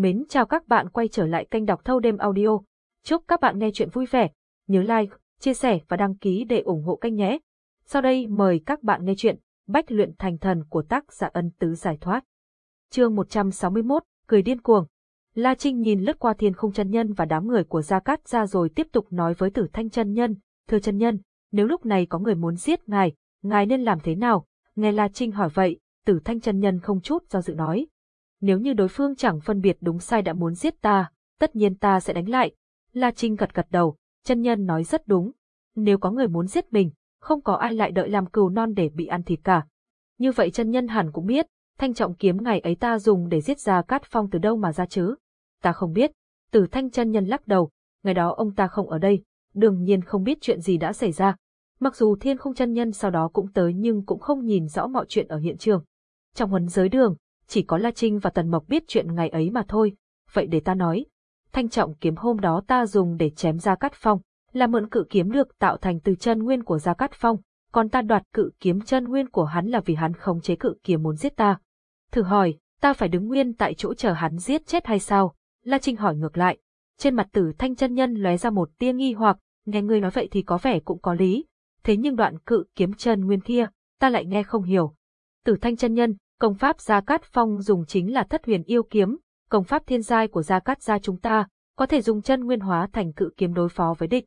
Mến chào các bạn quay trở lại kênh đọc thâu đêm audio. Chúc các bạn nghe chuyện vui vẻ. Nhớ like, chia sẻ và đăng ký để ủng hộ kênh nhé. Sau đây mời các bạn nghe chuyện Bách luyện thành thần của tác giả ân tứ giải thoát. Chương 161, cười điên cuồng. La Trinh nhìn lướt qua thiên Không chân nhân và đám người của Gia Cát ra rồi tiếp tục nói với tử thanh chân nhân, thưa chân nhân, nếu lúc này có người muốn giết ngài, ngài nên làm thế nào? Nghe La Trinh hỏi vậy, tử thanh chân nhân không chút do dự nói. Nếu như đối phương chẳng phân biệt đúng sai đã muốn giết ta, tất nhiên ta sẽ đánh lại. La Trinh gật gật đầu, chân nhân nói rất đúng. Nếu có người muốn giết mình, không có ai lại đợi làm cừu non để bị ăn thịt cả. Như vậy chân nhân hẳn cũng biết, thanh trọng kiếm ngày ấy ta dùng để giết ra cát phong từ đâu mà ra chứ. Ta không biết, tử thanh chân nhân lắc đầu, ngày đó ông ta không ở đây, đương nhiên không biết chuyện gì đã xảy ra. Mặc dù thiên không chân nhân sau đó cũng tới nhưng cũng không nhìn rõ mọi chuyện ở hiện trường. Trong huấn giới đường, chỉ có La Trinh và Tần Mộc biết chuyện ngày ấy mà thôi. Vậy để ta nói. Thanh trọng kiếm hôm đó ta dùng để chém Gia Cát Phong, là mượn cự kiếm được tạo thành từ chân nguyên của Gia Cát Phong, còn ta đoạt cự kiếm chân nguyên của hắn là vì hắn khống chế cự kiếm muốn giết ta. Thử hỏi, ta phải đứng nguyên tại chỗ chờ hắn giết chết hay sao? La Trinh hỏi ngược lại. Trên mặt tử thanh chân nhân lóe ra một tia nghi hoặc, nghe ngươi nói vậy thì có vẻ cũng có lý. Thế nhưng đoạn cự kiếm chân nguyên kia, ta lại nghe không hiểu. Tử thanh chân nhân, công pháp Gia Cát Phong dùng chính là thất huyền yêu kiếm, công pháp thiên giai của Gia Cát gia chúng ta, có thể dùng chân nguyên hóa thành cự kiếm đối phó với địch.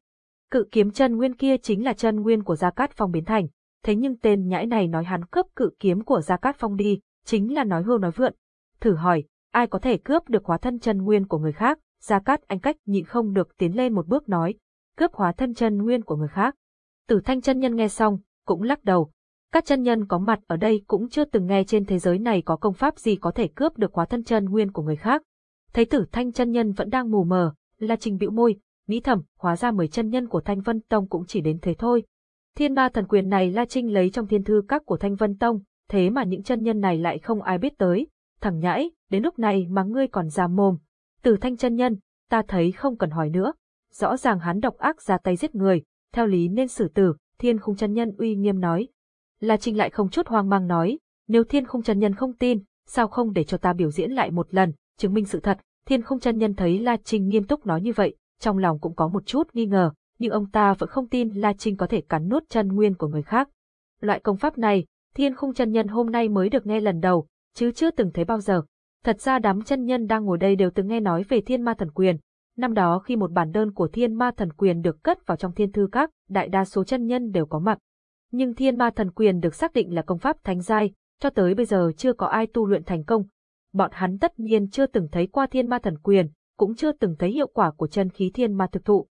Cự kiếm chân nguyên kia chính là chân nguyên của Gia Cát Phong biến thành, thế nhưng tên nhãi này nói hắn cướp cự kiếm của Gia Cát Phong đi, chính là nói hưu nói vượn. Thử hỏi, ai có thể cướp được hóa thân chân nguyên của người khác? Gia Cát anh cách nhịn không được tiến lên một bước nói, cướp hóa thân chân nguyên của người khác. Tử thanh chân nhân nghe xong, cũng lắc đầu, các chân nhân có mặt ở đây cũng chưa từng nghe trên thế giới này có công pháp gì có thể cướp được hóa thân chân nguyên của người khác. Thấy tử thanh chân nhân vẫn đang mù mờ, La Trình bĩu môi, nghĩ thầm, hóa ra mười chân nhân của Thanh Vân Tông cũng chỉ đến thế thôi. Thiên ba thần quyền này La Trinh lấy trong thiên thư các của Thanh Vân Tông, thế mà những chân nhân này lại không ai biết tới. Thằng nhãi, đến lúc này mà ngươi còn già mồm. Tử thanh chân nhân, ta thấy không cần hỏi nữa. Rõ ràng hắn độc ác ra tay giết người, theo lý nên xử tử, thiên khung chân nhân uy nghiêm nói, La Trinh lại không chút hoang mang nói, nếu thiên không chân nhân không tin, sao không để cho ta biểu diễn lại một lần, chứng minh sự thật. Thiên không chân nhân thấy La Trinh nghiêm túc nói như vậy, trong lòng cũng có một chút nghi ngờ, nhưng ông ta vẫn không tin La Trinh có thể cắn nuốt chân nguyên của người khác. Loại công pháp này, thiên không chân nhân hôm nay mới được nghe lần đầu, chứ chưa từng thấy bao giờ. Thật ra đám chân nhân đang ngồi đây đều từng nghe nói về thiên ma thần quyền. Năm đó khi một bản đơn của thiên ma thần quyền được cất vào trong thiên thư các, đại đa số chân nhân đều có mặt nhưng thiên ma thần quyền được xác định là công pháp thánh giai, cho tới bây giờ chưa có ai tu luyện thành công. Bọn hắn tất nhiên chưa từng thấy qua thiên ma thần quyền, cũng chưa từng thấy hiệu quả của chân khí thiên ma thực thụ.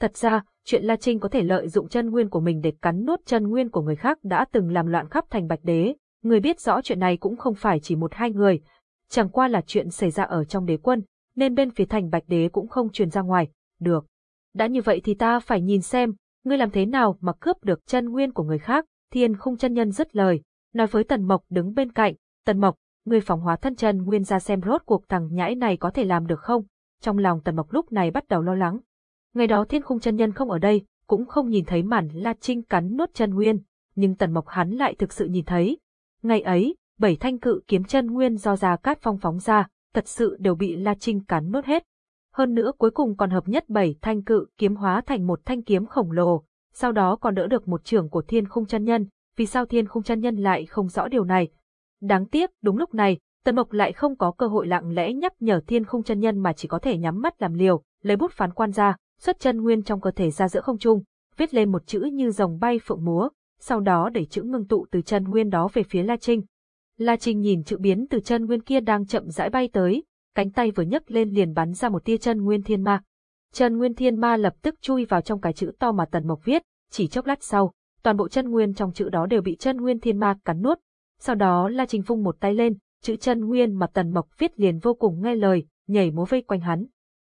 Thật ra, chuyện La Trinh có thể lợi dụng chân nguyên của mình để cắn nuốt chân nguyên của người khác đã từng làm loạn khắp thành bạch đế, người biết rõ chuyện này cũng không phải chỉ một hai người, chẳng qua là chuyện xảy ra ở trong đế quân, nên bên phía thành bạch đế cũng không truyền ra ngoài, được. Đã như vậy thì ta phải nhìn xem, ngươi làm thế nào mà cướp được chân nguyên của người khác, thiên khung chân nhân dứt lời, nói với Tần Mộc đứng bên cạnh, Tần Mộc, ngươi phóng hóa thân chân nguyên ra xem rốt cuộc thằng nhãi này có thể làm được không, trong lòng Tần Mộc lúc này bắt đầu lo lắng. Ngày đó thiên khung chân nhân không ở đây, cũng không nhìn thấy màn La Trinh cắn nuốt chân nguyên, nhưng Tần Mộc hắn lại thực sự nhìn thấy. Ngày ấy, bảy thanh cự kiếm chân nguyên do Gia Cát Phong phóng ra, thật sự đều bị La Trinh cắn nuốt hết hơn nữa cuối cùng còn hợp nhất bảy thanh cự kiếm hóa thành một thanh kiếm khổng lồ, sau đó còn đỡ được một trưởng của thiên khung chân nhân, vì sao thiên khung chân nhân lại không rõ điều này. Đáng tiếc, đúng lúc này, Tần Mộc lại không có cơ hội lặng lẽ nhắc nhở thiên khung chân nhân mà chỉ có thể nhắm mắt làm liều, lấy bút phán quan ra, xuất chân nguyên trong cơ thể ra giữa không trung, viết lên một chữ như dòng bay phượng múa, sau đó đẩy chữ ngưng tụ từ chân nguyên đó về phía La Trinh. La Trinh nhìn chữ biến từ chân nguyên kia đang chậm rãi bay tới, cánh tay vừa nhấc lên liền bắn ra một tia chân nguyên thiên ma. Chân nguyên thiên ma lập tức chui vào trong cái chữ to mà Tần Mộc viết, chỉ chốc lát sau, toàn bộ chân nguyên trong chữ đó đều bị chân nguyên thiên ma cắn nuốt. Sau đó La Trình Phung một tay lên, chữ chân nguyên mà Tần Mộc viết liền vô cùng nghe lời, nhảy múa vây quanh hắn.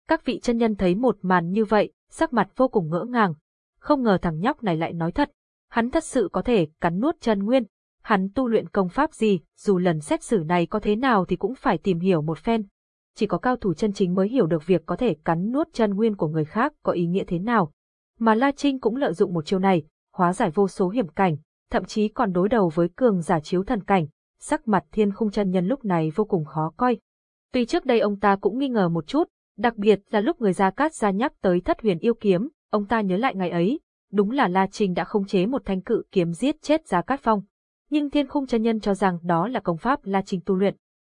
Các vị chân nhân thấy một màn như vậy, sắc mặt vô cùng ngỡ ngàng. Không ngờ thằng nhóc này lại nói thật, hắn thật sự có thể cắn nuốt chân nguyên. Hắn tu luyện công pháp gì, dù lần xét xử này có thế nào thì cũng phải tìm hiểu một phen, chỉ có cao thủ chân chính mới hiểu được việc có thể cắn nuốt chân nguyên của người khác có ý nghĩa thế nào. Mà La Trinh cũng lợi dụng một chiêu này, hóa giải vô số hiểm cảnh, thậm chí còn đối đầu với cường giả chiếu thần cảnh, sắc mặt thiên khung chân nhân lúc này vô cùng khó coi. Tuy trước đây ông ta cũng nghi ngờ một chút, đặc biệt là lúc người Gia Cát ra nhắc tới thất huyền yêu kiếm, ông ta nhớ lại ngày ấy, đúng là La Trinh đã không chế một thanh cự kiếm giết chết Gia Cát Phong. Nhưng Thiên Khung chân nhân cho rằng đó là công pháp La Trinh tu luyện.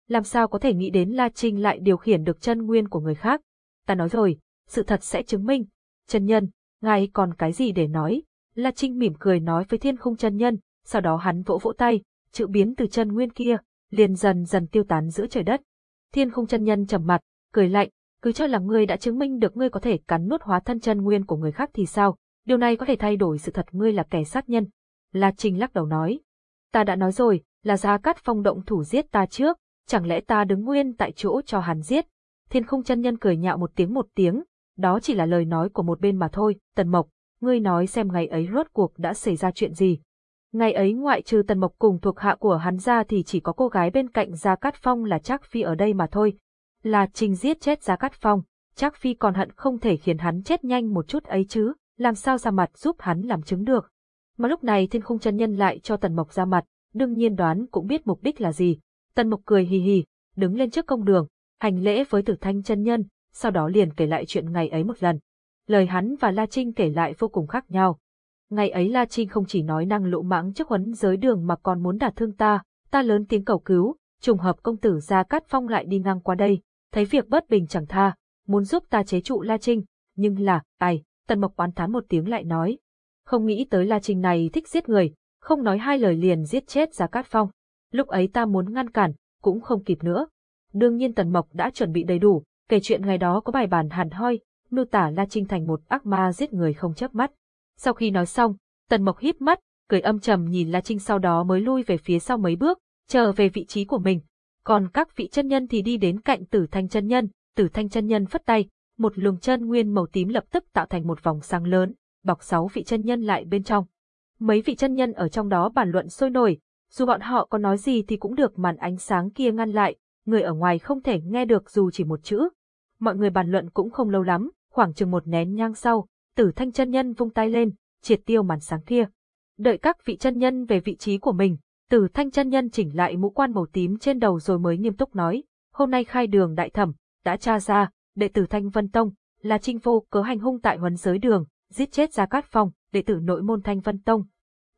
Làm sao có thể nghĩ đến La Trinh lại điều khiển được chân nguyên của người khác? Ta nói rồi, sự thật sẽ chứng minh. Chân nhân, ngài còn cái gì để nói? La Trinh mỉm cười nói với Thiên Khung chân nhân, sau đó hắn vỗ vỗ tay, chữ biến từ chân nguyên kia, liền dần dần tiêu tán giữa trời đất. Thiên Khung chân nhân trầm mặt, cười lạnh, cứ cho là ngươi đã chứng minh được ngươi có thể cắn nuốt hóa thân chân nguyên của người khác thì sao? Điều này có thể thay đổi sự thật ngươi là kẻ sát nhân. La Trinh lắc đầu nói. Ta đã nói rồi, là Gia Cát Phong động thủ giết ta trước, chẳng lẽ ta đứng nguyên tại chỗ cho hắn giết? Thiên khung chân nhân cười nhạo một tiếng một tiếng, đó chỉ là lời nói của một bên mà thôi, Tần Mộc, ngươi nói xem ngày ấy rốt cuộc đã xảy ra chuyện gì. Ngày ấy ngoại trừ Tần Mộc cùng thuộc hạ của hắn ra thì chỉ có cô gái bên cạnh Gia Cát Phong là Trác Phi ở đây mà thôi. Là Trình giết chết Gia Cát Phong, Trác Phi còn hận không thể khiến hắn chết nhanh một chút ấy chứ, làm sao ra mặt giúp hắn làm chứng được. Mà lúc này thiên khung chân nhân lại cho Tần Mộc ra mặt, đương nhiên đoán cũng biết mục đích là gì. Tần Mộc cười hì hì, đứng lên trước công đường, hành lễ với tử thanh chân nhân, sau đó liền kể lại chuyện ngày ấy một lần. Lời hắn và La Trinh kể lại vô cùng khác nhau. Ngày ấy La Trinh không chỉ nói năng lỗ mãng trước huấn giới đường mà còn muốn đả thương ta, ta lớn tiếng cầu cứu, trùng hợp công tử gia cát phong lại đi ngang qua đây, thấy việc bất bình chẳng tha, muốn giúp ta chế trụ La Trinh, nhưng là, ai, Tần Mộc oán thán một tiếng lại nói. Không nghĩ tới La Trinh này thích giết người, không nói hai lời liền giết chết Gia Cát Phong. Lúc ấy ta muốn ngăn cản, cũng không kịp nữa. Đương nhiên Tần Mộc đã chuẩn bị đầy đủ, kể chuyện ngày đó có bài bản hẳn hoi, miêu tả La Trinh thành một ác ma giết người không chớp mắt. Sau khi nói xong, Tần Mộc híp mắt, cười âm trầm nhìn La Trinh sau đó mới lui về phía sau mấy bước, chờ về vị trí của mình. Còn các vị chân nhân thì đi đến cạnh Tử Thanh chân nhân, Tử Thanh chân nhân phất tay, một luồng chân nguyên màu tím lập tức tạo thành một vòng sáng lớn, bọc sáu vị chân nhân lại bên trong. Mấy vị chân nhân ở trong đó bàn luận sôi nổi, dù bọn họ có nói gì thì cũng được màn ánh sáng kia ngăn lại, người ở ngoài không thể nghe được dù chỉ một chữ. Mọi người bàn luận cũng không lâu lắm, khoảng chừng một nén nhang sau, tử thanh chân nhân vung tay lên, triệt tiêu màn sáng kia. Đợi các vị chân nhân về vị trí của mình, tử thanh chân nhân chỉnh lại mũ quan màu tím trên đầu rồi mới nghiêm túc nói, hôm nay khai đường đại thẩm, đã tra ra, đệ tử Thanh Vân Tông, là trinh vô cớ hành hung tại huấn giới đường, giết chết Gia Cát Phong, đệ tử nội môn Thanh Vân Tông.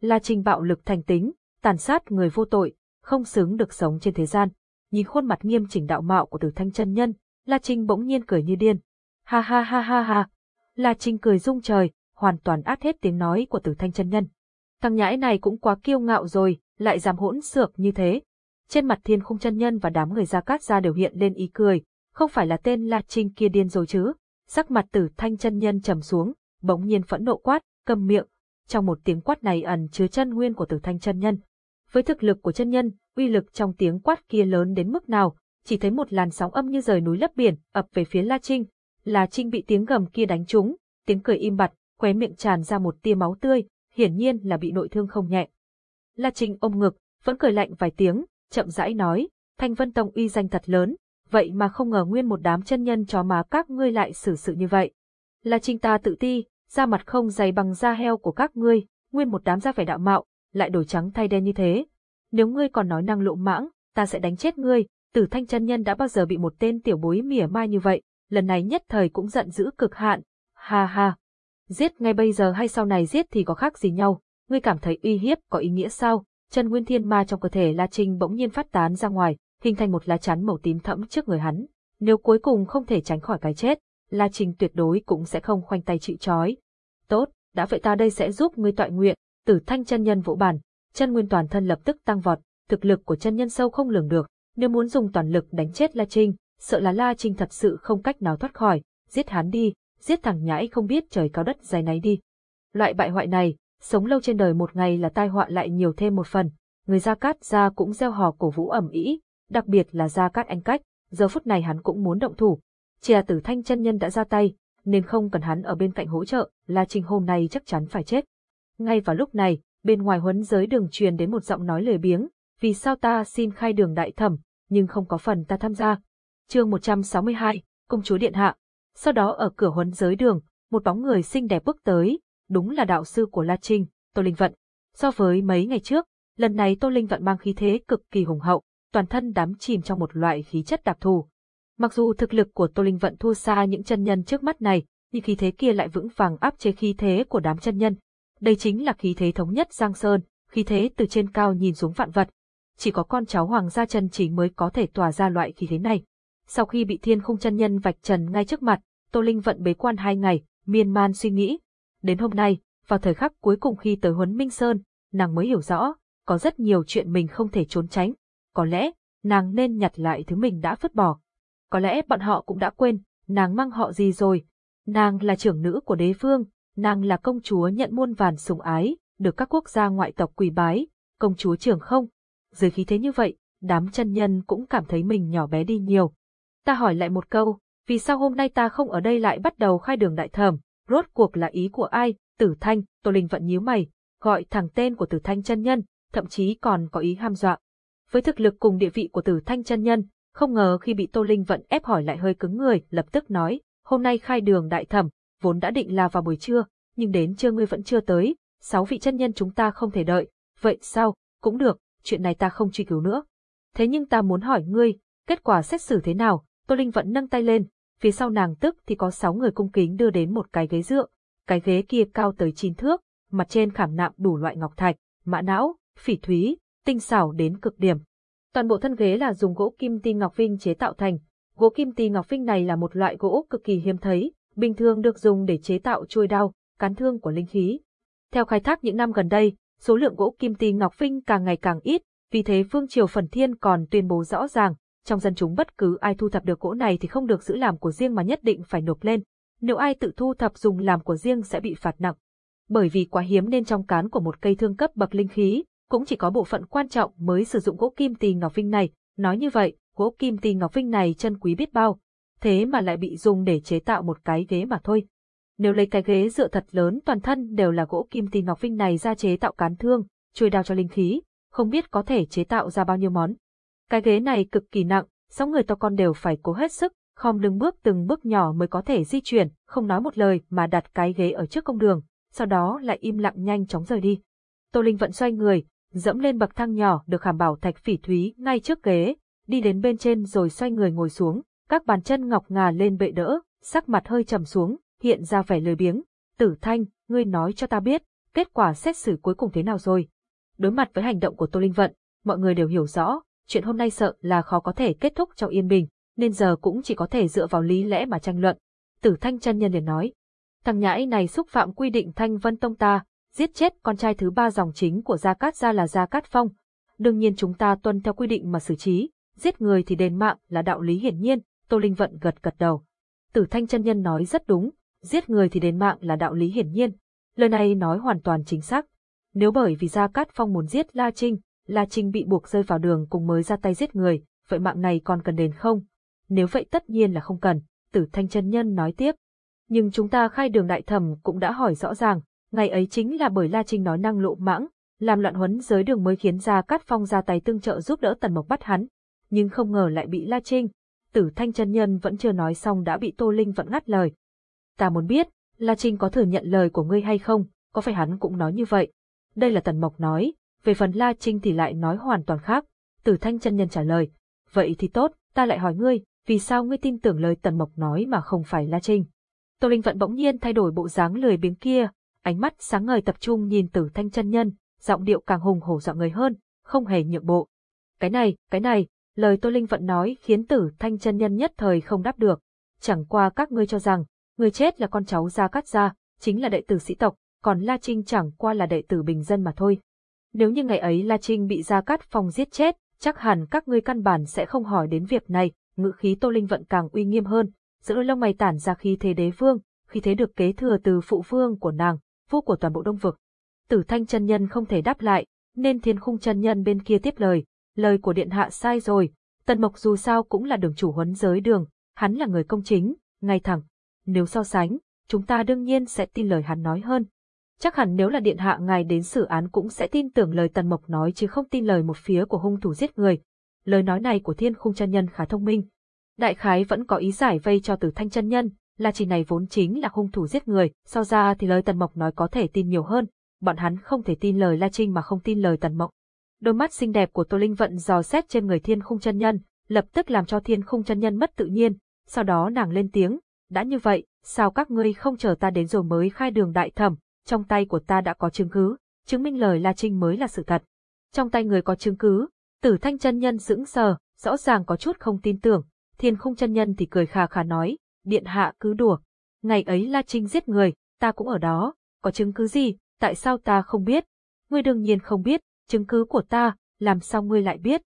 Là trình bạo lực thành tính, tàn sát người vô tội, không xứng được sống trên thế gian. Nhìn khuôn mặt nghiêm chỉnh đạo mạo của tử thanh chân nhân, La Trinh bỗng nhiên cười như điên. Ha ha ha ha ha. La Trinh cười rung trời, hoàn toàn át hết tiếng nói của tử thanh chân nhân. Thằng nhãi này cũng quá kiêu ngạo rồi, lại dám hỗn xược như thế. Trên mặt thiên khung chân nhân và đám người gia cát ra đều hiện lên ý cười, không phải là tên La Trinh kia điên rồi chứ. Sắc mặt tử thanh chân nhân trầm xuống, bỗng nhiên phẫn nộ quát, cầm miệng. Trong một tiếng quát này ẩn chứa chân nguyên của tử thanh chân nhân. Với thực lực của chân nhân, uy lực trong tiếng quát kia lớn đến mức nào, chỉ thấy một làn sóng âm như rời núi lấp biển, ập về phía La Trinh. La Trinh bị tiếng gầm kia đánh trúng, tiếng cười im bặt, khóe miệng tràn ra một tia máu tươi, hiển nhiên là bị nội thương không nhẹ. La Trinh ôm ngực, vẫn cười lạnh vài tiếng, chậm rãi nói, Thanh Vân Tông uy danh thật lớn, vậy mà không ngờ nguyên một đám chân nhân chó má các ngươi lại xử sự như vậy. La trinh ta tự ti, da mặt không dày bằng da heo của các ngươi, nguyên một đám da vẻ đạo mạo, lại đổi trắng thay đen như thế. Nếu ngươi còn nói năng lộ mãng, ta sẽ đánh chết ngươi, tử thanh chân nhân đã bao giờ bị một tên tiểu bối mỉa mai như vậy, lần này nhất thời cũng giận dữ cực hạn. Ha ha! Giết ngay bây giờ hay sau này giết thì có khác gì nhau, ngươi cảm thấy uy hiếp có ý nghĩa sao? Chân nguyên thiên ma trong cơ thể La Trinh bỗng nhiên phát tán ra ngoài, hình thành một lá chắn màu tím thẫm trước người hắn. Nếu cuối cùng không thể tránh khỏi cái chết, La Trình tuyệt đối cũng sẽ không khoanh tay chịu trói. Tốt, đã vậy ta đây sẽ giúp ngươi tọa nguyện, tử thanh chân nhân vỗ bàn, chân nguyên toàn thân lập tức tăng vọt, thực lực của chân nhân sâu không lường được, nếu muốn dùng toàn lực đánh chết La Trinh, sợ là La Trinh thật sự không cách nào thoát khỏi, giết hắn đi, giết thằng nhãi không biết trời cao đất dày náy đi. Loại bại hoại này, sống lâu trên đời một ngày là tai họa lại nhiều thêm một phần, người Gia Cát gia cũng gieo hò cổ vũ ẩm ý, đặc biệt là Gia Cát Anh Cách, giờ phút này hắn cũng muốn động thủ. Chỉ là tử thanh chân nhân đã ra tay, nên không cần hắn ở bên cạnh hỗ trợ, La Trinh hôm nay chắc chắn phải chết. Ngay vào lúc này, bên ngoài huấn giới đường truyền đến một giọng nói lười biếng, vì sao ta xin khai đường đại thẩm, nhưng không có phần ta tham gia. chương 162, Công chúa Điện Hạ. Sau đó ở cửa huấn giới đường, một bóng người xinh đẹp bước tới, đúng là đạo sư của La Trinh, Tô Linh Vận. So với mấy ngày trước, lần này Tô Linh Vận mang khí thế cực kỳ hùng hậu, toàn thân đắm chìm trong một loại khí chất đặc thù. Mặc dù thực lực của Tô Linh Vận thua xa những chân nhân trước mắt này, nhưng khí thế kia lại vững vàng áp chế khí thế của đám chân nhân. Đây chính là khí thế thống nhất Giang Sơn, khí thế từ trên cao nhìn xuống vạn vật. Chỉ có con cháu hoàng gia chân chính mới có thể tỏa ra loại khí thế này. Sau khi bị thiên khung chân nhân vạch trần ngay trước mặt, Tô Linh Vận bế quan hai ngày, miên man suy nghĩ. Đến hôm nay, vào thời khắc cuối cùng khi tới Huấn Minh Sơn, nàng mới hiểu rõ, có rất nhiều chuyện mình không thể trốn tránh. Có lẽ, nàng nên nhặt lại thứ mình đã vứt bỏ. Có lẽ bọn họ cũng đã quên, nàng mang họ gì rồi. Nàng là trưởng nữ của đế vương, nàng là công chúa nhận muôn vàn sủng ái, được các quốc gia ngoại tộc quỳ bái, công chúa trưởng không. Dưới khí thế như vậy, đám chân nhân cũng cảm thấy mình nhỏ bé đi nhiều. Ta hỏi lại một câu, vì sao hôm nay ta không ở đây lại bắt đầu khai đường đại thẩm, rốt cuộc là ý của ai, tử thanh, Tô Linh vận nhíu mày, gọi thẳng tên của tử thanh chân nhân, thậm chí còn có ý ham dọa. Với thực lực cùng địa vị của tử thanh chân nhân, không ngờ khi bị Tô Linh vận ép hỏi lại hơi cứng người, lập tức nói, hôm nay khai đường đại thẩm, vốn đã định là vào buổi trưa, nhưng đến trưa ngươi vẫn chưa tới, sáu vị chân nhân chúng ta không thể đợi, vậy sao, cũng được, chuyện này ta không truy cứu nữa. Thế nhưng ta muốn hỏi ngươi, kết quả xét xử thế nào, Tô Linh vẫn nâng tay lên, phía sau nàng tức thì có sáu người cung kính đưa đến một cái ghế dựa, cái ghế kia cao tới chín thước, mặt trên khảm nạm đủ loại ngọc thạch, mã não, phỉ thúy, tinh xảo đến cực điểm. Toàn bộ thân ghế là dùng gỗ kim ti ngọc vinh chế tạo thành. Gỗ kim ti ngọc vinh này là một loại gỗ cực kỳ hiếm thấy, bình thường được dùng để chế tạo chuôi đao, cán thương của linh khí. Theo khai thác những năm gần đây, số lượng gỗ kim ti ngọc vinh càng ngày càng ít, vì thế Vương Triều Phần Thiên còn tuyên bố rõ ràng, trong dân chúng bất cứ ai thu thập được gỗ này thì không được giữ làm của riêng mà nhất định phải nộp lên. Nếu ai tự thu thập dùng làm của riêng sẽ bị phạt nặng. Bởi vì quá hiếm nên trong cán của một cây thương cấp bậc linh khí, cũng chỉ có bộ phận quan trọng mới sử dụng gỗ kim tì ngọc vinh này. Nói như vậy, gỗ kim tì ngọc vinh này chân quý biết bao, thế mà lại bị dùng để chế tạo một cái ghế mà thôi. Nếu lấy cái ghế dựa thật lớn toàn thân đều là gỗ kim tì ngọc vinh này ra chế tạo cán thương, chui đao cho linh khí, không biết có thể chế tạo ra bao nhiêu món. Cái ghế này cực kỳ nặng, sáu người to con đều phải cố hết sức, khom lưng bước từng bước nhỏ mới có thể di chuyển, không nói một lời mà đặt cái ghế ở trước công đường, sau đó lại im lặng nhanh chóng rời đi. Tô Linh vẫn xoay người, dẫm lên bậc thang nhỏ được khảm bảo thạch phỉ thúy ngay trước ghế, đi đến bên trên rồi xoay người ngồi xuống, các bàn chân ngọc ngà lên bệ đỡ, sắc mặt hơi trầm xuống, hiện ra vẻ lười biếng. Tử Thanh, ngươi nói cho ta biết, kết quả xét xử cuối cùng thế nào rồi? Đối mặt với hành động của Tô Linh Vận, mọi người đều hiểu rõ, chuyện hôm nay sợ là khó có thể kết thúc trong yên bình, nên giờ cũng chỉ có thể dựa vào lý lẽ mà tranh luận. Tử Thanh chân nhân liền nói, thằng nhãi này xúc phạm quy định Thanh Vân Tông ta, giết chết con trai thứ ba dòng chính của Gia Cát gia là Gia Cát Phong. Đương nhiên chúng ta tuân theo quy định mà xử trí, giết người thì đền mạng là đạo lý hiển nhiên, Tô Linh Vận gật gật đầu. Tử Thanh chân nhân nói rất đúng, giết người thì đến mạng là đạo lý hiển nhiên. Lời này nói hoàn toàn chính xác. Nếu bởi vì Gia Cát Phong muốn giết La Trinh, La Trinh bị buộc rơi vào đường cùng mới ra tay giết người, vậy mạng này còn cần đền không? Nếu vậy tất nhiên là không cần, Tử Thanh chân nhân nói tiếp. Nhưng chúng ta khai đường đại thẩm cũng đã hỏi rõ ràng, ngày ấy chính là bởi La Trinh nói năng lộ mãng, làm loạn huấn giới đường mới khiến Gia Cát Phong ra tay tương trợ giúp đỡ Tần Mộc bắt hắn, nhưng không ngờ lại bị La Trinh. Tử Thanh chân nhân vẫn chưa nói xong đã bị Tô Linh vẫn ngắt lời. Ta muốn biết, La Trinh có thừa nhận lời của ngươi hay không, có phải hắn cũng nói như vậy? Đây là Tần Mộc nói, về phần La Trinh thì lại nói hoàn toàn khác. Tử Thanh chân nhân trả lời, vậy thì tốt, ta lại hỏi ngươi, vì sao ngươi tin tưởng lời Tần Mộc nói mà không phải La Trinh? Tô Linh Vận bỗng nhiên thay đổi bộ dáng lười biếng kia, ánh mắt sáng ngời tập trung nhìn Tử Thanh chân nhân, giọng điệu càng hùng hổ dọa người hơn, không hề nhượng bộ. Cái này, cái này, lời Tô Linh Vận nói khiến Tử Thanh chân nhân nhất thời không đáp được. Chẳng qua các ngươi cho rằng, người chết là con cháu Gia Cát Gia, chính là đệ tử sĩ tộc, còn La Trinh chẳng qua là đệ tử bình dân mà thôi. Nếu như ngày ấy La Trinh bị Gia Cát Phong giết chết, chắc hẳn các ngươi căn bản sẽ không hỏi đến việc này, ngữ khí Tô Linh Vận càng uy nghiêm hơn, giữa đôi lông mày tản ra khí thế đế vương, khi thế được kế thừa từ phụ vương của nàng, vua của toàn bộ đông vực. Tử Thanh chân nhân không thể đáp lại, nên Thiên Khung chân nhân bên kia tiếp lời, lời của điện hạ sai rồi, Tần Mộc dù sao cũng là đường chủ huấn giới đường, hắn là người công chính, ngay thẳng. Nếu so sánh, chúng ta đương nhiên sẽ tin lời hắn nói hơn. Chắc hẳn nếu là điện hạ ngài đến xử án cũng sẽ tin tưởng lời Tần Mộc nói chứ không tin lời một phía của hung thủ giết người. Lời nói này của Thiên Khung chân nhân khá thông minh. Đại khái vẫn có ý giải vây cho Tử Thanh chân nhân, là chỉ này vốn chính là hung thủ giết người, so ra thì lời Tần Mộc nói có thể tin nhiều hơn, bọn hắn không thể tin lời La Trinh mà không tin lời Tần Mộc. Đôi mắt xinh đẹp của Tô Linh Vận dò xét trên người Thiên Khung chân nhân, lập tức làm cho thiên khung chân nhân mất tự nhiên, sau đó nàng lên tiếng, đã như vậy, sao các ngươi không chờ ta đến rồi mới khai đường đại thẩm, trong tay của ta đã có chứng cứ, chứng minh lời La Trinh mới là sự thật. Trong tay người có chứng cứ, tử thanh chân nhân sững sờ, rõ ràng có chút không tin tưởng, thiên khung chân nhân thì cười khà khà nói, điện hạ cứ đùa. Ngày ấy La Trinh giết người, ta cũng ở đó, có chứng cứ gì, tại sao ta không biết? Ngươi đương nhiên không biết, chứng cứ của ta, làm sao ngươi lại biết?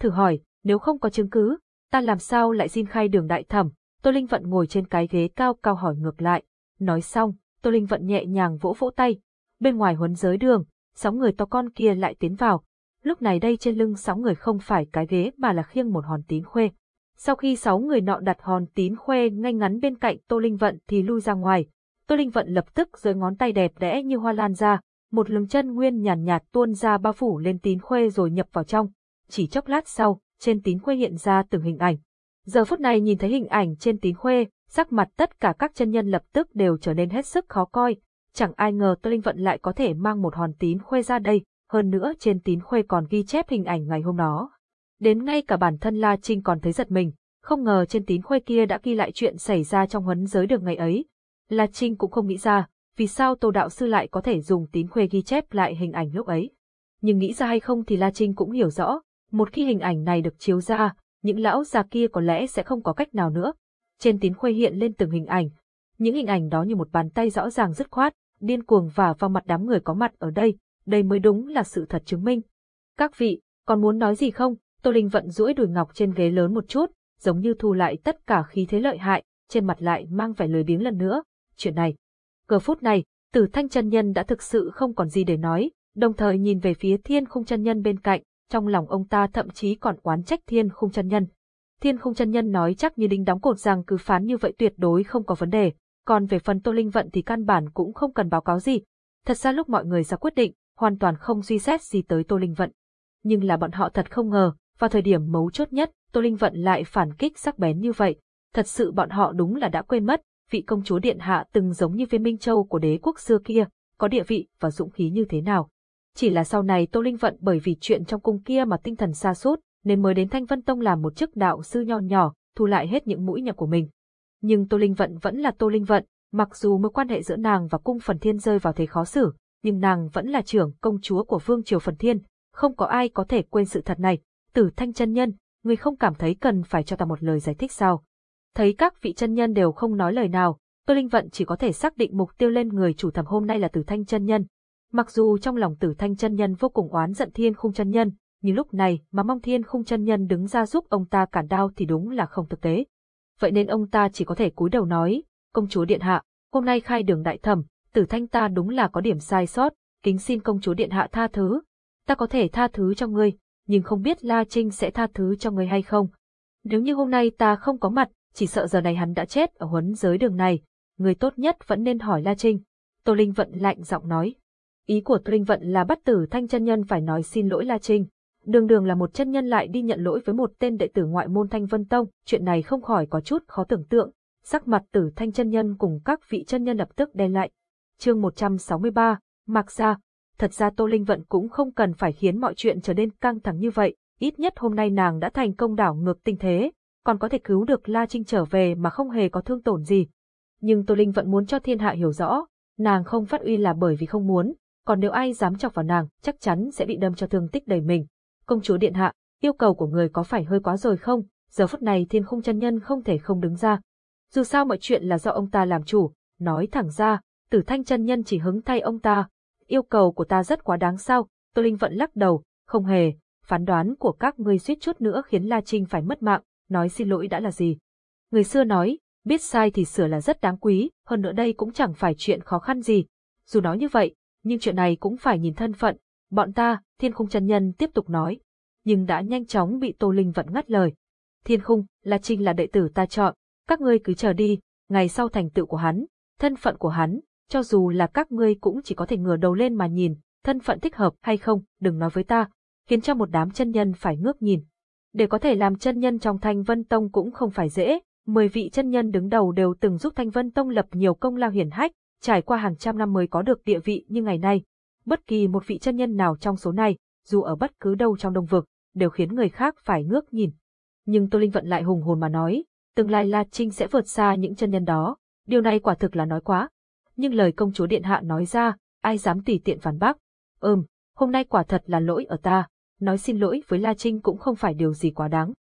Thử hỏi, nếu không có chứng cứ, ta làm sao lại xin khai đường đại thẩm? Tô Linh Vận ngồi trên cái ghế cao cao hỏi ngược lại. Nói xong, Tô Linh Vận nhẹ nhàng vỗ vỗ tay. Bên ngoài huấn giới đường, sáu người to con kia lại tiến vào. Lúc này đây trên lưng sáu người không phải cái ghế mà là khiêng một hòn tín khuê. Sau khi sáu người nọ đặt hòn tín khuê ngay ngắn bên cạnh Tô Linh Vận thì lui ra ngoài. Tô Linh Vận lập tức giơ ngón tay đẹp đẽ như hoa lan ra, một luồng chân nguyên nhàn nhạt, nhạt tuôn ra bao phủ lên tín khuê rồi nhập vào trong. Chỉ chốc lát sau, trên tín khuê hiện ra từng hình ảnh. Giờ phút này nhìn thấy hình ảnh trên tín khuê, sắc mặt tất cả các chân nhân lập tức đều trở nên hết sức khó coi. Chẳng ai ngờ Tô Linh Vận lại có thể mang một hòn tín khuê ra đây, hơn nữa trên tín khuê còn ghi chép hình ảnh ngày hôm đó. Đến ngay cả bản thân La Trinh còn thấy giật mình, không ngờ trên tín khuê kia đã ghi lại chuyện xảy ra trong huấn giới được ngày ấy. La Trinh cũng không nghĩ ra, vì sao Tô Đạo Sư lại có thể dùng tín khuê ghi chép lại hình ảnh lúc ấy. Nhưng nghĩ ra hay không thì La Trinh cũng hiểu rõ, một khi hình ảnh này được chiếu ra, những lão già kia có lẽ sẽ không có cách nào nữa. Trên tín khuê hiện lên từng hình ảnh. Những hình ảnh đó như một bàn tay rõ ràng dứt khoát, điên cuồng và vào mặt đám người có mặt ở đây, đây mới đúng là sự thật chứng minh. Các vị, còn muốn nói gì không? Tô Linh vận duỗi đùi ngọc trên ghế lớn một chút, giống như thu lại tất cả khí thế lợi hại, trên mặt lại mang vẻ lười biếng lần nữa. Chuyện này, cờ phút này, Tử Thanh chân nhân đã thực sự không còn gì để nói, đồng thời nhìn về phía Thiên Khung chân nhân bên cạnh, trong lòng ông ta thậm chí còn oán trách Thiên Khung chân nhân. Thiên Khung chân nhân nói chắc như đinh đóng cột rằng cứ phán như vậy tuyệt đối không có vấn đề, còn về phần Tô Linh vận thì căn bản cũng không cần báo cáo gì. Thật ra lúc mọi người ra quyết định, hoàn toàn không suy xét gì tới Tô Linh vận. Nhưng là bọn họ thật không ngờ, vào thời điểm mấu chốt nhất, Tô Linh vận lại phản kích sắc bén như vậy. Thật sự bọn họ đúng là đã quên mất, vị công chúa điện hạ từng giống như viên minh châu của đế quốc xưa kia, có địa vị và dũng khí như thế nào. Chỉ là sau này Tô Linh Vận bởi vì chuyện trong cung kia mà tinh thần xa sút nên mới đến Thanh Vân Tông làm một chức đạo sư nho nhỏ, thu lại hết những mũi nhọn của mình. Nhưng Tô Linh Vận vẫn là Tô Linh Vận, mặc dù mối quan hệ giữa nàng và cung Phần Thiên rơi vào thế khó xử, nhưng nàng vẫn là trưởng công chúa của Vương Triều Phần Thiên, không có ai có thể quên sự thật này. Tử Thanh chân nhân, người không cảm thấy cần phải cho ta một lời giải thích sao? Thấy các vị chân nhân đều không nói lời nào, Tô Linh Vận chỉ có thể xác định mục tiêu lên người chủ thẩm hôm nay là Tử Thanh chân nhân. Mặc dù trong lòng Tử Thanh chân nhân vô cùng oán giận Thiên Khung chân nhân, nhưng lúc này mà mong Thiên Khung chân nhân đứng ra giúp ông ta cản đao thì đúng là không thực tế. Vậy nên ông ta chỉ có thể cúi đầu nói, công chúa điện hạ, hôm nay khai đường đại thẩm, Tử Thanh ta đúng là có điểm sai sót, kính xin công chúa điện hạ tha thứ. Ta có thể tha thứ cho ngươi, nhưng không biết La Trinh sẽ tha thứ cho ngươi hay không. Nếu như hôm nay ta không có mặt, chỉ sợ giờ này hắn đã chết ở huấn giới đường này, người tốt nhất vẫn nên hỏi La Trinh. Tô Linh Vận lạnh giọng nói. Ý của Tô Linh Vận là bắt tử thanh chân nhân phải nói xin lỗi La Trinh. Đường đường là một chân nhân lại đi nhận lỗi với một tên đệ tử ngoại môn Thanh Vân Tông, chuyện này không khỏi có chút khó tưởng tượng. Sắc mặt tử thanh chân nhân cùng các vị chân nhân lập tức đen lại. chương 163, mặc ra, thật ra Tô Linh Vận cũng không cần phải khiến mọi chuyện trở nên căng thẳng như vậy, ít nhất hôm nay nàng đã thành công đảo ngược tình thế, còn có thể cứu được La Trinh trở về mà không hề có thương tổn gì. Nhưng Tô Linh vẫn muốn cho thiên hạ hiểu rõ, nàng không phát uy là bởi vì không muốn, còn nếu ai dám chọc vào nàng, chắc chắn sẽ bị đâm cho thương tích đầy mình. Công chúa điện hạ, yêu cầu của người có phải hơi quá rồi không? Giờ phút này thiên khung chân nhân không thể không đứng ra. Dù sao mọi chuyện là do ông ta làm chủ, nói thẳng ra, tử thanh chân nhân chỉ hứng thay ông ta. Yêu cầu của ta rất quá đáng sao, Tô Linh vẫn lắc đầu, không hề, phán đoán của các ngươi suýt chút nữa khiến La Trinh phải mất mạng, nói xin lỗi đã là gì. Người xưa nói, biết sai thì sửa là rất đáng quý, hơn nữa đây cũng chẳng phải chuyện khó khăn gì. Dù nói như vậy, nhưng chuyện này cũng phải nhìn thân phận. Bọn ta, Thiên Khung chân nhân tiếp tục nói, nhưng đã nhanh chóng bị Tô Linh vận ngắt lời. Thiên Khung, là Trinh là đệ tử ta chọn, các ngươi cứ chờ đi, ngày sau thành tựu của hắn, thân phận của hắn, cho dù là các ngươi cũng chỉ có thể ngửa đầu lên mà nhìn, thân phận thích hợp hay không, đừng nói với ta, khiến cho một đám chân nhân phải ngước nhìn. Để có thể làm chân nhân trong Thanh Vân Tông cũng không phải dễ, mười vị chân nhân đứng đầu đều từng giúp Thanh Vân Tông lập nhiều công lao hiển hách, trải qua hàng trăm năm mới có được địa vị như ngày nay. Bất kỳ một vị chân nhân nào trong số này, dù ở bất cứ đâu trong đông vực, đều khiến người khác phải ngước nhìn. Nhưng Tô Linh Vận lại hùng hồn mà nói, tương lai La Trinh sẽ vượt xa những chân nhân đó, điều này quả thực là nói quá. Nhưng lời công chúa Điện Hạ nói ra, ai dám tùy tiện phản bác. Ừm, hôm nay quả thật là lỗi ở ta, nói xin lỗi với La Trinh cũng không phải điều gì quá đáng.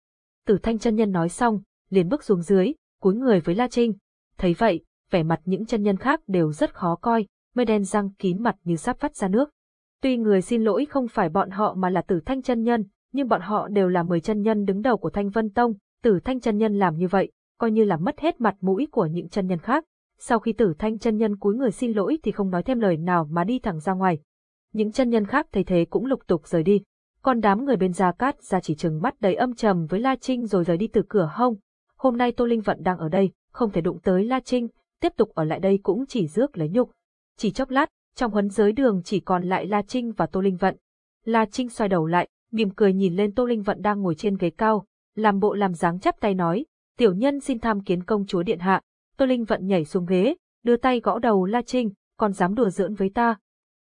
Tử Thanh chân nhân nói xong, liền bước xuống dưới, cúi người với La Trinh. Thấy vậy, vẻ mặt những chân nhân khác đều rất khó coi, mây đen răng kín mặt như sắp vắt ra nước. Tuy người xin lỗi không phải bọn họ mà là Tử Thanh chân nhân, nhưng bọn họ đều là mười chân nhân đứng đầu của Thanh Vân Tông, Tử Thanh chân nhân làm như vậy, coi như là mất hết mặt mũi của những chân nhân khác. Sau khi Tử Thanh chân nhân cúi người xin lỗi thì không nói thêm lời nào mà đi thẳng ra ngoài. Những chân nhân khác thấy thế cũng lục tục rời đi. Còn đám người bên Gia Cát ra chỉ chừng mắt đầy âm trầm với La Trinh rồi rời đi từ cửa hông. Hôm nay Tô Linh Vận đang ở đây, không thể đụng tới La Trinh, tiếp tục ở lại đây cũng chỉ rước lấy nhục. Chỉ chốc lát, trong huấn giới đường chỉ còn lại La Trinh và Tô Linh Vận. La Trinh xoay đầu lại, mỉm cười nhìn lên Tô Linh Vận đang ngồi trên ghế cao, làm bộ làm dáng chắp tay nói, tiểu nhân xin tham kiến công chúa điện hạ. Tô Linh Vận nhảy xuống ghế, đưa tay gõ đầu La Trinh, còn dám đùa giỡn với ta.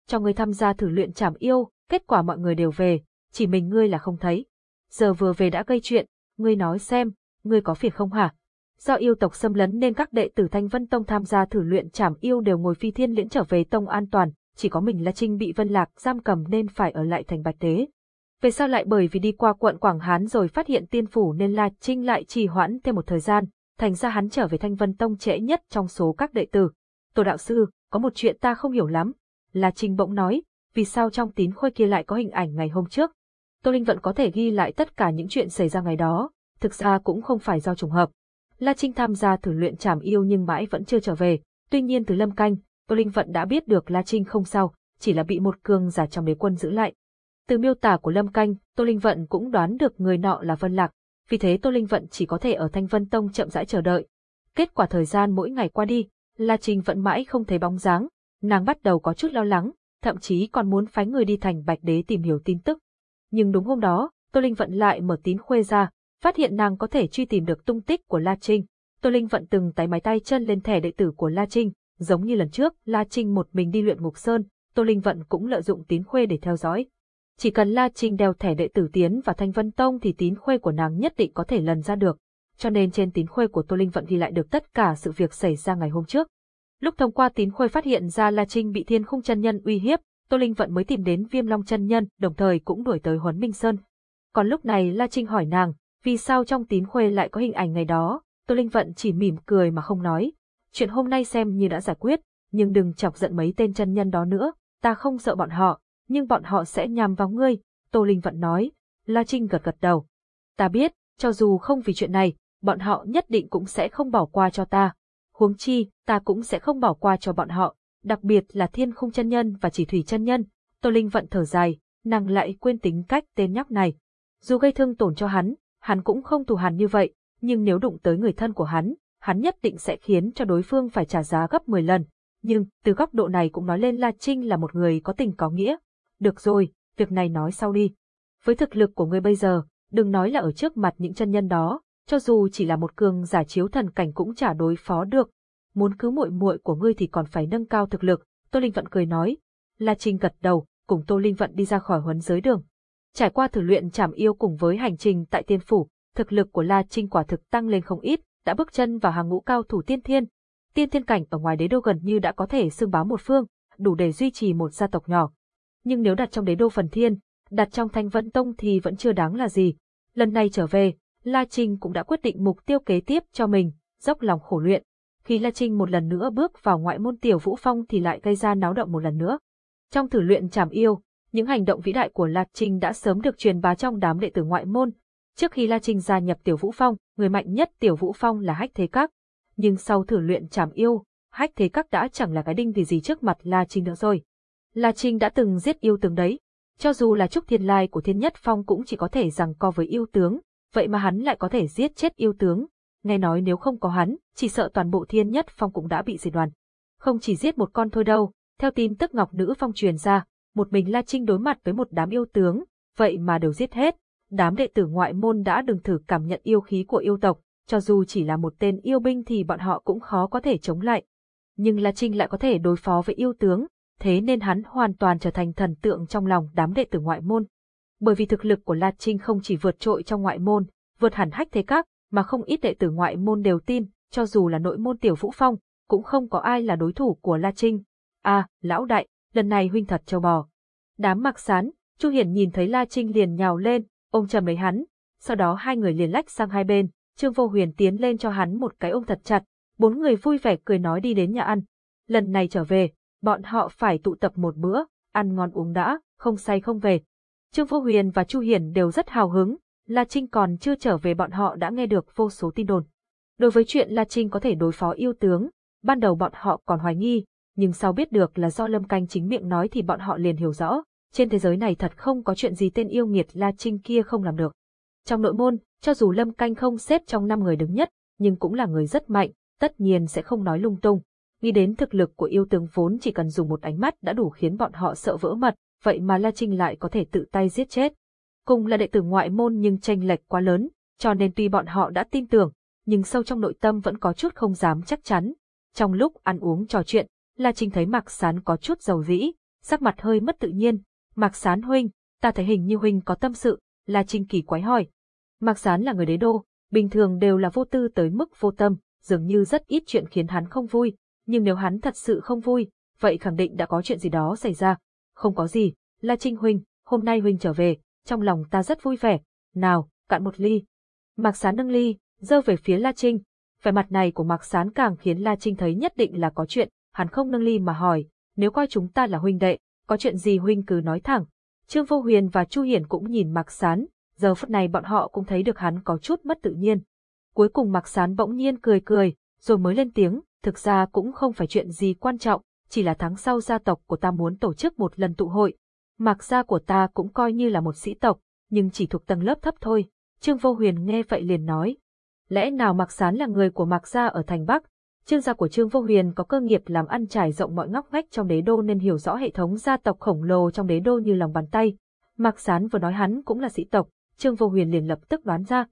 Cho người tham gia thử luyện trảm yêu, kết quả mọi người đều về, chỉ mình ngươi là không thấy. Giờ vừa về đã gây chuyện, ngươi nói xem, ngươi có phiền không hả? Do yêu tộc xâm lấn nên các đệ tử Thanh Vân Tông tham gia thử luyện trảm yêu đều ngồi phi thiên liễn trở về tông an toàn, chỉ có mình La Trinh bị Vân Lạc giam cầm nên phải ở lại thành Bạch Tế. Về sau lại bởi vì đi qua quận Quảng Hán rồi phát hiện tiên phủ nên La Trinh lại trì hoãn thêm một thời gian, thành ra hắn trở về Thanh Vân Tông trễ nhất trong số các đệ tử. Tổ đạo sư, có một chuyện ta không hiểu lắm. La Trinh bỗng nói, vì sao trong tín khôi kia lại có hình ảnh ngày hôm trước? Tô Linh vẫn có thể ghi lại tất cả những chuyện xảy ra ngày đó, thực ra cũng không phải do trùng hợp. La Trinh tham gia thử luyện trảm yêu nhưng mãi vẫn chưa trở về, tuy nhiên từ lâm canh, Tô Linh Vận đã biết được La Trinh không sao, chỉ là bị một cường giả trong đế quân giữ lại. Từ miêu tả của Lâm Canh, Tô Linh Vận cũng đoán được người nọ là Vân Lạc, vì thế Tô Linh Vận chỉ có thể ở Thanh Vân Tông chậm rãi chờ đợi. Kết quả thời gian mỗi ngày qua đi, La Trinh vẫn mãi không thấy bóng dáng, nàng bắt đầu có chút lo lắng, thậm chí còn muốn phái người đi thành Bạch Đế tìm hiểu tin tức. Nhưng đúng hôm đó, Tô Linh Vận lại mở tín khuê ra, phát hiện nàng có thể truy tìm được tung tích của La Trinh. Tô Linh Vận từng tái máy tay chân lên thẻ đệ tử của La Trinh, giống như lần trước, La Trinh một mình đi luyện ngục sơn, Tô Linh Vận cũng lợi dụng tín khuê để theo dõi. Chỉ cần La Trinh đeo thẻ đệ tử tiến và Thanh Vân Tông thì tín khuê của nàng nhất định có thể lần ra được, cho nên trên tín khuê của Tô Linh Vận ghi lại được tất cả sự việc xảy ra ngày hôm trước. Lúc thông qua tín khuê phát hiện ra La Trinh bị Thiên Khung chân nhân uy hiếp, Tô Linh Vận mới tìm đến Viêm Long chân nhân, đồng thời cũng đuổi tới Huấn Minh Sơn. Còn lúc này La Trinh hỏi nàng, vì sao trong tín khuê lại có hình ảnh ngày đó, Tô Linh Vận chỉ mỉm cười mà không nói. Chuyện hôm nay xem như đã giải quyết, nhưng đừng chọc giận mấy tên chân nhân đó nữa, ta không sợ bọn họ, nhưng bọn họ sẽ nhằm vào ngươi, Tô Linh Vận nói. La Trinh gật gật đầu. Ta biết, cho dù không vì chuyện này, bọn họ nhất định cũng sẽ không bỏ qua cho ta. Huống chi, ta cũng sẽ không bỏ qua cho bọn họ, đặc biệt là thiên khung chân nhân và chỉ thủy chân nhân. Tô Linh Vận thở dài, nàng lại quên tính cách tên nhóc này. Dù gây thương tổn cho hắn, hắn cũng không thù hằn như vậy, nhưng nếu đụng tới người thân của hắn, hắn nhất định sẽ khiến cho đối phương phải trả giá gấp 10 lần. Nhưng, từ góc độ này cũng nói lên La Trinh là một người có tình có nghĩa, được rồi, việc này nói sau đi. Với thực lực của ngươi bây giờ, đừng nói là ở trước mặt những chân nhân đó, cho dù chỉ là một cường giả chiếu thần cảnh cũng chả đối phó được. Muốn cứu muội muội của ngươi thì còn phải nâng cao thực lực, Tô Linh Vận cười nói. La Trinh gật đầu, cùng Tô Linh Vận đi ra khỏi huấn giới đường. Trải qua thử luyện trảm yêu cùng với hành trình tại tiên phủ, thực lực của La Trinh quả thực tăng lên không ít, đã bước chân vào hàng ngũ cao thủ tiên thiên. Tiên thiên cảnh ở ngoài đế đô gần như đã có thể xưng báo một phương, đủ để duy trì một gia tộc nhỏ nhưng nếu đặt trong đế đô phần thiên, đặt trong thanh vận tông thì vẫn chưa đáng là gì. Lần này trở về, La Trinh cũng đã quyết định mục tiêu kế tiếp cho mình, dốc lòng khổ luyện. Khi La Trinh một lần nữa bước vào ngoại môn tiểu vũ phong thì lại gây ra náo động một lần nữa. Trong thử luyện trảm yêu, những hành động vĩ đại của La Trinh đã sớm được truyền bá trong đám đệ tử ngoại môn. Trước khi La Trinh gia nhập tiểu vũ phong, người mạnh nhất tiểu vũ phong là Hách Thế Các. Nhưng sau thử luyện trảm yêu, Hách Thế Các đã chẳng là cái đinh gì gì trước mặt La Trinh nữa rồi. La Trinh đã từng giết yêu tướng đấy. Cho dù là Trúc Thiên Lai của Thiên Nhất Phong cũng chỉ có thể rằng co với yêu tướng, vậy mà hắn lại có thể giết chết yêu tướng. Nghe nói nếu không có hắn, chỉ sợ toàn bộ Thiên Nhất Phong cũng đã bị diệt đoàn. Không chỉ giết một con thôi đâu, theo tin tức Ngọc Nữ Phong truyền ra, một mình La Trinh đối mặt với một đám yêu tướng, vậy mà đều giết hết. Đám đệ tử ngoại môn đã đừng thử cảm nhận yêu khí của yêu tộc, cho dù chỉ là một tên yêu binh thì bọn họ cũng khó có thể chống lại. Nhưng La Trinh lại có thể đối phó với yêu tướng, thế nên hắn hoàn toàn trở thành thần tượng trong lòng đám đệ tử ngoại môn. Bởi vì thực lực của La Trinh không chỉ vượt trội trong ngoại môn, vượt hẳn hách thế các, mà không ít đệ tử ngoại môn đều tin, cho dù là nội môn tiểu vũ phong, cũng không có ai là đối thủ của La Trinh. À, lão đại, lần này huynh thật châu bò. Đám mặc sán, Chu Hiển nhìn thấy La Trinh liền nhào lên, ôm chầm lấy hắn, sau đó hai người liền lách sang hai bên, Trương Vô Huyền tiến lên cho hắn một cái ôm thật chặt, bốn người vui vẻ cười nói đi đến nhà ăn. Lần này trở về, bọn họ phải tụ tập một bữa, ăn ngon uống đã, không say không về. Trương Vô Huyền và Chu Hiển đều rất hào hứng, La Trinh còn chưa trở về bọn họ đã nghe được vô số tin đồn. Đối với chuyện La Trinh có thể đối phó yêu tướng, ban đầu bọn họ còn hoài nghi, nhưng sau biết được là do Lâm Canh chính miệng nói thì bọn họ liền hiểu rõ, trên thế giới này thật không có chuyện gì tên yêu nghiệt La Trinh kia không làm được. Trong nội môn, cho dù Lâm Canh không xếp trong năm người đứng nhất, nhưng cũng là người rất mạnh, tất nhiên sẽ không nói lung tung. Nghĩ đến thực lực của yêu tướng vốn chỉ cần dùng một ánh mắt đã đủ khiến bọn họ sợ vỡ mật, vậy mà La Trinh lại có thể tự tay giết chết. Cùng là đệ tử ngoại môn nhưng tranh lệch quá lớn, cho nên tuy bọn họ đã tin tưởng, nhưng sâu trong nội tâm vẫn có chút không dám chắc chắn. Trong lúc ăn uống trò chuyện, La Trinh thấy Mạc Sán có chút dầu dĩ, sắc mặt hơi mất tự nhiên. Mạc Sán huynh, ta thấy hình như huynh có tâm sự, La Trinh kỳ quái hỏi. Mạc Sán là người đế đô, bình thường đều là vô tư tới mức vô tâm, dường như rất ít chuyện khiến hắn không vui, nhưng nếu hắn thật sự không vui, vậy khẳng định đã có chuyện gì đó xảy ra. Không có gì, La Trinh huynh, hôm nay huynh trở về, trong lòng ta rất vui vẻ. Nào, cạn một ly. Mạc Sán nâng ly, dơ về phía La Trinh. Vẻ mặt này của Mạc Sán càng khiến La Trinh thấy nhất định là có chuyện, hắn không nâng ly mà hỏi, nếu coi chúng ta là huynh đệ, có chuyện gì huynh cứ nói thẳng. Trương Vô Huyền và Chu Hiển cũng nhìn Mạc Sán, giờ phút này bọn họ cũng thấy được hắn có chút mất tự nhiên. Cuối cùng Mạc Sán bỗng nhiên cười cười, rồi mới lên tiếng, thực ra cũng không phải chuyện gì quan trọng, chỉ là tháng sau gia tộc của ta muốn tổ chức một lần tụ hội. Mạc gia của ta cũng coi như là một sĩ tộc, nhưng chỉ thuộc tầng lớp thấp thôi. Trương Vô Huyền nghe vậy liền nói. Lẽ nào Mạc Sán là người của Mạc gia ở thành Bắc? Trương gia của Trương Vô Huyền có cơ nghiệp làm ăn trải rộng mọi ngóc ngách trong đế đô nên hiểu rõ hệ thống gia tộc khổng lồ trong đế đô như lòng bàn tay. Mạc Sán vừa nói hắn cũng là sĩ tộc, Trương Vô Huyền liền lập tức đoán ra.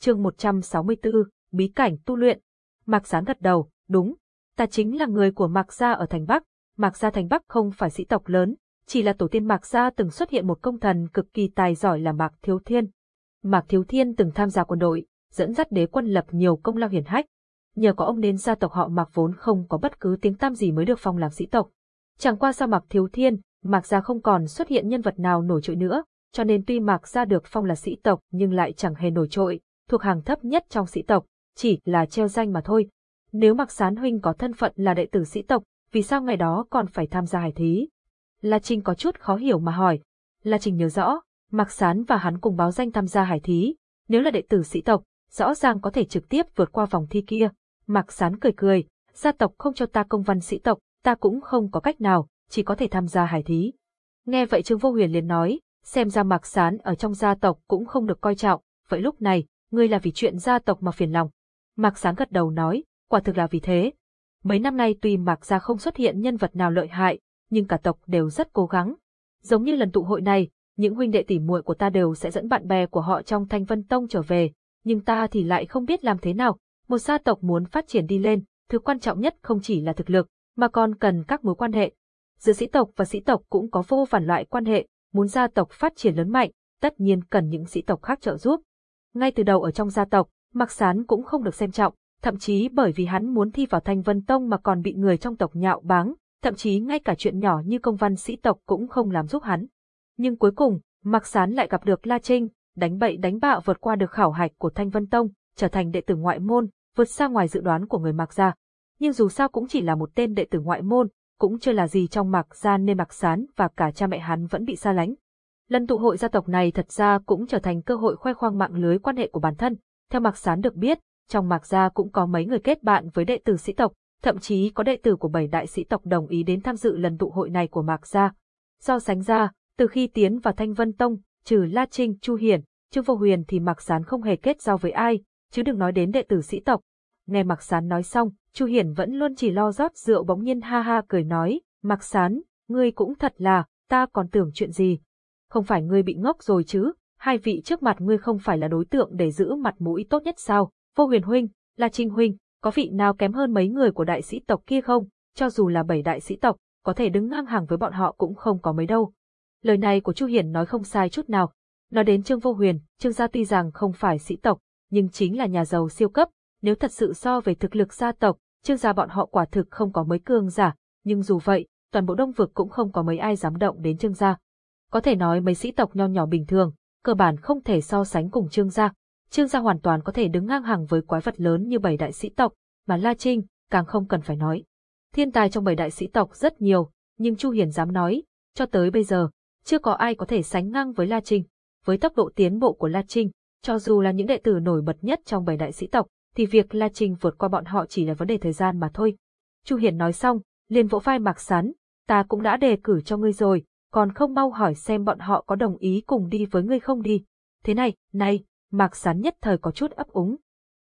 Chương 164, bí cảnh tu luyện. Mạc Sán gật đầu, đúng, ta chính là người của Mạc gia ở thành Bắc. Mạc gia thành Bắc không phải sĩ tộc lớn, chỉ là tổ tiên Mạc gia từng xuất hiện một công thần cực kỳ tài giỏi là Mạc Thiếu Thiên. Mạc Thiếu Thiên từng tham gia quân đội, dẫn dắt đế quân lập nhiều công lao hiển hách. Nhờ có ông nên gia tộc họ Mạc vốn không có bất cứ tiếng tăm gì mới được phong làm sĩ tộc. Chẳng qua sau Mạc Thiếu Thiên, Mạc gia không còn xuất hiện nhân vật nào nổi trội nữa, cho nên tuy Mạc gia được phong là sĩ tộc nhưng lại chẳng hề nổi trội, thuộc hàng thấp nhất trong sĩ tộc, chỉ là treo danh mà thôi. Nếu Mạc Sán huynh có thân phận là đệ tử sĩ tộc, vì sao ngày đó còn phải tham gia hải thí? La Trinh có chút khó hiểu mà hỏi. La Trinh nhớ rõ, Mạc Sán và hắn cùng báo danh tham gia hải thí, nếu là đệ tử sĩ tộc, rõ ràng có thể trực tiếp vượt qua vòng thi kia. Mạc Sán cười cười, gia tộc không cho ta công văn sĩ tộc, ta cũng không có cách nào, chỉ có thể tham gia hải thí. Nghe vậy Trương Vô Huyền liền nói, xem ra Mạc Sán ở trong gia tộc cũng không được coi trọng, vậy lúc này, ngươi là vì chuyện gia tộc mà phiền lòng. Mạc Sán gật đầu nói, quả thực là vì thế. Mấy năm nay tuy Mạc gia không xuất hiện nhân vật nào lợi hại, nhưng cả tộc đều rất cố gắng. Giống như lần tụ hội này, những huynh đệ tỷ muội của ta đều sẽ dẫn bạn bè của họ trong Thanh Vân Tông trở về, nhưng ta thì lại không biết làm thế nào. Một gia tộc muốn phát triển đi lên, thứ quan trọng nhất không chỉ là thực lực, mà còn cần các mối quan hệ. Giữa sĩ tộc và sĩ tộc cũng có vô vàn loại quan hệ, muốn gia tộc phát triển lớn mạnh, tất nhiên cần những sĩ tộc khác trợ giúp. Ngay từ đầu ở trong gia tộc, Mạc Sán cũng không được xem trọng, thậm chí bởi vì hắn muốn thi vào Thanh Vân Tông mà còn bị người trong tộc nhạo báng, thậm chí ngay cả chuyện nhỏ như công văn sĩ tộc cũng không làm giúp hắn. Nhưng cuối cùng, Mạc Sán lại gặp được La Trinh, đánh bậy đánh bạo vượt qua được khảo hạch của Thanh Vân Tông, trở thành đệ tử ngoại môn, vượt xa ngoài dự đoán của người Mạc gia. Nhưng dù sao cũng chỉ là một tên đệ tử ngoại môn, cũng chưa là gì trong Mạc gia nên Mạc Sán và cả cha mẹ hắn vẫn bị xa lánh. Lần tụ hội gia tộc này thật ra cũng trở thành cơ hội khoe khoang mạng lưới quan hệ của bản thân. Theo Mạc Sán được biết, trong Mạc gia cũng có mấy người kết bạn với đệ tử sĩ tộc, thậm chí có đệ tử của bảy đại sĩ tộc đồng ý đến tham dự lần tụ hội này của Mạc Gia. So sánh ra, từ khi tiến vào Thanh Vân Tông, trừ La Trinh, Chu Hiển, Trương Vô Huyền thì Mạc Sán không hề kết giao với ai, chứ đừng nói đến đệ tử sĩ tộc. Nghe Mạc Sán nói xong, Chu Hiển vẫn luôn chỉ lo rót rượu bỗng nhiên ha ha cười nói, Mạc Sán, ngươi cũng thật là, ta còn tưởng chuyện gì. Không phải ngươi bị ngốc rồi chứ, hai vị trước mặt ngươi không phải là đối tượng để giữ mặt mũi tốt nhất sao, Vô Huyền Huynh, La Trinh Huynh, có vị nào kém hơn mấy người của đại sĩ tộc kia không, cho dù là bảy đại sĩ tộc, có thể đứng ngang hàng với bọn họ cũng không có mấy đâu. Lời này của Chu Hiển nói không sai chút nào. Nói đến Trương Vô Huyền, Trương gia tuy rằng không phải sĩ tộc, nhưng chính là nhà giàu siêu cấp, nếu thật sự so về thực lực gia tộc, Trương gia bọn họ quả thực không có mấy cường giả, nhưng dù vậy, toàn bộ Đông vực cũng không có mấy ai dám động đến Trương gia. Có thể nói mấy sĩ tộc nho nhỏ bình thường, cơ bản không thể so sánh cùng Trương gia. Trương gia hoàn toàn có thể đứng ngang hàng với quái vật lớn như bảy đại sĩ tộc, mà La Trinh càng không cần phải nói. Thiên tài trong bảy đại sĩ tộc rất nhiều, nhưng Chu Hiền dám nói, cho tới bây giờ, chưa có ai có thể sánh ngang với La Trinh. Với tốc độ tiến bộ của La Trinh, cho dù là những đệ tử nổi bật nhất trong bảy đại sĩ tộc, thì việc La Trinh vượt qua bọn họ chỉ là vấn đề thời gian mà thôi. Chu Hiền nói xong, liền vỗ vai Mạc Sán, ta cũng đã đề cử cho ngươi rồi, còn không mau hỏi xem bọn họ có đồng ý cùng đi với ngươi không đi. Thế này, này, Mạc Sán nhất thời có chút ấp úng.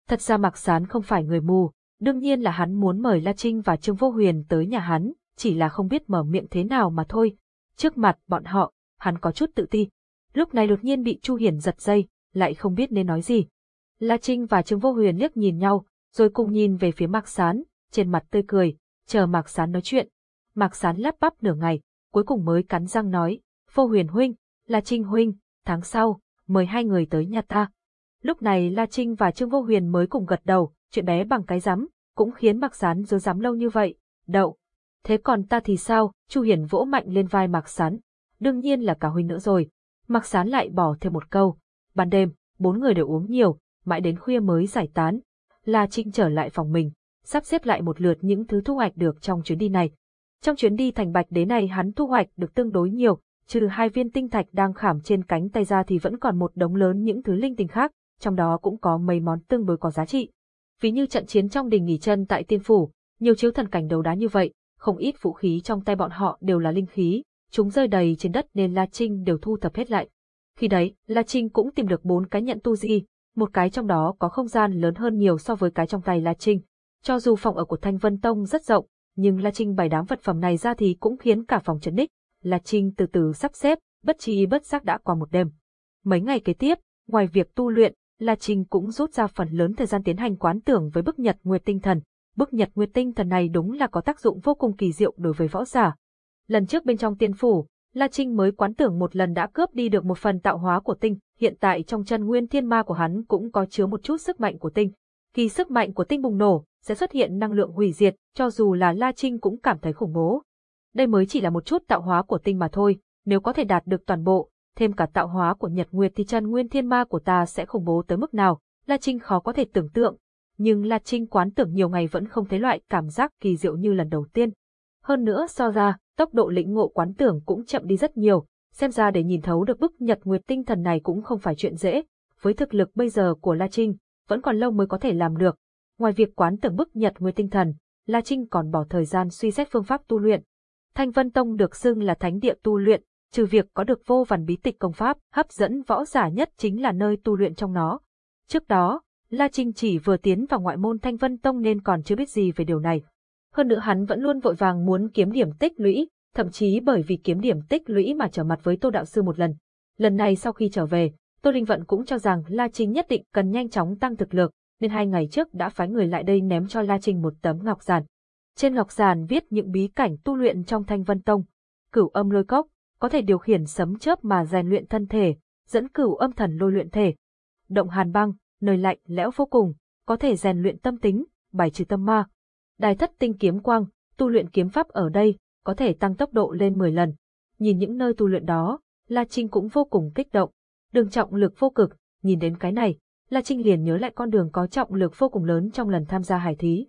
Thật ra Mạc Sán không phải người mù, đương nhiên là hắn muốn mời La Trinh và Trương Vô Huyền tới nhà hắn, chỉ là không biết mở miệng thế nào mà thôi. Trước mặt bọn họ, hắn có chút tự ti. Lúc này đột nhiên bị Chu Hiển giật dây, lại không biết nên nói gì. La Trinh và Trương Vô Huyền liếc nhìn nhau, rồi cùng nhìn về phía Mạc Sán, trên mặt tươi cười, chờ Mạc Sán nói chuyện. Mạc Sán lắp bắp nửa ngày, cuối cùng mới cắn răng nói, Vô Huyền huynh, La Trinh huynh, tháng sau, mời hai người tới nhà ta. Lúc này La Trinh và Trương Vô Huyền mới cùng gật đầu, chuyện bé bằng cái rắm, cũng khiến Mạc Sán dối dám lâu như vậy. Đậu. Thế còn ta thì sao? Chu Hiển vỗ mạnh lên vai Mạc Sán. Đương nhiên là cả huynh nữa rồi. Mạc Sán lại bỏ thêm một câu. Ban đêm, bốn người đều uống nhiều, mãi đến khuya mới giải tán. La Trinh trở lại phòng mình, sắp xếp lại một lượt những thứ thu hoạch được trong chuyến đi này. Trong chuyến đi thành bạch đế này hắn thu hoạch được tương đối nhiều, trừ hai viên tinh thạch đang khảm trên cánh tay ra thì vẫn còn một đống lớn những thứ linh tinh khác, trong đó cũng có mấy món tương đối có giá trị. Ví như trận chiến trong đình nghỉ chân tại tiên phủ, nhiều chiếu thần cảnh đấu đá như vậy, không ít vũ khí trong tay bọn họ đều là linh khí, chúng rơi đầy trên đất nên La Trinh đều thu thập hết lại. Khi đấy, La Trinh cũng tìm được bốn cái nhận tu di, một cái trong đó có không gian lớn hơn nhiều so với cái trong tay La Trinh. Cho dù phòng ở của Thanh Vân Tông rất rộng, nhưng La Trinh bày đám vật phẩm này ra thì cũng khiến cả phòng chấn ních. La Trinh từ từ sắp xếp, bất chi bất giác đã qua một đêm. Mấy ngày kế tiếp, ngoài việc tu luyện, La Trinh cũng rút ra phần lớn thời gian tiến hành quán tưởng với bức nhật nguyệt tinh thần. Bức nhật nguyệt tinh thần này đúng là có tác dụng vô cùng kỳ diệu đối với võ giả. Lần trước bên trong tiên phủ, La Trinh mới quán tưởng một lần đã cướp đi được một phần tạo hóa của tinh, hiện tại trong chân nguyên thiên ma của hắn cũng có chứa một chút sức mạnh của tinh. Khi sức mạnh của tinh bùng nổ, sẽ xuất hiện năng lượng hủy diệt, cho dù là La Trinh cũng cảm thấy khủng bố. Đây mới chỉ là một chút tạo hóa của tinh mà thôi, nếu có thể đạt được toàn bộ, thêm cả tạo hóa của Nhật Nguyệt thì chân nguyên thiên ma của ta sẽ khủng bố tới mức nào, La Trinh khó có thể tưởng tượng. Nhưng La Trinh quán tưởng nhiều ngày vẫn không thấy loại cảm giác kỳ diệu như lần đầu tiên. Hơn nữa so ra, tốc độ lĩnh ngộ quán tưởng cũng chậm đi rất nhiều, xem ra để nhìn thấu được bức nhật nguyệt tinh thần này cũng không phải chuyện dễ, với thực lực bây giờ của La Trinh, vẫn còn lâu mới có thể làm được. Ngoài việc quán tưởng bức nhật nguyệt tinh thần, La Trinh còn bỏ thời gian suy xét phương pháp tu luyện. Thanh Vân Tông được xưng là thánh địa tu luyện, trừ việc có được vô vàn bí tịch công pháp, hấp dẫn võ giả nhất chính là nơi tu luyện trong nó. Trước đó, La Trinh chỉ vừa tiến vào ngoại môn Thanh Vân Tông nên còn chưa biết gì về điều này. Hơn nữa hắn vẫn luôn vội vàng muốn kiếm điểm tích lũy, thậm chí bởi vì kiếm điểm tích lũy mà trở mặt với Tô Đạo Sư một lần. Lần này sau khi trở về, Tô Linh Vận cũng cho rằng La Trinh nhất định cần nhanh chóng tăng thực lực, nên hai ngày trước đã phái người lại đây ném cho La Trinh một tấm ngọc giản. Trên ngọc giản viết những bí cảnh tu luyện trong Thanh Vân Tông. Cửu âm lôi cốc, có thể điều khiển sấm chớp mà rèn luyện thân thể, dẫn cửu âm thần lôi luyện thể. Động hàn băng, nơi lạnh lẽo vô cùng, có thể rèn luyện tâm tính, bài trừ tâm ma. Đài thất tinh kiếm quang, tu luyện kiếm pháp ở đây, có thể tăng tốc độ lên 10 lần. Nhìn những nơi tu luyện đó, La Trinh cũng vô cùng kích động. Đường trọng lực vô cực, nhìn đến cái này, La Trinh liền nhớ lại con đường có trọng lực vô cùng lớn trong lần tham gia hải thí.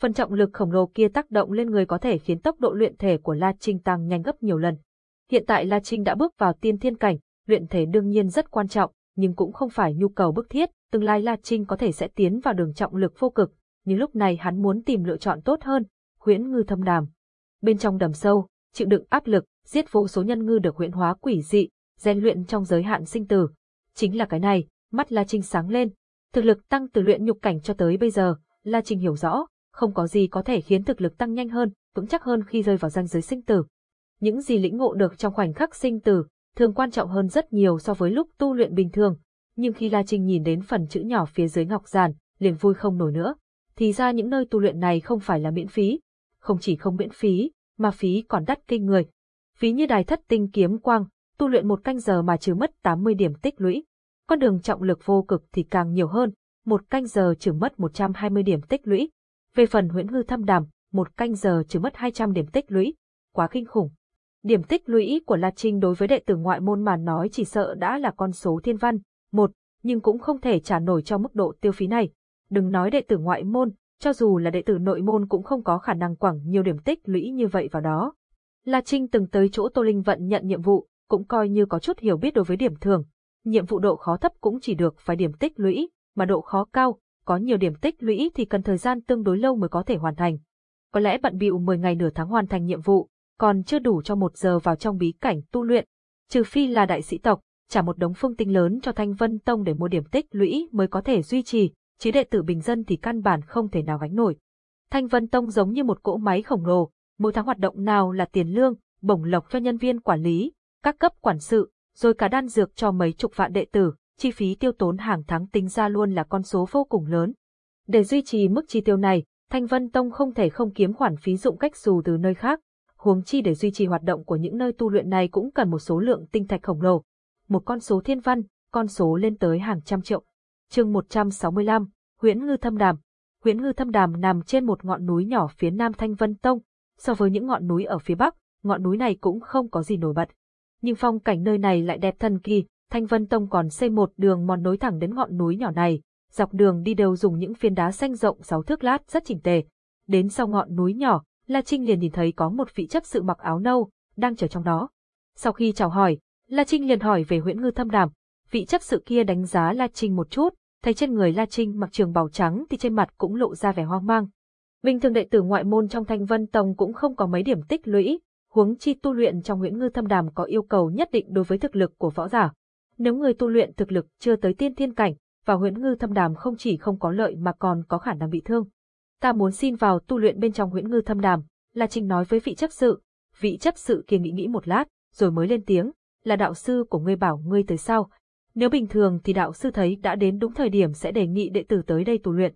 Phần trọng lực khổng lồ kia tác động lên người có thể khiến tốc độ luyện thể của La Trinh tăng nhanh gấp nhiều lần. Hiện tại La Trinh đã bước vào tiên thiên cảnh, luyện thể đương nhiên rất quan trọng, nhưng cũng không phải nhu cầu bức thiết, tương lai La Trinh có thể sẽ tiến vào đường trọng lực vô cực, nhưng lúc này hắn muốn tìm lựa chọn tốt hơn, huyễn ngư thâm đàm. Bên trong đầm sâu, chịu đựng áp lực, giết vô số nhân ngư được huyễn hóa quỷ dị, rèn luyện trong giới hạn sinh tử. Chính là cái này, mắt La Trinh sáng lên. Thực lực tăng từ luyện nhục cảnh cho tới bây giờ, La Trinh hiểu rõ, không có gì có thể khiến thực lực tăng nhanh hơn, vững chắc hơn khi rơi vào ranh giới sinh tử. Những gì lĩnh ngộ được trong khoảnh khắc sinh tử, thường quan trọng hơn rất nhiều so với lúc tu luyện bình thường. Nhưng khi La Trinh nhìn đến phần chữ nhỏ phía dưới ngọc giản, liền vui không nổi nữa. Thì ra những nơi tu luyện này không phải là miễn phí, không chỉ không miễn phí, mà phí còn đắt kinh người. Phí như đài thất tinh kiếm quang, tu luyện một canh giờ mà trừ mất 80 điểm tích lũy. Con đường trọng lực vô cực thì càng nhiều hơn, một canh giờ trừ mất 120 điểm tích lũy. Về phần huyễn ngư thâm đàm, một canh giờ trừ mất 200 điểm tích lũy. Quá kinh khủng. Điểm tích lũy của La Trinh đối với đệ tử ngoại môn mà nói chỉ sợ đã là con số thiên văn, một, nhưng cũng không thể trả nổi cho mức độ tiêu phí này. Đừng nói đệ tử ngoại môn, cho dù là đệ tử nội môn cũng không có khả năng quẳng nhiều điểm tích lũy như vậy vào đó. La Trinh từng tới chỗ Tô Linh Vận nhận nhiệm vụ, cũng coi như có chút hiểu biết đối với điểm thường. Nhiệm vụ độ khó thấp cũng chỉ được vài điểm tích lũy, mà độ khó cao, có nhiều điểm tích lũy thì cần thời gian tương đối lâu mới có thể hoàn thành. Có lẽ bận bịu 10 ngày nửa tháng hoàn thành nhiệm vụ, còn chưa đủ cho một giờ vào trong bí cảnh tu luyện. Trừ phi là đại sĩ tộc, trả một đống phương tinh lớn cho Thanh Vân Tông để mua điểm tích lũy mới có thể duy trì, chứ đệ tử bình dân thì căn bản không thể nào gánh nổi. Thanh Vân Tông giống như một cỗ máy khổng lồ, mỗi tháng hoạt động nào là tiền lương, bổng lộc cho nhân viên quản lý, các cấp quản sự, rồi cả đan dược cho mấy chục vạn đệ tử, chi phí tiêu tốn hàng tháng tính ra luôn là con số vô cùng lớn. Để duy trì mức chi tiêu này, Thanh Vân Tông không thể không kiếm khoản phí dụng cách dù từ nơi khác, huống chi để duy trì hoạt động của những nơi tu luyện này cũng cần một số lượng tinh thạch khổng lồ. Một con số thiên văn, con số lên tới hàng trăm triệu. chương 165, Huyễn Ngư Thâm Đàm. Huyễn Ngư Thâm Đàm nằm trên một ngọn núi nhỏ phía nam Thanh Vân Tông. So với những ngọn núi ở phía bắc, ngọn núi này cũng không có gì nổi bật. Nhưng phong cảnh nơi này lại đẹp thần kỳ, Thanh Vân Tông còn xây một đường mòn nối thẳng đến ngọn núi nhỏ này, dọc đường đi đều dùng những phiến đá xanh rộng sáu thước lát rất chỉnh tề. Đến sau ngọn núi nhỏ, La Trinh liền nhìn thấy có một vị chấp sự mặc áo nâu, đang chờ trong đó. Sau khi chào hỏi, La Trinh liền hỏi về huyễn ngư thâm đàm. Vị chấp sự kia đánh giá La Trinh một chút, thấy trên người La Trinh mặc trường bào trắng thì trên mặt cũng lộ ra vẻ hoang mang. Bình thường đệ tử ngoại môn trong Thanh Vân Tông cũng không có mấy điểm tích lũy, huống chi tu luyện trong huyễn ngư thâm đàm có yêu cầu nhất định đối với thực lực của võ giả. Nếu người tu luyện thực lực chưa tới tiên thiên cảnh, vào huyễn ngư thâm đàm không chỉ không có lợi mà còn có khả năng bị thương. Ta muốn xin vào tu luyện bên trong huyễn ngư thâm đàm, La Trinh nói với vị chấp sự. Vị chấp sự kia nghĩ nghĩ một lát, rồi mới lên tiếng, là đạo sư của ngươi bảo ngươi tới sau Nếu bình thường thì đạo sư thấy đã đến đúng thời điểm sẽ đề nghị đệ tử tới đây tu luyện.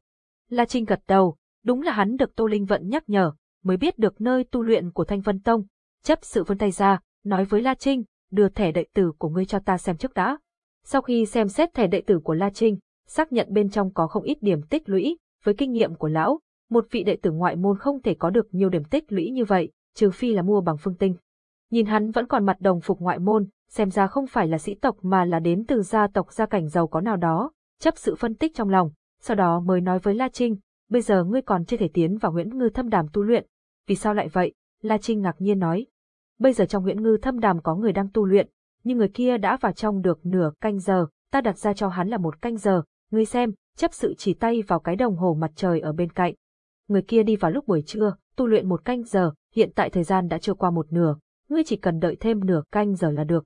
La Trinh gật đầu, đúng là hắn được Tô Linh Vận nhắc nhở, mới biết được nơi tu luyện của Thanh Vân Tông. Chấp sự vươn tay ra, nói với La Trinh, đưa thẻ đệ tử của ngươi cho ta xem trước đã. Sau khi xem xét thẻ đệ tử của La Trinh, xác nhận bên trong có không ít điểm tích lũy, với kinh nghiệm của lão, một vị đệ tử ngoại môn không thể có được nhiều điểm tích lũy như vậy, trừ phi là mua bằng phương tinh. Nhìn hắn vẫn còn mặt đồng phục ngoại môn, xem ra không phải là sĩ tộc mà là đến từ gia tộc gia cảnh giàu có nào đó, chấp sự phân tích trong lòng, sau đó mới nói với La Trinh, bây giờ ngươi còn chưa thể tiến vào Nguyễn ngư thâm đàm tu luyện. Vì sao lại vậy? La Trinh ngạc nhiên nói. Bây giờ trong Nguyễn ngư thâm đàm có người đang tu luyện, nhưng người kia đã vào trong được nửa canh giờ, ta đặt ra cho hắn là một canh giờ, ngươi xem, chấp sự chỉ tay vào cái đồng hồ mặt trời ở bên cạnh. Người kia đi vào lúc buổi trưa, tu luyện một canh giờ, hiện tại thời gian đã trôi qua một nửa, ngươi chỉ cần đợi thêm nửa canh giờ là được.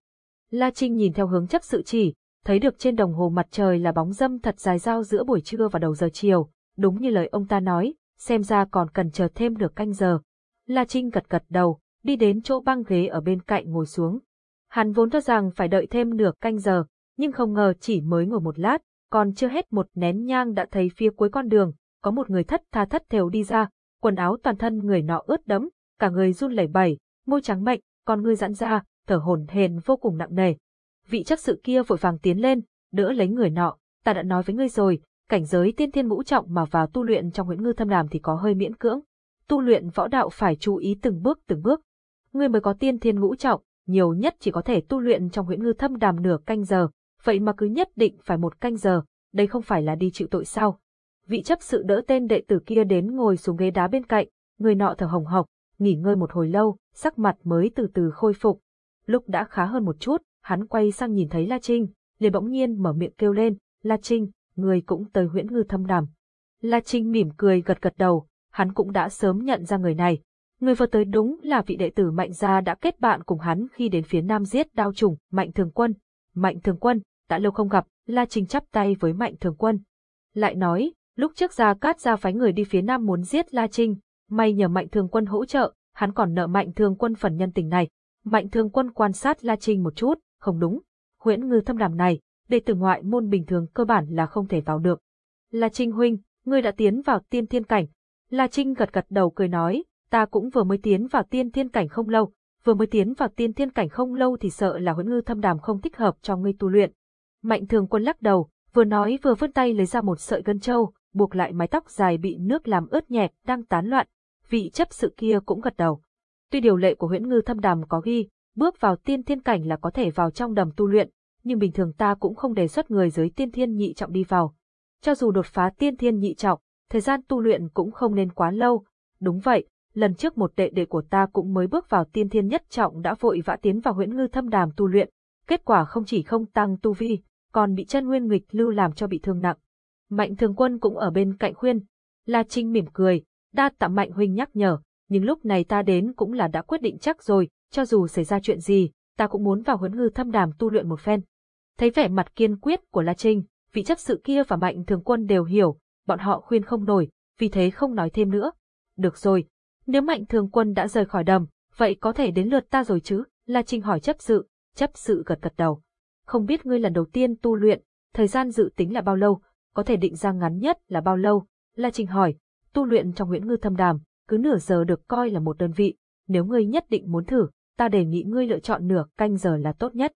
La Trinh nhìn theo hướng chấp sự chỉ, thấy được trên đồng hồ mặt trời là bóng dâm thật dài dao giữa buổi trưa và đầu giờ chiều, đúng như lời ông ta nói, xem ra còn cần chờ thêm được canh giờ. La Trinh gật gật đầu, đi đến chỗ băng ghế ở bên cạnh ngồi xuống. Hắn vốn cho rằng phải đợi thêm nửa canh giờ, nhưng không ngờ chỉ mới ngồi một lát, còn chưa hết một nén nhang đã thấy phía cuối con đường, có một người thất tha thất thều đi ra, quần áo toàn thân người nọ ướt đẫm, cả người run lẩy bẩy, môi trắng bệnh, con ngươi giãn ra, thở hổn hển vô cùng nặng nề. Vị chấp sự kia vội vàng tiến lên, đỡ lấy người nọ, ta đã nói với ngươi rồi, cảnh giới tiên thiên ngũ trọng mà vào tu luyện trong huyễn Ngư Thâm Đàm thì có hơi miễn cưỡng. Tu luyện võ đạo phải chú ý từng bước từng bước. Ngươi mới có tiên thiên ngũ trọng, nhiều nhất chỉ có thể tu luyện trong huyễn Ngư Thâm Đàm nửa canh giờ, vậy mà cứ nhất định phải một canh giờ, đây không phải là đi chịu tội sao? Vị chấp sự đỡ tên đệ tử kia đến ngồi xuống ghế đá bên cạnh, người nọ thở hồng hộc, nghỉ ngơi một hồi lâu, sắc mặt mới từ từ khôi phục. Lúc đã khá hơn một chút, hắn quay sang nhìn thấy La Trinh, liền bỗng nhiên mở miệng kêu lên, La Trinh, người cũng tới huyễn ngư thâm đàm. La Trinh mỉm cười gật gật đầu, hắn cũng đã sớm nhận ra người này. Người vừa tới đúng là vị đệ tử Mạnh Gia đã kết bạn cùng hắn khi đến phía Nam giết đao trùng, Mạnh Thường Quân. Mạnh Thường Quân, đã lâu không gặp, La Trinh chắp tay với Mạnh Thường Quân. Lại nói, lúc trước Gia Cát ra phái người đi phía Nam muốn giết La Trinh, may nhờ Mạnh Thường Quân hỗ trợ, hắn còn nợ Mạnh Thường Quân phần nhân tình này. Mạnh Thường Quân quan sát La Trinh một chút, không đúng. Huyễn ngư thâm đàm này, đệ tử ngoại môn bình thường cơ bản là không thể vào được. La Trinh huynh, ngươi đã tiến vào tiên thiên cảnh. La Trinh gật gật đầu cười nói, ta cũng vừa mới tiến vào tiên thiên cảnh không lâu, vừa mới tiến vào tiên thiên cảnh không lâu thì sợ là huyễn ngư thâm đàm không thích hợp cho ngươi tu luyện. Mạnh thường quân lắc đầu, Vừa nói vừa vươn tay lấy ra một sợi gân trâu, buộc lại mái tóc dài bị nước làm ướt nhẹp đang tán loạn. Vị chấp sự kia cũng gật đầu. Tuy điều lệ của huyễn ngư thâm đàm có ghi, bước vào tiên thiên cảnh là có thể vào trong đầm tu luyện, nhưng bình thường ta cũng không đề xuất người dưới tiên thiên nhị trọng đi vào. Cho dù đột phá tiên thiên nhị trọng, thời gian tu luyện cũng không nên quá lâu. Đúng vậy, lần trước một đệ đệ của ta cũng mới bước vào tiên thiên nhất trọng đã vội vã tiến vào huyễn ngư thâm đàm tu luyện, kết quả không chỉ không tăng tu vi, còn bị chân nguyên nghịch lưu làm cho bị thương nặng. Mạnh thường quân cũng ở bên cạnh khuyên. La Trinh mỉm cười, đa tạ Mạnh huynh nhắc nhở, nhưng lúc này ta đến cũng là đã quyết định chắc rồi, cho dù xảy ra chuyện gì, ta cũng muốn vào huấn ngư thâm đàm tu luyện một phen. Thấy vẻ mặt kiên quyết của La Trinh, vị chấp sự kia và Mạnh thường quân đều hiểu, bọn họ khuyên không nổi, vì thế không nói thêm nữa. Được rồi, nếu Mạnh thường quân đã rời khỏi đầm, vậy có thể đến lượt ta rồi chứ? La Trinh hỏi chấp sự, chấp sự gật gật đầu. Không biết ngươi lần đầu tiên tu luyện, thời gian dự tính là bao lâu, có thể định ra ngắn nhất là bao lâu? La Trình hỏi, tu luyện trong Nguyễn Ngư Thâm Đàm, cứ nửa giờ được coi là một đơn vị, nếu ngươi nhất định muốn thử, ta đề nghị ngươi lựa chọn nửa canh giờ là tốt nhất.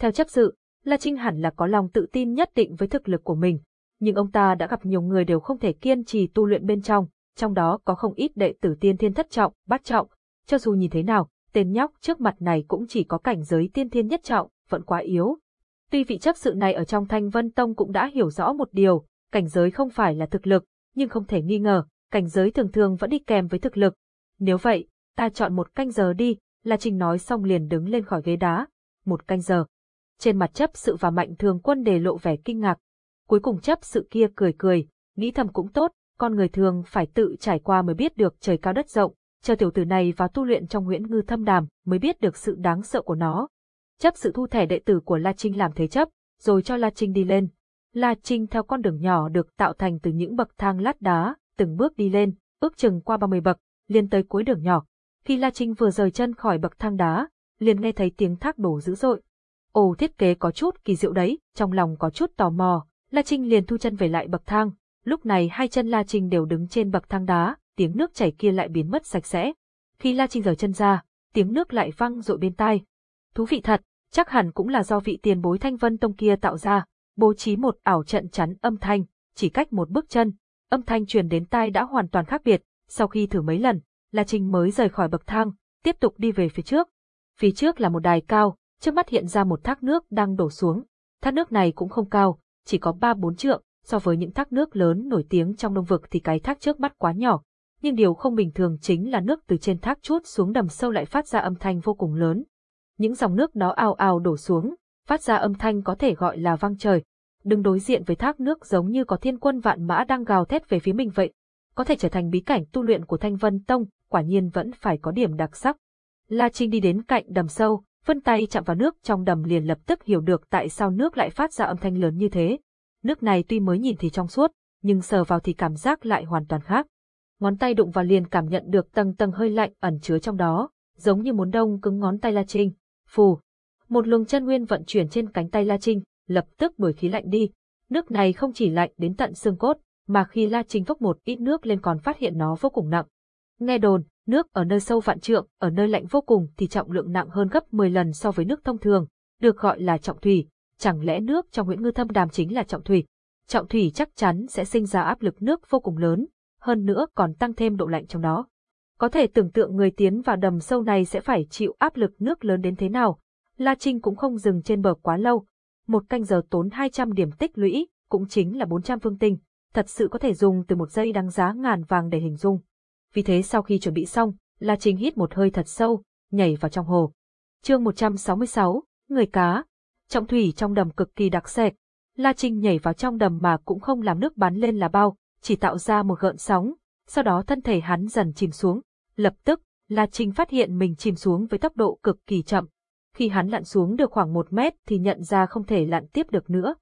Theo chấp sự, La Trinh hẳn là có lòng tự tin nhất định với thực lực của mình, nhưng ông ta đã gặp nhiều người đều không thể kiên trì tu luyện bên trong, trong đó có không ít đệ tử tiên thiên thất trọng, bát trọng, cho dù nhìn thế nào, tên nhóc trước mặt này cũng chỉ có cảnh giới tiên thiên nhất trọng, vẫn quá yếu, Tuy vị chấp sự này ở trong Thanh Vân Tông cũng đã hiểu rõ một điều, cảnh giới không phải là thực lực, nhưng không thể nghi ngờ, cảnh giới thường thường vẫn đi kèm với thực lực. Nếu vậy, ta chọn một canh giờ đi, La Trình nói xong liền đứng lên khỏi ghế đá. Một canh giờ. Trên mặt chấp sự và mạnh thường quân đề lộ vẻ kinh ngạc. Cuối cùng chấp sự kia cười cười, nghĩ thầm cũng tốt, con người thường phải tự trải qua mới biết được trời cao đất rộng, chờ tiểu tử này vào tu luyện trong nguyễn ngư thâm đàm mới biết được sự đáng sợ của nó chấp sự thu thẻ đệ tử của La Trinh làm thế chấp, rồi cho La Trinh đi lên. La Trinh theo con đường nhỏ được tạo thành từ những bậc thang lát đá, từng bước đi lên, ước chừng qua 30 bậc, liền tới cuối đường nhỏ. Khi La Trinh vừa rời chân khỏi bậc thang đá, liền nghe thấy tiếng thác đổ dữ dội. Ồ thiết kế có chút kỳ diệu đấy, trong lòng có chút tò mò, La Trinh liền thu chân về lại bậc thang. Lúc này hai chân La Trinh đều đứng trên bậc thang đá, tiếng nước chảy kia lại biến mất sạch sẽ. Khi La Trinh rời chân ra, tiếng nước lại văng rội bên tai. Thú vị thật, chắc hẳn cũng là do vị tiền bối Thanh Vân Tông kia tạo ra, bố trí một ảo trận chắn âm thanh, chỉ cách một bước chân, âm thanh truyền đến tai đã hoàn toàn khác biệt, sau khi thử mấy lần, La Trinh mới rời khỏi bậc thang, tiếp tục đi về phía trước. Phía trước là một đài cao, trước mắt hiện ra một thác nước đang đổ xuống. Thác nước này cũng không cao, chỉ có 3-4 trượng, so với những thác nước lớn nổi tiếng trong đông vực thì cái thác trước mắt quá nhỏ. Nhưng điều không bình thường chính là nước từ trên thác chút xuống đầm sâu lại phát ra âm thanh vô cùng lớn, những dòng nước đó ào ào đổ xuống, phát ra âm thanh có thể gọi là vang trời. Đứng đối diện với thác nước giống như có thiên quân vạn mã đang gào thét về phía mình vậy. Có thể trở thành bí cảnh tu luyện của Thanh Vân Tông, quả nhiên vẫn phải có điểm đặc sắc. La Trinh đi đến cạnh đầm sâu, vân tay chạm vào nước trong đầm liền lập tức hiểu được tại sao nước lại phát ra âm thanh lớn như thế. Nước này tuy mới nhìn thì trong suốt, nhưng sờ vào thì cảm giác lại hoàn toàn khác. Ngón tay đụng vào liền cảm nhận được tầng tầng hơi lạnh ẩn chứa trong đó, giống như muốn đông cứng ngón tay La Trinh. Phù. Một luồng chân nguyên vận chuyển trên cánh tay La Trinh, lập tức đuổi khí lạnh đi. Nước này không chỉ lạnh đến tận xương cốt, mà khi La Trinh vốc một ít nước lên còn phát hiện nó vô cùng nặng. Nghe đồn, nước ở nơi sâu vạn trượng, ở nơi lạnh vô cùng thì trọng lượng nặng hơn gấp 10 lần so với nước thông thường, được gọi là trọng thủy. Chẳng lẽ nước trong Nguyễn Ngư Thâm Đàm chính là trọng thủy? Trọng thủy chắc chắn sẽ sinh ra áp lực nước vô cùng lớn, hơn nữa còn tăng thêm độ lạnh trong đó. Có thể tưởng tượng người tiến vào đầm sâu này sẽ phải chịu áp lực nước lớn đến thế nào. La Trinh cũng không dừng trên bờ quá lâu. Một canh giờ tốn 200 điểm tích lũy, cũng chính là 400 phương tinh, thật sự có thể dùng từ một giây đăng giá ngàn vàng để hình dung. Vì thế sau khi chuẩn bị xong, La Trinh hít một hơi thật sâu, nhảy vào trong hồ. chương 166, người cá. Trọng thủy trong đầm cực kỳ đặc sệt. La Trinh nhảy vào trong đầm mà cũng không làm nước bắn lên là bao, chỉ tạo ra một gợn sóng, sau đó thân thể hắn dần chìm xuống, Lập tức, La Trinh phát hiện mình chìm xuống với tốc độ cực kỳ chậm. Khi hắn lặn xuống được khoảng một mét thì nhận ra không thể lặn tiếp được nữa.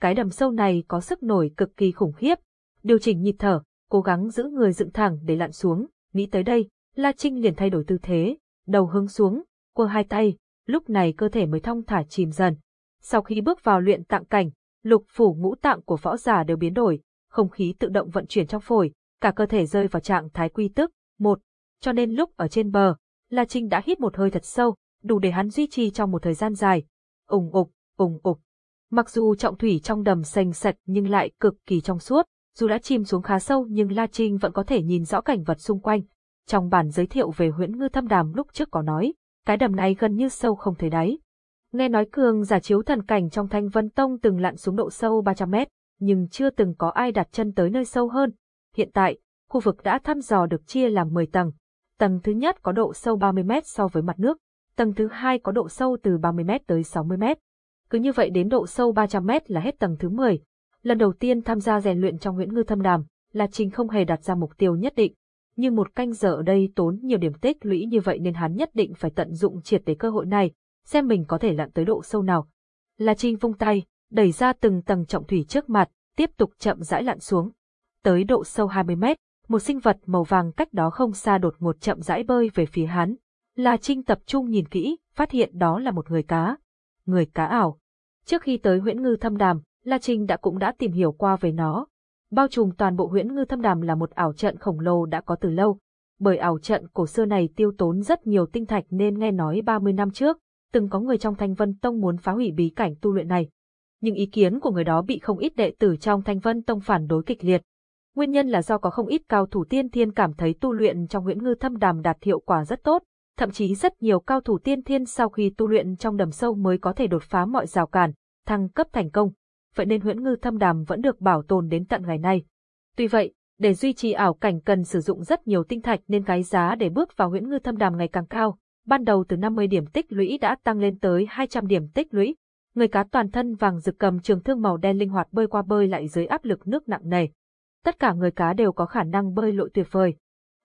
Cái đầm sâu này có sức nổi cực kỳ khủng khiếp. Điều chỉnh nhịp thở, cố gắng giữ người dựng thẳng để lặn xuống. Nghĩ tới đây, La Trinh liền thay đổi tư thế, đầu hướng xuống, quơ hai tay, lúc này cơ thể mới thong thả chìm dần. Sau khi bước vào luyện tạng cảnh, lục phủ ngũ tạng của võ giả đều biến đổi, không khí tự động vận chuyển trong phổi, cả cơ thể rơi vào trạng thái quy tức, một, cho nên lúc ở trên bờ, La Trinh đã hít một hơi thật sâu, đủ để hắn duy trì trong một thời gian dài. Ùng ục, ùng ục. Mặc dù trọng thủy trong đầm xanh sạch nhưng lại cực kỳ trong suốt, dù đã chìm xuống khá sâu nhưng La Trinh vẫn có thể nhìn rõ cảnh vật xung quanh. Trong bản giới thiệu về huyễn ngư thâm đàm lúc trước có nói, cái đầm này gần như sâu không thấy đáy. Nghe nói cường giả chiếu thần cảnh trong thanh vân tông từng lặn xuống độ sâu 300 mét, nhưng chưa từng có ai đặt chân tới nơi sâu hơn. Hiện tại, khu vực đã thăm dò được chia làm 10 tầng. Tầng thứ nhất có độ sâu 30 mét so với mặt nước, tầng thứ hai có độ sâu từ 30 mét tới 60 mét. Cứ như vậy đến độ sâu 300 mét là hết tầng thứ 10. Lần đầu tiên tham gia rèn luyện trong Nguyễn Ngư Thâm Đàm, là Trình không hề đặt ra mục tiêu nhất định. Nhưng một canh giờ ở đây tốn nhiều điểm tích lũy như vậy nên hắn nhất định phải tận dụng triệt để cơ hội này, xem mình có thể lặn tới độ sâu nào. La Trinh vung tay, đẩy ra từng tầng trọng thủy trước mặt, tiếp tục chậm rãi lặn xuống. Tới độ sâu 20 mét, một sinh vật màu vàng cách đó không xa đột ngột chậm rãi bơi về phía hắn. La Trinh tập trung nhìn kỹ, phát hiện đó là một người cá. Người cá ảo. Trước khi tới huyễn ngư thâm đàm, La Trinh đã cũng đã tìm hiểu qua về nó. Bao trùm toàn bộ huyễn ngư thâm đàm là một ảo trận khổng lồ đã có từ lâu. Bởi ảo trận cổ xưa này tiêu tốn rất nhiều tinh thạch nên nghe nói 30 năm trước, từng có người trong Thanh Vân Tông muốn phá hủy bí cảnh tu luyện này. Nhưng ý kiến của người đó bị không ít đệ tử trong Thanh Vân Tông phản đối kịch liệt. Nguyên nhân là do có không ít cao thủ tiên thiên cảm thấy tu luyện trong Nguyễn ngư thâm đàm đạt hiệu quả rất tốt, thậm chí rất nhiều cao thủ tiên thiên sau khi tu luyện trong đầm sâu mới có thể đột phá mọi rào cản, thăng cấp thành công. Vậy nên Nguyễn ngư thâm đàm vẫn được bảo tồn đến tận ngày nay. Tuy vậy, để duy trì ảo cảnh cần sử dụng rất nhiều tinh thạch nên cái giá để bước vào Nguyễn ngư thâm đàm ngày càng cao. Ban đầu từ 50 điểm tích lũy đã tăng lên tới 200 điểm tích lũy. Người cá toàn thân vàng rực cầm trường thương màu đen linh hoạt bơi qua bơi lại dưới áp lực nước nặng nề. Tất cả người cá đều có khả năng bơi lội tuyệt vời,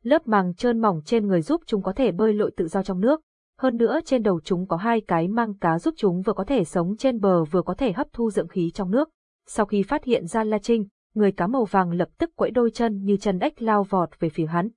Lớp màng trơn mỏng trên người giúp chúng có thể bơi lội tự do trong nước. Hơn nữa trên đầu chúng có hai cái mang cá giúp chúng vừa có thể sống trên bờ vừa có thể hấp thu dưỡng khí trong nước. Sau khi phát hiện ra La Trinh, người cá màu vàng lập tức quẫy đôi chân như chân ếch lao vọt về phía hắn.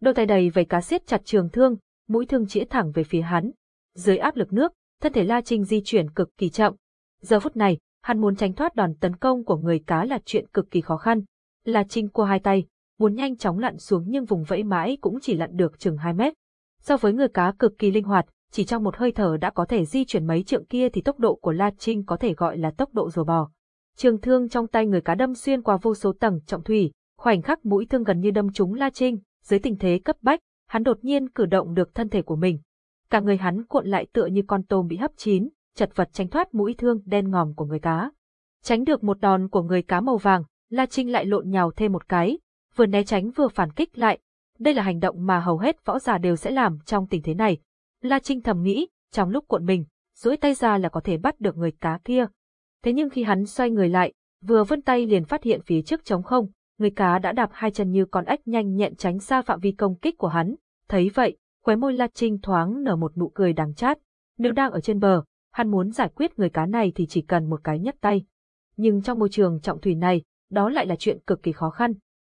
Đôi tay đầy vảy cá siết chặt trường thương, mũi thương chĩa thẳng về phía hắn. Dưới áp lực nước, thân thể La Trinh di chuyển cực kỳ chậm. Giờ phút này, hắn muốn tránh thoát đòn tấn công của người cá là chuyện cực kỳ khó khăn. La Trinh qua hai tay, muốn nhanh chóng lặn xuống nhưng vùng vẫy mãi cũng chỉ lặn được chừng 2 mét. So với người cá cực kỳ linh hoạt, chỉ trong một hơi thở đã có thể di chuyển mấy trượng kia thì tốc độ của La Trinh có thể gọi là tốc độ rùa bò. Trường thương trong tay người cá đâm xuyên qua vô số tầng trọng thủy, khoảnh khắc mũi thương gần như đâm trúng La Trinh, dưới tình thế cấp bách, hắn đột nhiên cử động được thân thể của mình. Cả người hắn cuộn lại tựa như con tôm bị hấp chín, chật vật tránh thoát mũi thương đen ngòm của người cá. Tránh được một đòn của người cá màu vàng, La Trinh lại lộn nhào thêm một cái, vừa né tránh vừa phản kích lại. Đây là hành động mà hầu hết võ giả đều sẽ làm trong tình thế này. La Trinh thầm nghĩ, trong lúc cuộn mình, duỗi tay ra là có thể bắt được người cá kia. Thế nhưng khi hắn xoay người lại, vừa vươn tay liền phát hiện phía trước trống không, người cá đã đạp hai chân như con ếch nhanh nhẹn tránh xa phạm vi công kích của hắn. Thấy vậy, khóe môi La Trinh thoáng nở một nụ cười đắng chát. Nếu đang ở trên bờ, hắn muốn giải quyết người cá này thì chỉ cần một cái nhấc tay. Nhưng trong môi trường trọng thủy này, đó lại là chuyện cực kỳ khó khăn.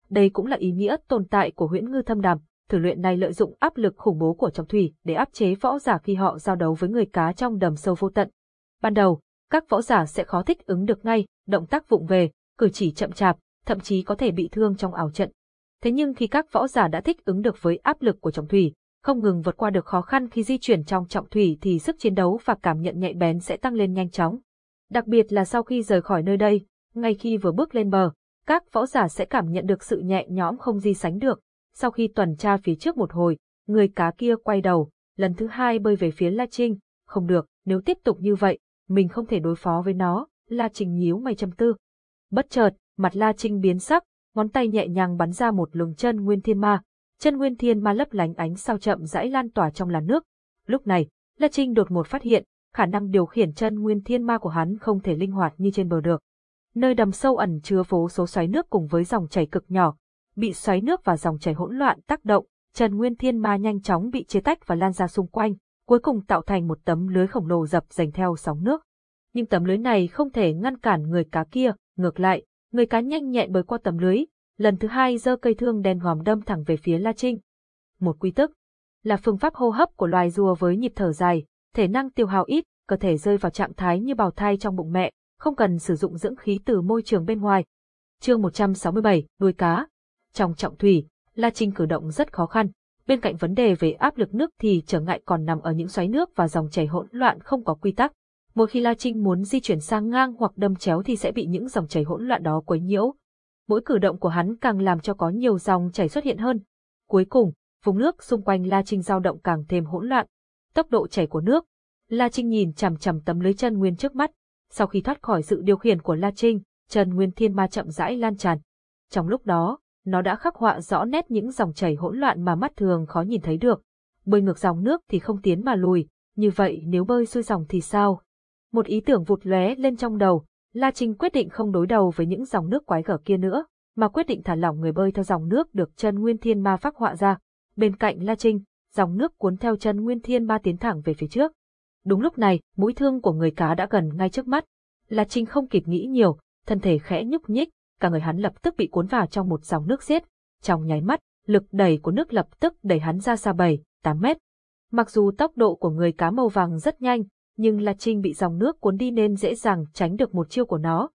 Đây cũng là ý nghĩa tồn tại của huyễn ngư thâm đàm, thử luyện này lợi dụng áp lực khủng bố của trọng thủy để áp chế võ giả khi họ giao đấu với người cá trong đầm sâu vô tận. Ban đầu, các võ giả sẽ khó thích ứng được ngay, động tác vụng về, cử chỉ chậm chạp, thậm chí có thể bị thương trong ảo trận. Thế nhưng khi các võ giả đã thích ứng được với áp lực của trọng thủy, không ngừng vượt qua được khó khăn khi di chuyển trong trọng thủy thì sức chiến đấu và cảm nhận nhạy bén sẽ tăng lên nhanh chóng. Đặc biệt là sau khi rời khỏi nơi đây, ngay khi vừa bước lên bờ, các võ giả sẽ cảm nhận được sự nhẹ nhõm không gì sánh được. Sau khi tuần tra phía trước một hồi, người cá kia quay đầu, lần thứ hai bơi về phía La Trinh. Không được, nếu tiếp tục như vậy, mình không thể đối phó với nó, La Trinh nhíu mày châm tư. Bất chợt, mặt La Trinh biến sắc, ngón tay nhẹ nhàng bắn ra một luồng chân nguyên thiên ma. Chân nguyên thiên ma lấp lánh ánh sao chậm rãi lan tỏa trong làn nước. Lúc này, La Trinh đột ngột phát hiện, khả năng điều khiển chân nguyên thiên ma của hắn không thể linh hoạt như trên bờ được nơi đầm sâu ẩn chứa vô số xoáy nước cùng với dòng chảy cực nhỏ. Bị xoáy nước và dòng chảy hỗn loạn tác động, Trần Nguyên Thiên Ma nhanh chóng bị chia tách và lan ra xung quanh, cuối cùng tạo thành một tấm lưới khổng lồ dập dành theo sóng nước. Nhưng tấm lưới này không thể ngăn cản người cá kia, ngược lại, người cá nhanh nhẹn bơi qua tấm lưới, lần thứ hai giơ cây thương đen ngòm đâm thẳng về phía La Trinh. Một quy tức là phương pháp hô hấp của loài rùa với nhịp thở dài, thể năng tiêu hao ít, cơ thể rơi vào trạng thái như bào thai trong bụng mẹ, không cần sử dụng dưỡng khí từ môi trường bên ngoài. Chương 167, đuôi cá. Trong trọng thủy, La Trinh cử động rất khó khăn. Bên cạnh vấn đề về áp lực nước thì trở ngại còn nằm ở những xoáy nước và dòng chảy hỗn loạn không có quy tắc. Mỗi khi La Trinh muốn di chuyển sang ngang hoặc đâm chéo thì sẽ bị những dòng chảy hỗn loạn đó quấy nhiễu. Mỗi cử động của hắn càng làm cho có nhiều dòng chảy xuất hiện hơn. Cuối cùng, vùng nước xung quanh La Trinh dao động càng thêm hỗn loạn. Tốc độ chảy của nước. La Trinh nhìn chằm chằm tấm lưới chân nguyên trước mắt. Sau khi thoát khỏi sự điều khiển của La Trinh, Trần nguyên thiên ma chậm rãi lan tràn. Trong lúc đó, nó đã khắc họa rõ nét những dòng chảy hỗn loạn mà mắt thường khó nhìn thấy được. Bơi ngược dòng nước thì không tiến mà lùi, như vậy nếu bơi xuôi dòng thì sao? Một ý tưởng vụt lóe lên trong đầu, La Trinh quyết định không đối đầu với những dòng nước quái gở kia nữa, mà quyết định thả lỏng người bơi theo dòng nước được chân Nguyên Thiên Ma phác họa ra. Bên cạnh La Trinh, dòng nước cuốn theo chân Nguyên Thiên Ma tiến thẳng về phía trước. Đúng lúc này, mũi thương của người cá đã gần ngay trước mắt. La Trinh không kịp nghĩ nhiều, thân thể khẽ nhúc nhích, cả người hắn lập tức bị cuốn vào trong một dòng nước xiết. Trong nháy mắt, lực đẩy của nước lập tức đẩy hắn ra xa 7, 8 mét. Mặc dù tốc độ của người cá màu vàng rất nhanh, nhưng La Trinh bị dòng nước cuốn đi nên dễ dàng tránh được một chiêu của nó.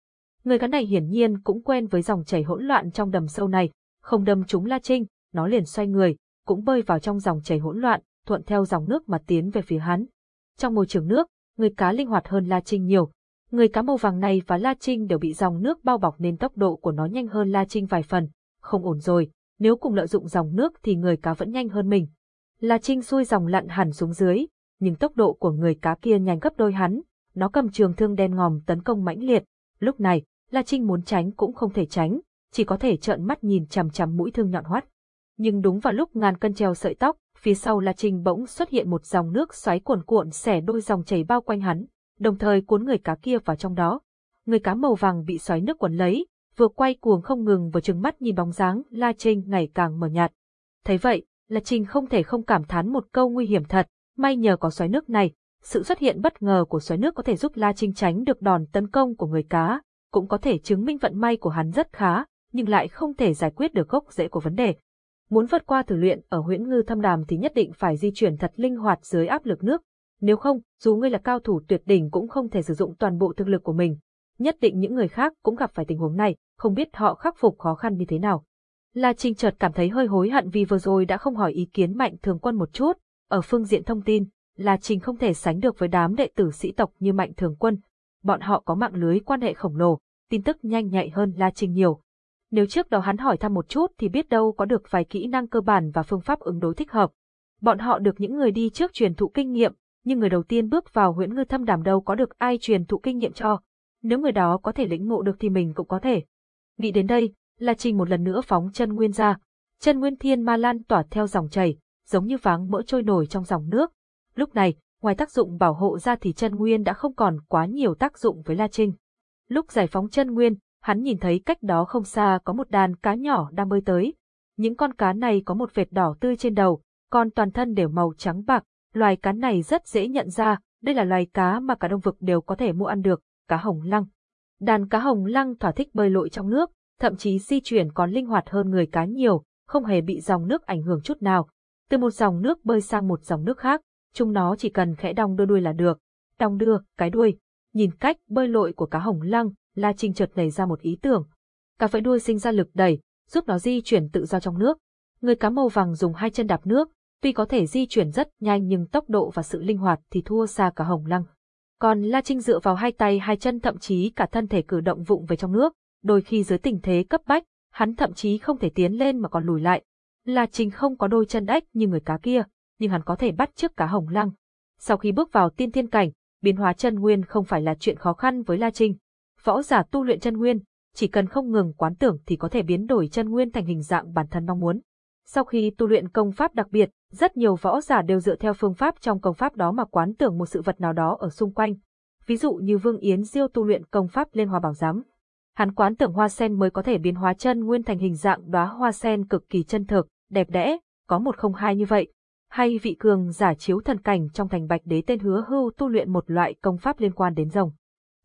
Người cá này hiển nhiên cũng quen với dòng chảy hỗn loạn trong đầm sâu này, không đâm trúng La Trinh, nó liền xoay người, cũng bơi vào trong dòng chảy hỗn loạn, thuận theo dòng nước mà tiến về phía hắn. Trong môi trường nước, người cá linh hoạt hơn La Trinh nhiều. Người cá màu vàng này và La Trinh đều bị dòng nước bao bọc nên tốc độ của nó nhanh hơn La Trinh vài phần. Không ổn rồi, nếu cùng lợi dụng dòng nước thì người cá vẫn nhanh hơn mình. La Trinh xuôi dòng lặn hẳn xuống dưới, nhưng tốc độ của người cá kia nhanh gấp đôi hắn, nó cầm trường thương đen ngòm tấn công mãnh liệt. Lúc này, La Trinh muốn tránh cũng không thể tránh, chỉ có thể trợn mắt nhìn chằm chằm mũi thương nhọn hoắt. Nhưng đúng vào lúc ngàn cân treo sợi tóc, phía sau La Trinh bỗng xuất hiện một dòng nước xoáy cuồn cuộn xẻ đôi dòng chảy bao quanh hắn, đồng thời cuốn người cá kia vào trong đó. Người cá màu vàng bị xoáy nước quấn lấy, vừa quay cuồng không ngừng vừa trừng mắt nhìn bóng dáng La Trinh ngày càng mờ nhạt. Thấy vậy, La Trinh không thể không cảm thán một câu nguy hiểm thật, may nhờ có xoáy nước này, sự xuất hiện bất ngờ của xoáy nước có thể giúp La Trinh tránh được đòn tấn công của người cá, cũng có thể chứng minh vận may của hắn rất khá, nhưng lại không thể giải quyết được gốc rễ của vấn đề. Muốn vượt qua thử luyện ở huyễn ngư thâm đàm thì nhất định phải di chuyển thật linh hoạt dưới áp lực nước, nếu không, dù ngươi là cao thủ tuyệt đỉnh cũng không thể sử dụng toàn bộ thực lực của mình. Nhất định những người khác cũng gặp phải tình huống này, không biết họ khắc phục khó khăn như thế nào. La Trinh chợt cảm thấy hơi hối hận vì vừa rồi đã không hỏi ý kiến Mạnh Thường Quân một chút, ở phương diện thông tin, La Trinh không thể sánh được với đám đệ tử sĩ tộc như Mạnh Thường Quân. Bọn họ có mạng lưới quan hệ khổng lồ, tin tức nhanh nhạy hơn La Trinh nhiều. Nếu trước đó hắn hỏi thăm một chút thì biết đâu có được vài kỹ năng cơ bản và phương pháp ứng đối thích hợp. Bọn họ được những người đi trước truyền thụ kinh nghiệm, nhưng người đầu tiên bước vào huyễn ngư thâm đàm đâu có được ai truyền thụ kinh nghiệm cho. Nếu người đó có thể lĩnh ngộ được thì mình cũng có thể. Nghĩ đến đây, La Trình một lần nữa phóng chân nguyên ra. Chân nguyên thiên ma lan tỏa theo dòng chảy, giống như váng mỡ trôi nổi trong dòng nước. Lúc này, ngoài tác dụng bảo hộ ra thì chân nguyên đã không còn quá nhiều tác dụng với La Trinh. Lúc giải phóng chân nguyên, hắn nhìn thấy cách đó không xa có một đàn cá nhỏ đang bơi tới. Những con cá này có một vệt đỏ tươi trên đầu, còn toàn thân đều màu trắng bạc. Loài cá này rất dễ nhận ra, đây là loài cá mà cả đông vực đều có thể mua ăn được, cá hồng lăng. Đàn cá hồng lăng thỏa thích bơi lội trong nước, thậm chí di chuyển còn linh hoạt hơn người cá nhiều, không hề bị dòng nước ảnh hưởng chút nào. Từ một dòng nước bơi sang một dòng nước khác, chúng nó chỉ cần khẽ đong đưa đuôi là được. Đong đưa, cái đuôi. Nhìn cách bơi lội của cá hồng lăng, La Trinh chợt nảy ra một ý tưởng. Cá vẫy đuôi sinh ra lực đẩy, giúp nó di chuyển tự do trong nước. Người cá màu vàng dùng hai chân đạp nước, tuy có thể di chuyển rất nhanh nhưng tốc độ và sự linh hoạt thì thua xa cả hồng lăng. Còn La Trinh dựa vào hai tay hai chân thậm chí cả thân thể cử động vụng về trong nước, đôi khi dưới tình thế cấp bách, hắn thậm chí không thể tiến lên mà còn lùi lại. La Trinh không có đôi chân ếch như người cá kia, nhưng hắn có thể bắt trước cá hồng lăng. Sau khi bước vào tiên thiên cảnh, biến hóa chân nguyên không phải là chuyện khó khăn với La Trinh. Võ giả tu luyện chân nguyên, chỉ cần không ngừng quán tưởng thì có thể biến đổi chân nguyên thành hình dạng bản thân mong muốn. Sau khi tu luyện công pháp đặc biệt, rất nhiều võ giả đều dựa theo phương pháp trong công pháp đó mà quán tưởng một sự vật nào đó ở xung quanh. Ví dụ như Vương Yến Diêu tu luyện công pháp Liên Hoa Bảo Giám. Hắn quán tưởng hoa sen mới có thể biến hóa chân nguyên thành hình dạng đóa hoa sen cực kỳ chân thực, đẹp đẽ, có một không hai như vậy. Hay vị cường giả chiếu thần cảnh trong thành bạch đế tên hứa hưu tu luyện một loại công pháp liên quan đến rồng.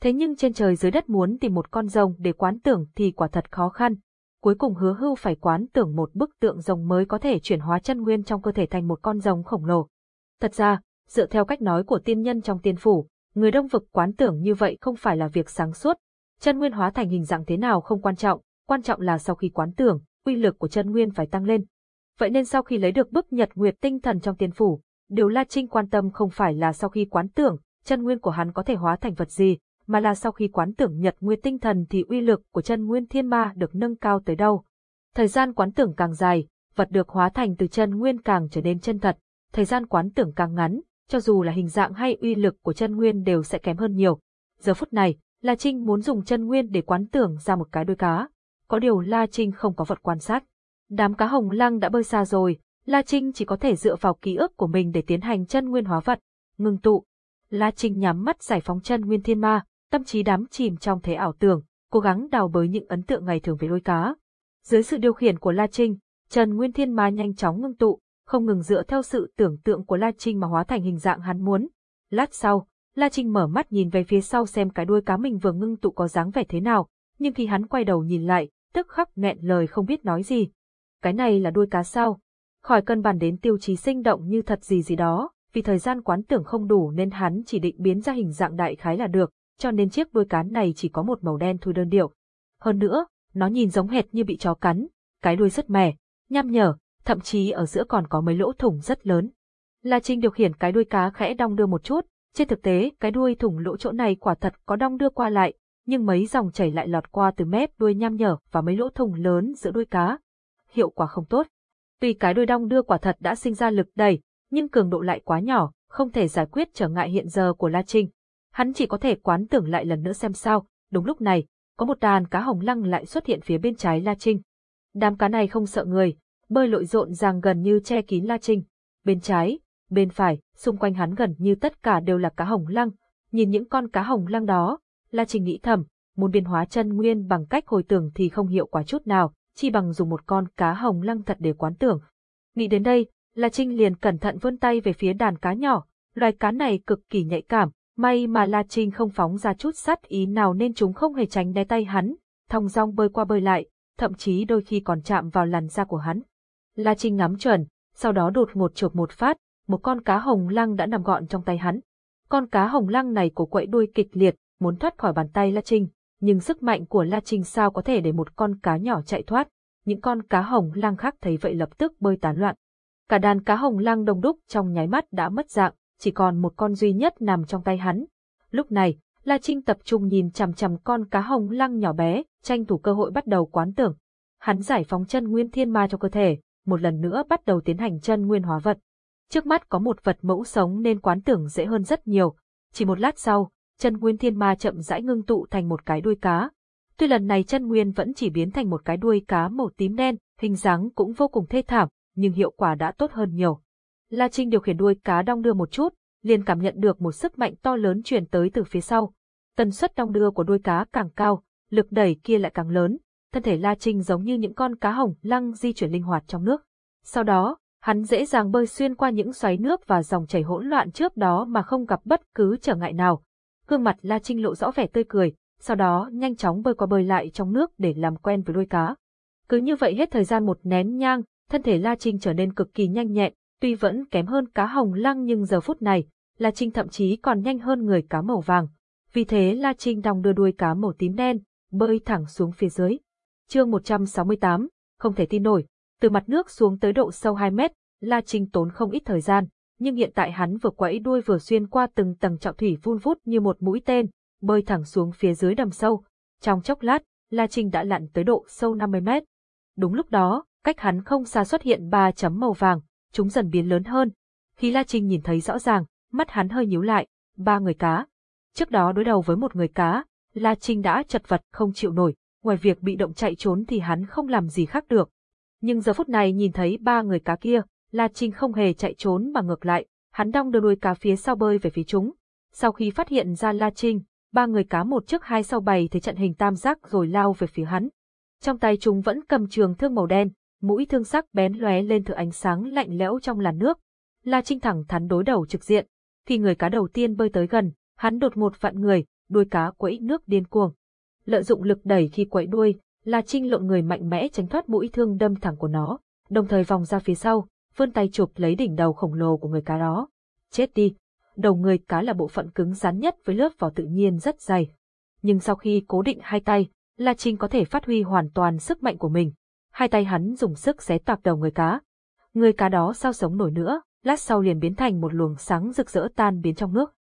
Thế nhưng trên trời dưới đất muốn tìm một con rồng để quán tưởng thì quả thật khó khăn. Cuối cùng hứa hưu phải quán tưởng một bức tượng rồng mới có thể chuyển hóa chân nguyên trong cơ thể thành một con rồng khổng lồ. Thật ra, dựa theo cách nói của tiên nhân trong tiên phủ, người đông vực quán tưởng như vậy không phải là việc sáng suốt. Chân nguyên hóa thành hình dạng thế nào không quan trọng, quan trọng là sau khi quán tưởng, uy lực của chân nguyên phải tăng lên. Vậy nên sau khi lấy được bức nhật nguyệt tinh thần trong tiên phủ, điều La Trinh quan tâm không phải là sau khi quán tưởng, chân nguyên của hắn có thể hóa thành vật gì, mà là sau khi quán tưởng nhật nguyên tinh thần thì uy lực của chân nguyên thiên ma được nâng cao tới đâu. Thời gian quán tưởng càng dài, vật được hóa thành từ chân nguyên càng trở nên chân thật, thời gian quán tưởng càng ngắn, cho dù là hình dạng hay uy lực của chân nguyên đều sẽ kém hơn nhiều. Giờ phút này, La Trinh muốn dùng chân nguyên để quán tưởng ra một cái đuôi cá. Có điều La Trinh không có vật quan sát. Đám cá hồng lăng đã bơi xa rồi, La Trinh chỉ có thể dựa vào ký ức của mình để tiến hành chân nguyên hóa vật, ngừng tụ. La Trinh nhắm mắt giải phóng chân nguyên thiên ma, tâm trí đắm chìm trong thế ảo tưởng, cố gắng đào bới những ấn tượng ngày thường về lôi cá. Dưới sự điều khiển của La Trinh, Trần Nguyên Thiên Ma nhanh chóng ngưng tụ, không ngừng dựa theo sự tưởng tượng của La Trinh mà hóa thành hình dạng hắn muốn. Lát sau, La Trinh mở mắt nhìn về phía sau xem cái đuôi cá mình vừa ngưng tụ có dáng vẻ thế nào, nhưng khi hắn quay đầu nhìn lại, tức khắc nghẹn lời không biết nói gì. Cái này là đuôi cá sao? Khỏi cân bàn đến tiêu chí sinh động như thật gì gì đó, vì thời gian quán tưởng không đủ nên hắn chỉ định biến ra hình dạng đại khái là được, cho nên chiếc đuôi cá này chỉ có một màu đen thui đơn điệu. Hơn nữa, nó nhìn giống hệt như bị chó cắn, cái đuôi rất mẻ, nhăm nhở, thậm chí ở giữa còn có mấy lỗ thủng rất lớn. La Trinh điều khiển cái đuôi cá khẽ đong đưa một chút, trên thực tế cái đuôi thủng lỗ chỗ này quả thật có đong đưa qua lại, nhưng mấy dòng chảy lại lọt qua từ mép đuôi nhăm nhở và mấy lỗ thủng lớn giữa đuôi cá. Hiệu quả không tốt. Tuy cái đuôi đong đưa quả thật đã sinh ra lực đẩy, nhưng cường độ lại quá nhỏ, không thể giải quyết trở ngại hiện giờ của La Trinh. Hắn chỉ có thể quán tưởng lại lần nữa xem sao, đúng lúc này, có một đàn cá hồng lăng lại xuất hiện phía bên trái La Trinh. Đám cá này không sợ người, bơi lội rộn ràng gần như che kín La Trinh. Bên trái, bên phải, xung quanh hắn gần như tất cả đều là cá hồng lăng. Nhìn những con cá hồng lăng đó, La Trinh nghĩ thầm, muốn biến hóa chân nguyên bằng cách hồi tưởng thì không hiệu quả chút nào, chỉ bằng dùng một con cá hồng lăng thật để quán tưởng. Nghĩ đến đây, La Trinh liền cẩn thận vươn tay về phía đàn cá nhỏ, loài cá này cực kỳ nhạy cảm, may mà La Trinh không phóng ra chút sát ý nào nên chúng không hề tránh né tay hắn, thong dong bơi qua bơi lại, thậm chí đôi khi còn chạm vào làn da của hắn. La Trinh ngắm chuẩn, sau đó đột ngột chộp một phát, một con cá hồng lăng đã nằm gọn trong tay hắn. Con cá hồng lăng này cổ quậy đuôi kịch liệt, muốn thoát khỏi bàn tay La Trinh, nhưng sức mạnh của La Trinh sao có thể để một con cá nhỏ chạy thoát. Những con cá hồng lăng khác thấy vậy lập tức bơi tán loạn. Cả đàn cá hồng lăng đông đúc trong nháy mắt đã mất dạng, chỉ còn một con duy nhất nằm trong tay hắn. Lúc này, La Trinh tập trung nhìn chằm chằm con cá hồng lăng nhỏ bé, tranh thủ cơ hội bắt đầu quán tưởng. Hắn giải phóng chân nguyên thiên ma cho cơ thể, một lần nữa bắt đầu tiến hành chân nguyên hóa vật. Trước mắt có một vật mẫu sống nên quán tưởng dễ hơn rất nhiều. Chỉ một lát sau, chân nguyên thiên ma chậm rãi ngưng tụ thành một cái đuôi cá. Tuy lần này chân nguyên vẫn chỉ biến thành một cái đuôi cá màu tím đen, hình dáng cũng vô cùng thê thảm, nhưng hiệu quả đã tốt hơn nhiều. La Trinh điều khiển đuôi cá đong đưa một chút, liền cảm nhận được một sức mạnh to lớn truyền tới từ phía sau. Tần suất đong đưa của đuôi cá càng cao, lực đẩy kia lại càng lớn, thân thể La Trinh giống như những con cá hồng lăng di chuyển linh hoạt trong nước. Sau đó, hắn dễ dàng bơi xuyên qua những xoáy nước và dòng chảy hỗn loạn trước đó mà không gặp bất cứ trở ngại nào. Gương mặt La Trinh lộ rõ vẻ tươi cười, sau đó nhanh chóng bơi qua bơi lại trong nước để làm quen với đuôi cá. Cứ như vậy hết thời gian một nén nhang, thân thể La Trinh trở nên cực kỳ nhanh nhẹn, tuy vẫn kém hơn cá hồng lăng nhưng giờ phút này, La Trinh thậm chí còn nhanh hơn người cá màu vàng. Vì thế La Trinh đong đưa đuôi cá màu tím đen, bơi thẳng xuống phía dưới. Chương 168, không thể tin nổi, từ mặt nước xuống tới độ sâu 2 mét, La Trinh tốn không ít thời gian, nhưng hiện tại hắn vừa quẫy đuôi vừa xuyên qua từng tầng trọng thủy vun vút như một mũi tên, bơi thẳng xuống phía dưới đầm sâu. Trong chốc lát, La Trinh đã lặn tới độ sâu 50 mét. Đúng lúc đó, cách hắn không xa xuất hiện ba chấm màu vàng, chúng dần biến lớn hơn. Khi La Trinh nhìn thấy rõ ràng, mắt hắn hơi nhíu lại, ba người cá. Trước đó đối đầu với một người cá, La Trinh đã chật vật không chịu nổi, ngoài việc bị động chạy trốn thì hắn không làm gì khác được. Nhưng giờ phút này nhìn thấy ba người cá kia, La Trinh không hề chạy trốn mà ngược lại, hắn đong đưa đuôi cá phía sau bơi về phía chúng. Sau khi phát hiện ra La Trinh, ba người cá một trước hai sau bày thế trận hình tam giác rồi lao về phía hắn. Trong tay chúng vẫn cầm trường thương màu đen, mũi thương sắc bén lóe lên thử ánh sáng lạnh lẽo trong làn nước. La Trinh thẳng thắn đối đầu trực diện. Khi người cá đầu tiên bơi tới gần, hắn đột ngột vặn người, đuôi cá quẫy nước điên cuồng. Lợi dụng lực đẩy khi quẫy đuôi, La Trinh lộn người mạnh mẽ tránh thoát mũi thương đâm thẳng của nó, đồng thời vòng ra phía sau, vươn tay chụp lấy đỉnh đầu khổng lồ của người cá đó. Chết đi! Đầu người cá là bộ phận cứng rắn nhất với lớp vỏ tự nhiên rất dày. Nhưng sau khi cố định hai tay, La Trinh có thể phát huy hoàn toàn sức mạnh của mình. Hai tay hắn dùng sức xé toạc đầu người cá. Người cá đó sao sống nổi nữa, lát sau liền biến thành một luồng sáng rực rỡ tan biến trong nước.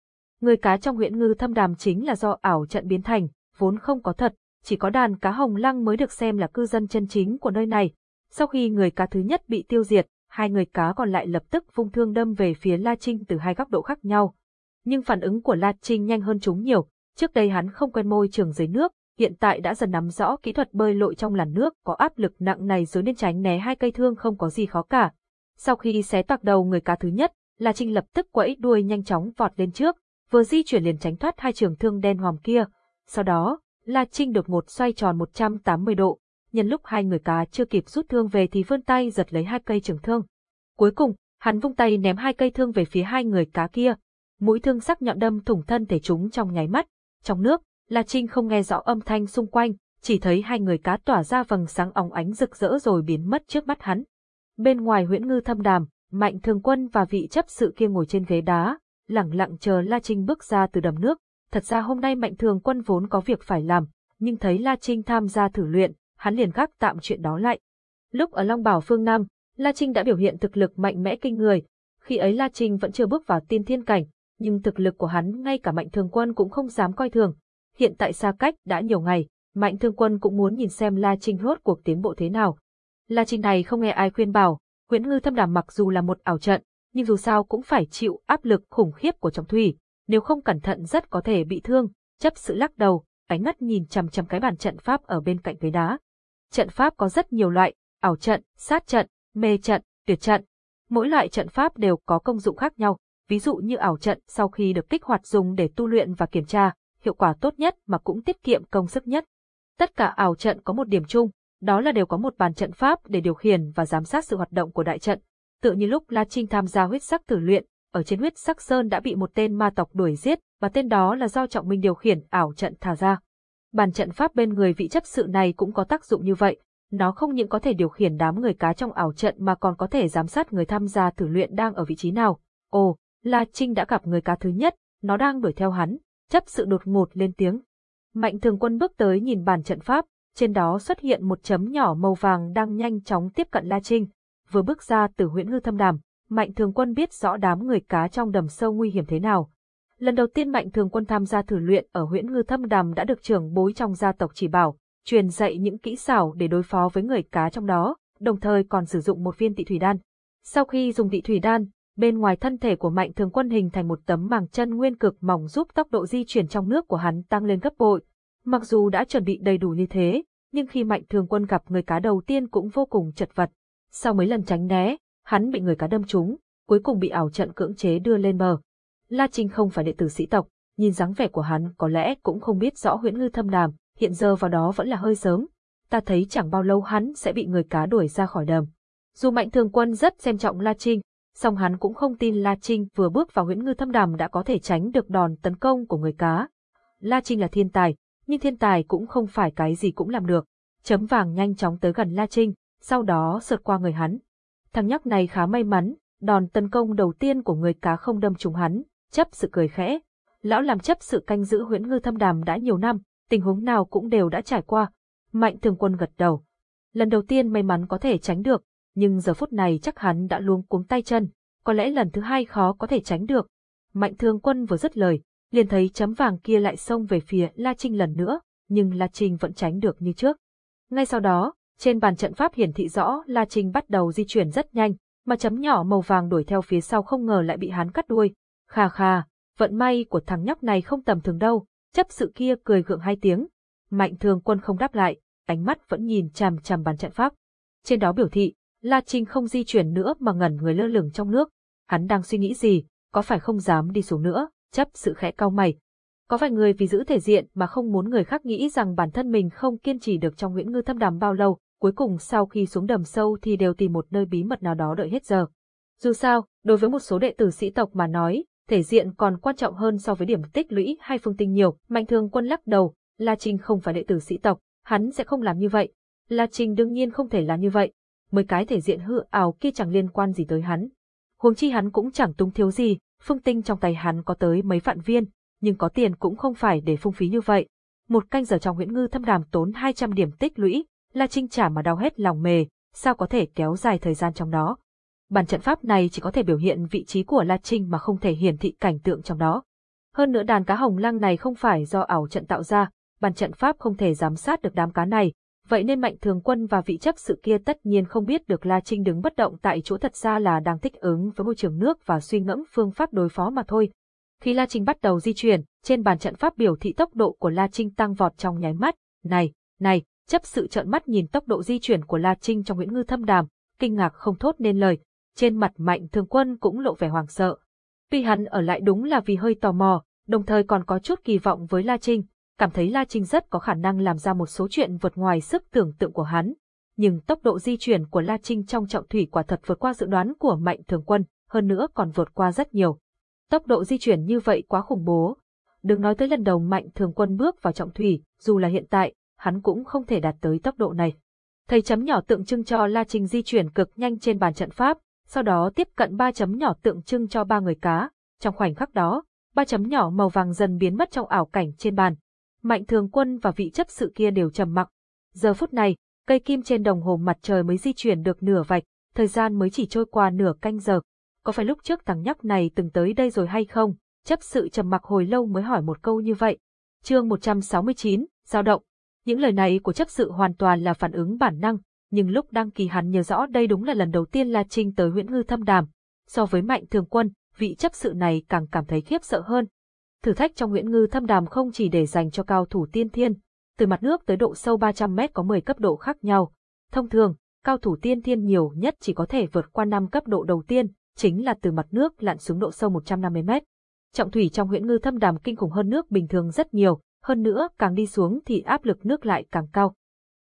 Người cá trong huyện ngư thâm đàm chính là do ảo trận biến thành, vốn không có thật, chỉ có đàn cá hồng lăng mới được xem là cư dân chân chính của nơi này. Sau khi người cá thứ nhất bị tiêu diệt, hai người cá còn lại lập tức vung thương đâm về phía La Trinh từ hai góc độ khác nhau. Nhưng phản ứng của La Trinh nhanh hơn chúng nhiều, trước đây hắn không quen môi trường dưới nước, hiện tại đã dần nắm rõ kỹ thuật bơi lội trong làn nước có áp lực nặng này rồi nên tránh né hai cây thương không có gì khó cả. Sau khi xé toạc đầu người cá thứ nhất, La Trinh lập tức quẫy đuôi nhanh chóng vọt lên trước, vừa di chuyển liền tránh thoát hai trường thương đen hòm kia. Sau đó, La Trinh được một xoay tròn 180 độ, nhân lúc hai người cá chưa kịp rút thương về thì vươn tay giật lấy hai cây trường thương. Cuối cùng, hắn vung tay ném hai cây thương về phía hai người cá kia. Mũi thương sắc nhọn đâm thủng thân thể chúng trong nháy mắt. Trong nước, La Trinh không nghe rõ âm thanh xung quanh, chỉ thấy hai người cá tỏa ra vầng sáng óng ánh rực rỡ rồi biến mất trước mắt hắn. Bên ngoài huyễn ngư thâm đàm, Mạnh Thường Quân và vị chấp sự kia ngồi trên ghế đá, lẳng lặng chờ La Trinh bước ra từ đầm nước. Thật ra hôm nay Mạnh Thường Quân vốn có việc phải làm, nhưng thấy La Trinh tham gia thử luyện, hắn liền gác tạm chuyện đó lại. Lúc ở Long Bảo phương Nam, La Trinh đã biểu hiện thực lực mạnh mẽ kinh người. Khi ấy La Trinh vẫn chưa bước vào tiên thiên cảnh, nhưng thực lực của hắn ngay cả Mạnh Thường Quân cũng không dám coi thường. Hiện tại xa cách đã nhiều ngày, Mạnh Thương Quân cũng muốn nhìn xem La Trinh hốt cuộc tiến bộ thế nào. La Trinh này không nghe ai khuyên bảo, Nguyễn Ngư Thâm Đàm mặc dù là một ảo trận, nhưng dù sao cũng phải chịu áp lực khủng khiếp của trong thủy, nếu không cẩn thận rất có thể bị thương. Chấp sự lắc đầu, ánh mắt nhìn chằm chằm cái bàn trận pháp ở bên cạnh ghế đá. Trận pháp có rất nhiều loại, ảo trận, sát trận, mê trận, tuyệt trận. Mỗi loại trận pháp đều có công dụng khác nhau, ví dụ như ảo trận sau khi được kích hoạt dùng để tu luyện và kiểm tra, hiệu quả tốt nhất mà cũng tiết kiệm công sức nhất. Tất cả ảo trận có một điểm chung, đó là đều có một bàn trận pháp để điều khiển và giám sát sự hoạt động của đại trận. Tựa như lúc La Trinh tham gia huyết sắc thử luyện, ở trên huyết sắc sơn đã bị một tên ma tộc đuổi giết, và tên đó là do Trọng Minh điều khiển ảo trận thả ra. Bàn trận pháp bên người vị chấp sự này cũng có tác dụng như vậy, nó không những có thể điều khiển đám người cá trong ảo trận mà còn có thể giám sát người tham gia thử luyện đang ở vị trí nào. Ồ, La Trinh đã gặp người cá thứ nhất, nó đang đuổi theo hắn, chấp sự đột ngột lên tiếng. Mạnh thường quân bước tới nhìn bàn trận pháp, trên đó xuất hiện một chấm nhỏ màu vàng đang nhanh chóng tiếp cận La Trinh. Vừa bước ra từ huyện ngư thâm đàm, Mạnh thường quân biết rõ đám người cá trong đầm sâu nguy hiểm thế nào. Lần đầu tiên Mạnh thường quân tham gia thử luyện ở huyện ngư thâm đàm đã được trưởng bối trong gia tộc chỉ bảo, truyền dạy những kỹ xảo để đối phó với người cá trong đó, đồng thời còn sử dụng một viên tị thủy đan. Sau khi dùng tị thủy đan, bên ngoài thân thể của Mạnh Thường Quân hình thành một tấm màng chân nguyên cực mỏng giúp tốc độ di chuyển trong nước của hắn tăng lên gấp bội. Mặc dù đã chuẩn bị đầy đủ như thế, nhưng khi Mạnh Thường Quân gặp người cá đầu tiên cũng vô cùng chật vật. Sau mấy lần tránh né, hắn bị người cá đâm trúng, cuối cùng bị ảo trận cưỡng chế đưa lên bờ. La Trinh không phải đệ tử sĩ tộc, nhìn dáng vẻ của hắn có lẽ cũng không biết rõ huyễn ngư thâm đàm, hiện giờ vào đó vẫn là hơi sớm. Ta thấy chẳng bao lâu hắn sẽ bị người cá đuổi ra khỏi đầm. Dù Mạnh Thường Quân rất xem trọng La Trinh, song hắn cũng không tin La Trinh vừa bước vào huyễn ngư thâm đàm đã có thể tránh được đòn tấn công của người cá. La Trinh là thiên tài, nhưng thiên tài cũng không phải cái gì cũng làm được. Chấm vàng nhanh chóng tới gần La Trinh, sau đó sượt qua người hắn. Thằng nhóc này khá may mắn, đòn tấn công đầu tiên của người cá không đâm trúng hắn, chấp sự cười khẽ. Lão làm chấp sự canh giữ huyễn ngư thâm đàm đã nhiều năm, tình huống nào cũng đều đã trải qua. Mạnh thường quân gật đầu. Lần đầu tiên may mắn có thể tránh được, nhưng giờ phút này chắc hắn đã luống cuống tay chân, có lẽ lần thứ hai khó có thể tránh được. Mạnh thường quân vừa dứt lời, liền thấy chấm vàng kia lại xông về phía La Trinh lần nữa, nhưng La Trinh vẫn tránh được như trước. Ngay sau đó, trên bàn trận pháp hiển thị rõ La Trinh bắt đầu di chuyển rất nhanh, mà chấm nhỏ màu vàng đuổi theo phía sau không ngờ lại bị hắn cắt đuôi. Khà khà, vận may của thằng nhóc này không tầm thường đâu, chấp sự kia cười gượng hai tiếng. Mạnh thường quân không đáp lại, ánh mắt vẫn nhìn chằm chằm bàn trận pháp. Trên đó biểu thị, La Trinh không di chuyển nữa mà ngẩn người lơ lửng trong nước. Hắn đang suy nghĩ gì, có phải không dám đi xuống nữa, chấp sự khẽ cau mày. Có vài người vì giữ thể diện mà không muốn người khác nghĩ rằng bản thân mình không kiên trì được trong nguyễn ngư thâm đàm bao lâu, cuối cùng sau khi xuống đầm sâu thì đều tìm một nơi bí mật nào đó đợi hết giờ. Dù sao, đối với một số đệ tử sĩ tộc mà nói, thể diện còn quan trọng hơn so với điểm tích lũy hay phương tinh nhiều. Mạnh thường quân lắc đầu, La Trinh không phải đệ tử sĩ tộc, hắn sẽ không làm như vậy. La Trinh đương nhiên không thể làm như vậy. Mấy cái thể diện hư ảo kia chẳng liên quan gì tới hắn. Huống chi hắn cũng chẳng tung thiếu gì, phương tinh trong tay hắn có tới mấy vạn viên, nhưng có tiền cũng không phải để phung phí như vậy. Một canh giờ trong huyện ngư thâm đàm tốn 200 điểm tích lũy, La Trinh trả mà đau hết lòng mề, sao có thể kéo dài thời gian trong đó. Bản trận pháp này chỉ có thể biểu hiện vị trí của La Trinh mà không thể hiển thị cảnh tượng trong đó. Hơn nữa đàn cá hồng lăng này không phải do ảo trận tạo ra, bàn trận pháp không thể giám sát được đám cá này, vậy nên mạnh thường quân và vị chấp sự kia tất nhiên không biết được La Trinh đứng bất động tại chỗ thật ra là đang thích ứng với môi trường nước và suy ngẫm phương pháp đối phó mà thôi. Khi La Trinh bắt đầu di chuyển, trên bàn trận pháp biểu thị tốc độ của La Trinh tăng vọt trong nháy mắt. Này, này, chấp sự trợn mắt nhìn tốc độ di chuyển của La Trinh trong Nguyễn Ngư Thâm Đàm, kinh ngạc không thốt nên lời. Trên mặt mạnh thường quân cũng lộ vẻ hoảng sợ. Tuy hắn ở lại đúng là vì hơi tò mò, đồng thời còn có chút kỳ vọng với La Trinh, cảm thấy La Trinh rất có khả năng làm ra một số chuyện vượt ngoài sức tưởng tượng của hắn. Nhưng tốc độ di chuyển của La Trinh trong trọng thủy quả thật vượt qua dự đoán của Mạnh Thường Quân, hơn nữa còn vượt qua rất nhiều. Tốc độ di chuyển như vậy quá khủng bố. Đừng nói tới lần đầu Mạnh Thường Quân bước vào trọng thủy, dù là hiện tại, hắn cũng không thể đạt tới tốc độ này. Thầy chấm nhỏ tượng trưng cho La Trinh di chuyển cực nhanh trên bàn trận pháp, sau đó tiếp cận ba chấm nhỏ tượng trưng cho ba người cá. Trong khoảnh khắc đó, ba chấm nhỏ màu vàng dần biến mất trong ảo cảnh trên bàn. Mạnh thường quân và vị chấp sự kia đều trầm mặc. Giờ phút này, cây kim trên đồng hồ mặt trời mới di chuyển được nửa vạch, thời gian mới chỉ trôi qua nửa canh giờ. Có phải lúc trước thằng nhóc này từng tới đây rồi hay không? Chấp sự trầm mặc hồi lâu mới hỏi một câu như vậy. Chương 169, giao động. Những lời này của chấp sự hoàn toàn là phản ứng bản năng, nhưng lúc đăng ký hắn nhớ rõ đây đúng là lần đầu tiên La Trinh tới huyện ngư thâm đàm. So với mạnh thường quân, vị chấp sự này càng cảm thấy khiếp sợ hơn. Thử thách trong Nguyễn Ngư thâm đàm không chỉ để dành cho cao thủ tiên thiên, từ mặt nước tới độ sâu 300 mét có 10 cấp độ khác nhau. Thông thường, cao thủ tiên thiên nhiều nhất chỉ có thể vượt qua 5 cấp độ đầu tiên, chính là từ mặt nước lặn xuống độ sâu 150 mét. Trọng thủy trong Nguyễn Ngư thâm đàm kinh khủng hơn nước bình thường rất nhiều, hơn nữa càng đi xuống thì áp lực nước lại càng cao.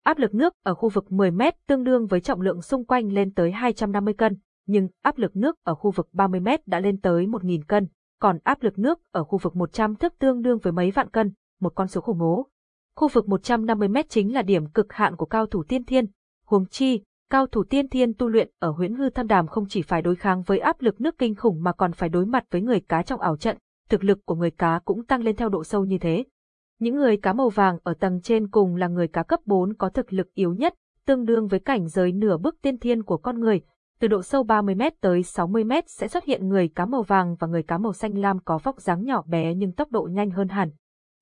Áp lực nước ở khu vực 10 mét tương đương với trọng lượng xung quanh lên tới 250 cân, nhưng áp lực nước ở khu vực 30 mét đã lên tới 1.000 cân, còn áp lực nước ở khu vực 100 thước tương đương với mấy vạn cân, một con số khủng bố. Khu vực 150 mét chính là điểm cực hạn của cao thủ tiên thiên. Huống chi, cao thủ tiên thiên tu luyện ở huyễn hư thâm đàm không chỉ phải đối kháng với áp lực nước kinh khủng mà còn phải đối mặt với người cá trong ảo trận, thực lực của người cá cũng tăng lên theo độ sâu như thế. Những người cá màu vàng ở tầng trên cùng là người cá cấp 4 có thực lực yếu nhất, tương đương với cảnh giới nửa bước tiên thiên của con người, từ độ sâu 30m tới 60m sẽ xuất hiện người cá màu vàng và người cá màu xanh lam có vóc dáng nhỏ bé nhưng tốc độ nhanh hơn hẳn.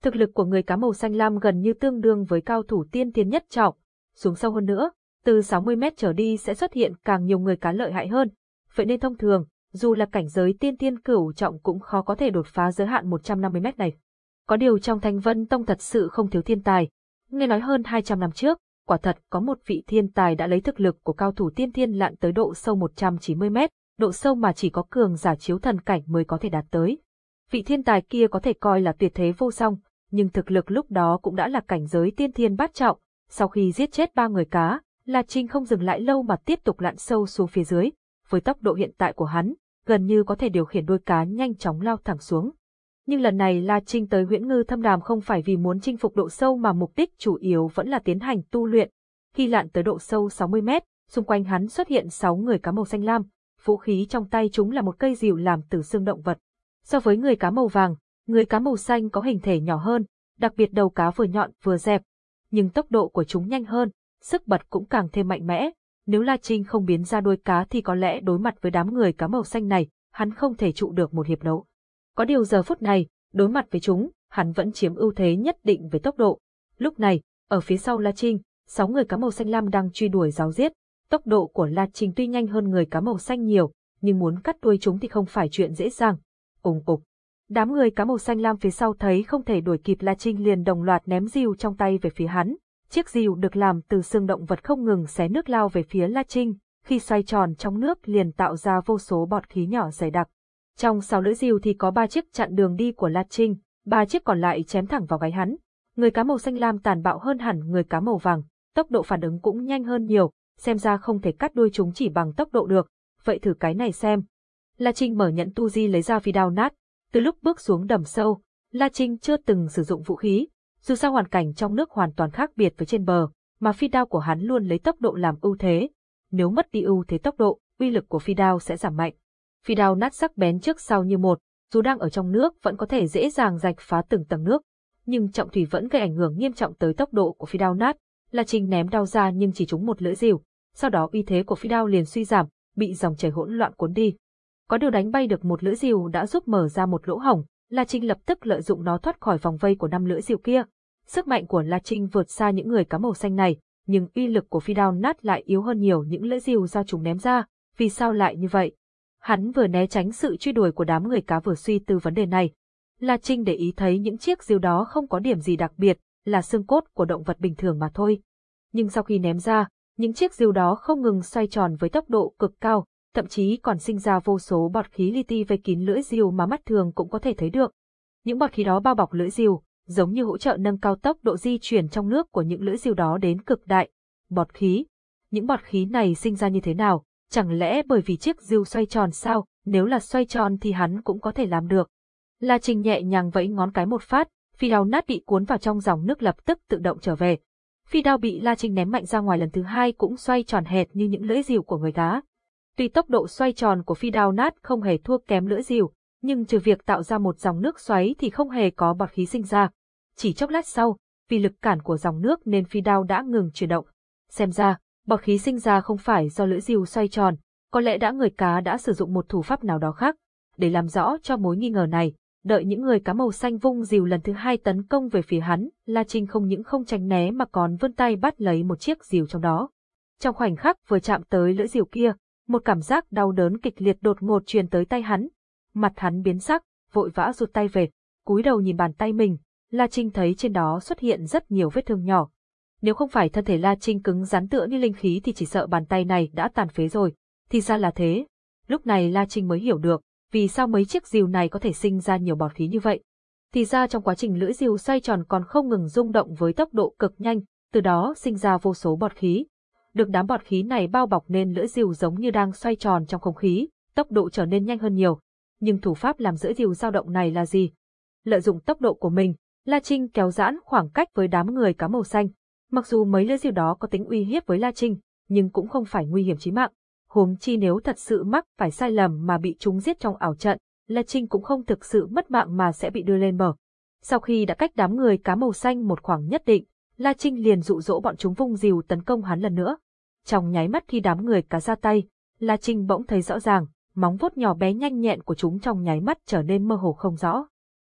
Thực lực của người cá màu xanh lam gần như tương đương với cao thủ tiên thiên nhất trọng. Xuống sâu hơn nữa, từ 60m trở đi sẽ xuất hiện càng nhiều người cá lợi hại hơn. Vậy nên thông thường, dù là cảnh giới tiên tiên cửu trọng cũng khó có thể đột phá giới hạn 150m này. Có điều trong Thanh Vân Tông thật sự không thiếu thiên tài. Nghe nói hơn 200 năm trước, quả thật có một vị thiên tài đã lấy thực lực của cao thủ tiên thiên lặn tới độ sâu 190 mét, độ sâu mà chỉ có cường giả chiếu thần cảnh mới có thể đạt tới. Vị thiên tài kia có thể coi là tuyệt thế vô song, nhưng thực lực lúc đó cũng đã là cảnh giới tiên thiên bát trọng. Sau khi giết chết ba người cá, La Trinh không dừng lại lâu mà tiếp tục lặn sâu xuống phía dưới. Với tốc độ hiện tại của hắn, gần như có thể điều khiển đôi cá nhanh chóng lao thẳng xuống. Nhưng lần này La Trinh tới Huyễn Ngư Thâm Đàm không phải vì muốn chinh phục độ sâu mà mục đích chủ yếu vẫn là tiến hành tu luyện. Khi lặn tới độ sâu 60 mét, xung quanh hắn xuất hiện 6 người cá màu xanh lam, vũ khí trong tay chúng là một cây rìu làm từ xương động vật. So với người cá màu vàng, người cá màu xanh có hình thể nhỏ hơn, đặc biệt đầu cá vừa nhọn vừa dẹp. Nhưng tốc độ của chúng nhanh hơn, sức bật cũng càng thêm mạnh mẽ. Nếu La Trinh không biến ra đuôi cá thì có lẽ đối mặt với đám người cá màu xanh này, hắn không thể trụ được một hiệp đấu. Có điều giờ phút này, đối mặt với chúng, hắn vẫn chiếm ưu thế nhất định về tốc độ. Lúc này, ở phía sau La Trinh, sáu người cá màu xanh lam đang truy đuổi giáo giết. Tốc độ của La Trinh tuy nhanh hơn người cá màu xanh nhiều, nhưng muốn cắt đuôi chúng thì không phải chuyện dễ dàng. Ùng ục. Đám người cá màu xanh lam phía sau thấy không thể đuổi kịp La Trinh liền đồng loạt ném rìu trong tay về phía hắn. Chiếc rìu được làm từ xương động vật không ngừng xé nước lao về phía La Trinh, khi xoay tròn trong nước liền tạo ra vô số bọt khí nhỏ dày đặc. Trong sáu lưỡi rìu thì có ba chiếc chặn đường đi của La Trinh, ba chiếc còn lại chém thẳng vào gáy hắn. Người cá màu xanh lam tàn bạo hơn hẳn người cá màu vàng, tốc độ phản ứng cũng nhanh hơn nhiều, xem ra không thể cắt đuôi chúng chỉ bằng tốc độ được, vậy thử cái này xem. La Trinh mở nhẫn tu di lấy ra phi đao nát, từ lúc bước xuống đầm sâu, La Trinh chưa từng sử dụng vũ khí, dù sao hoàn cảnh trong nước hoàn toàn khác biệt với trên bờ, mà phi đao của hắn luôn lấy tốc độ làm ưu thế. Nếu mất đi ưu thế tốc độ, uy lực của phi đao sẽ giảm mạnh phi đao nát sắc bén trước sau như một, dù đang ở trong nước vẫn có thể dễ dàng rạch phá từng tầng nước. Nhưng trọng thủy vẫn gây ảnh hưởng nghiêm trọng tới tốc độ của phi đao nát, La Trinh ném đao ra nhưng chỉ trúng một lưỡi rìu, sau đó uy thế của phi đao liền suy giảm, bị dòng chảy hỗn loạn cuốn đi. Có điều đánh bay được một lưỡi rìu đã giúp mở ra một lỗ hổng, La Trinh lập tức lợi dụng nó thoát khỏi vòng vây của năm lưỡi diều kia. Sức mạnh của La Trinh vượt xa những người cá màu xanh này, nhưng uy lực của phi đao nát lại yếu hơn nhiều những lưỡi diều do chúng ném ra. Vì sao lại như vậy? Hắn vừa né tránh sự truy đuổi của đám người cá vừa suy tư vấn đề này. La Trinh để ý thấy những chiếc diều đó không có điểm gì đặc biệt, là xương cốt của động vật bình thường mà thôi. Nhưng sau khi ném ra, những chiếc diều đó không ngừng xoay tròn với tốc độ cực cao, thậm chí còn sinh ra vô số bọt khí li ti vây kín lưỡi diều mà mắt thường cũng có thể thấy được. Những bọt khí đó bao bọc lưỡi diều, giống như hỗ trợ nâng cao tốc độ di chuyển trong nước của những lưỡi diều đó đến cực đại. Bọt khí. Những bọt khí này sinh ra như thế nào? Chẳng lẽ bởi vì chiếc diều xoay tròn sao? Nếu là xoay tròn thì hắn cũng có thể làm được. La Trình nhẹ nhàng vẫy ngón cái một phát, phi đao nát bị cuốn vào trong dòng nước lập tức tự động trở về. Phi đao bị La Trình ném mạnh ra ngoài lần thứ hai cũng xoay tròn hệt như những lưỡi diều của người cá. Tuy tốc độ xoay tròn của phi đao nát không hề thua kém lưỡi diều, nhưng trừ việc tạo ra một dòng nước xoáy thì không hề có bọt khí sinh ra. Chỉ chốc lát sau, vì lực cản của dòng nước nên phi đao đã ngừng chuyển động. Xem ra, bọt khí sinh ra không phải do lưỡi diều xoay tròn, có lẽ đã người cá đã sử dụng một thủ pháp nào đó khác. Để làm rõ cho mối nghi ngờ này, đợi những người cá màu xanh vung diều lần thứ hai tấn công về phía hắn, La Trinh không những không tránh né mà còn vươn tay bắt lấy một chiếc diều trong đó. Trong khoảnh khắc vừa chạm tới lưỡi diều kia, một cảm giác đau đớn kịch liệt đột ngột truyền tới tay hắn. Mặt hắn biến sắc, vội vã rụt tay về, cúi đầu nhìn bàn tay mình, La Trinh thấy trên đó xuất hiện rất nhiều vết thương nhỏ. Nếu không phải thân thể La Trinh cứng rắn tựa như linh khí thì chỉ sợ bàn tay này đã tàn phế rồi. Thì ra là thế. Lúc này La Trinh mới hiểu được, vì sao mấy chiếc rìu này có thể sinh ra nhiều bọt khí như vậy. Thì ra trong quá trình lưỡi rìu xoay tròn còn không ngừng rung động với tốc độ cực nhanh, từ đó sinh ra vô số bọt khí. Được đám bọt khí này bao bọc nên lưỡi rìu giống như đang xoay tròn trong không khí, tốc độ trở nên nhanh hơn nhiều. Nhưng thủ pháp làm giữ rìu dao động này là gì? Lợi dụng tốc độ của mình, La Trinh kéo giãn khoảng cách với đám người cá màu xanh. Mặc dù mấy lưỡi diều đó có tính uy hiếp với La Trinh, nhưng cũng không phải nguy hiểm chí mạng huống chi nếu thật sự mắc phải sai lầm mà bị chúng giết trong ảo trận, La Trinh cũng không thực sự mất mạng mà sẽ bị đưa lên bờ. Sau khi đã cách đám người cá màu xanh một khoảng nhất định, La Trinh liền dụ dỗ bọn chúng vung diều tấn công hắn lần nữa. Trong nháy mắt khi đám người cá ra tay, La Trinh bỗng thấy rõ ràng, móng vuốt nhỏ bé nhanh nhẹn của chúng trong nháy mắt trở nên mơ hồ không rõ.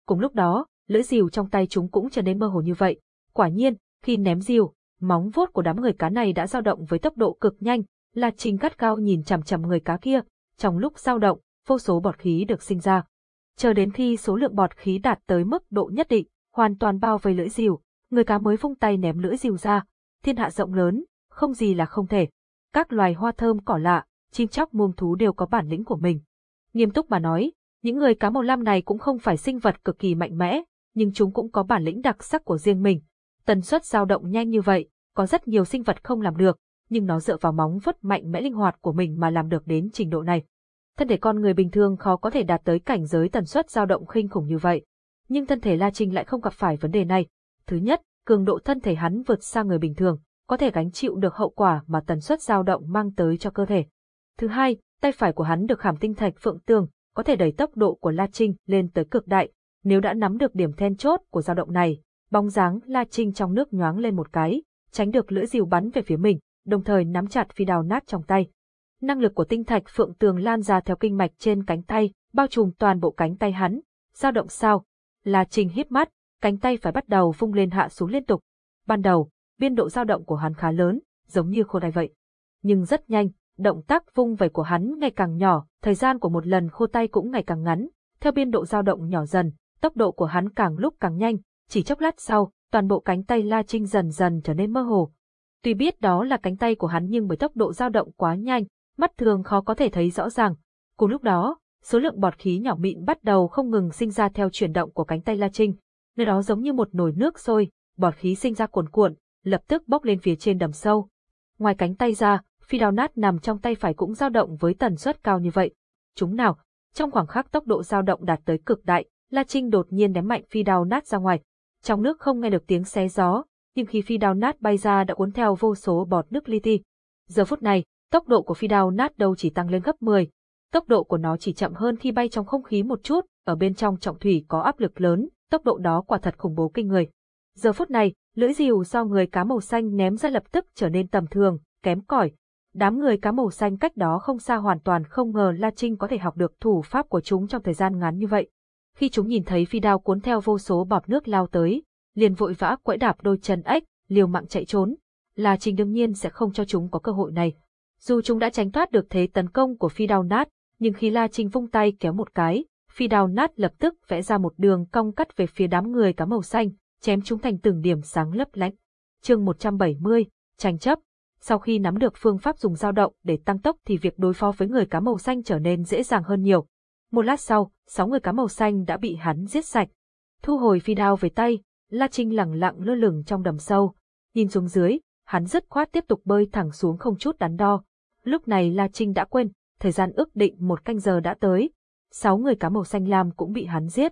Cùng lúc đó, lưỡi diều trong tay chúng cũng trở nên mơ hồ như vậy. Quả nhiên, khi ném diều, móng vuốt của đám người cá này đã dao động với tốc độ cực nhanh, La Trinh gắt cao nhìn chằm chằm người cá kia, trong lúc dao động, vô số bọt khí được sinh ra. Chờ đến khi số lượng bọt khí đạt tới mức độ nhất định, hoàn toàn bao vây lưỡi diều, người cá mới vung tay ném lưỡi diều ra. Thiên hạ rộng lớn, không gì là không thể. Các loài hoa thơm cỏ lạ, chim chóc muông thú đều có bản lĩnh của mình. Nghiêm túc mà nói, những người cá màu lam này cũng không phải sinh vật cực kỳ mạnh mẽ, nhưng chúng cũng có bản lĩnh đặc sắc của riêng mình. Tần suất dao động nhanh như vậy, có rất nhiều sinh vật không làm được, nhưng nó dựa vào móng vuốt mạnh mẽ linh hoạt của mình mà làm được đến trình độ này. Thân thể con người bình thường khó có thể đạt tới cảnh giới tần suất dao động khinh khủng như vậy. Nhưng thân thể La Trinh lại không gặp phải vấn đề này. Thứ nhất, cường độ thân thể hắn vượt xa người bình thường, có thể gánh chịu được hậu quả mà tần suất dao động mang tới cho cơ thể. Thứ hai, tay phải của hắn được khảm tinh thạch phượng tường, có thể đẩy tốc độ của La Trinh lên tới cực đại. Nếu đã nắm được điểm then chốt của dao động này, bóng dáng La Trinh trong nước nhoáng lên một cái, tránh được lưỡi rìu bắn về phía mình, đồng thời nắm chặt phi đao nát trong tay. Năng lực của tinh thạch phượng tường lan ra theo kinh mạch trên cánh tay, bao trùm toàn bộ cánh tay hắn. Dao động sao? La Trinh híp mắt, cánh tay phải bắt đầu vung lên hạ xuống liên tục. Ban đầu, biên độ dao động của hắn khá lớn, giống như khô đai vậy. Nhưng rất nhanh, động tác vung vẩy của hắn ngày càng nhỏ, thời gian của một lần khô tay cũng ngày càng ngắn. Theo biên độ dao động nhỏ dần, tốc độ của hắn càng lúc càng nhanh, chỉ chốc lát sau, toàn bộ cánh tay La Trinh dần dần trở nên mơ hồ, Tuy biết đó là cánh tay của hắn nhưng bởi tốc độ dao động quá nhanh, mắt thường khó có thể thấy rõ ràng. Cùng lúc đó, số lượng bọt khí nhỏ mịn bắt đầu không ngừng sinh ra theo chuyển động của cánh tay La Trinh. Nơi đó giống như một nồi nước sôi, bọt khí sinh ra cuồn cuộn, lập tức bốc lên phía trên đầm sâu. Ngoài cánh tay ra, phi đao nát nằm trong tay phải cũng dao động với tần suất cao như vậy. Chúng nào, trong khoảng khắc tốc độ dao động đạt tới cực đại, La Trinh đột nhiên ném mạnh phi đao nát ra ngoài. Trong nước không nghe được tiếng xé gió, nhưng khi phi đao nát bay ra đã cuốn theo vô số bọt nước li ti. Giờ phút này, tốc độ của phi đao nát đâu chỉ tăng lên gấp 10. Tốc độ của nó chỉ chậm hơn khi bay trong không khí một chút, ở bên trong trọng thủy có áp lực lớn, tốc độ đó quả thật khủng bố kinh người. Giờ phút này, lưỡi rìu do người cá màu xanh ném ra lập tức trở nên tầm thường, kém cỏi. Đám người cá màu xanh cách đó không xa hoàn toàn không ngờ La Trinh có thể học được thủ pháp của chúng trong thời gian ngắn như vậy. Khi chúng nhìn thấy phi đao cuốn theo vô số bọt nước lao tới, liền vội vã quẫy đạp đôi chân ếch, liều mạng chạy trốn. La Trình đương nhiên sẽ không cho chúng có cơ hội này. Dù chúng đã tránh thoát được thế tấn công của phi đao nát, nhưng khi La Trinh vung tay kéo một cái, phi đao nát lập tức vẽ ra một đường cong cắt về phía đám người cá màu xanh, chém chúng thành từng điểm sáng lấp lánh. Chương 170, tranh chấp. Sau khi nắm được phương pháp dùng dao động để tăng tốc thì việc đối phó với người cá màu xanh trở nên dễ dàng hơn nhiều. Một lát sau, sáu người cá màu xanh đã bị hắn giết sạch. Thu hồi phi đao về tay, La Trinh lặng lặng lơ lửng trong đầm sâu. Nhìn xuống dưới, hắn dứt khoát tiếp tục bơi thẳng xuống không chút đắn đo. Lúc này La Trinh đã quên, thời gian ước định một canh giờ đã tới. Sáu người cá màu xanh lam cũng bị hắn giết.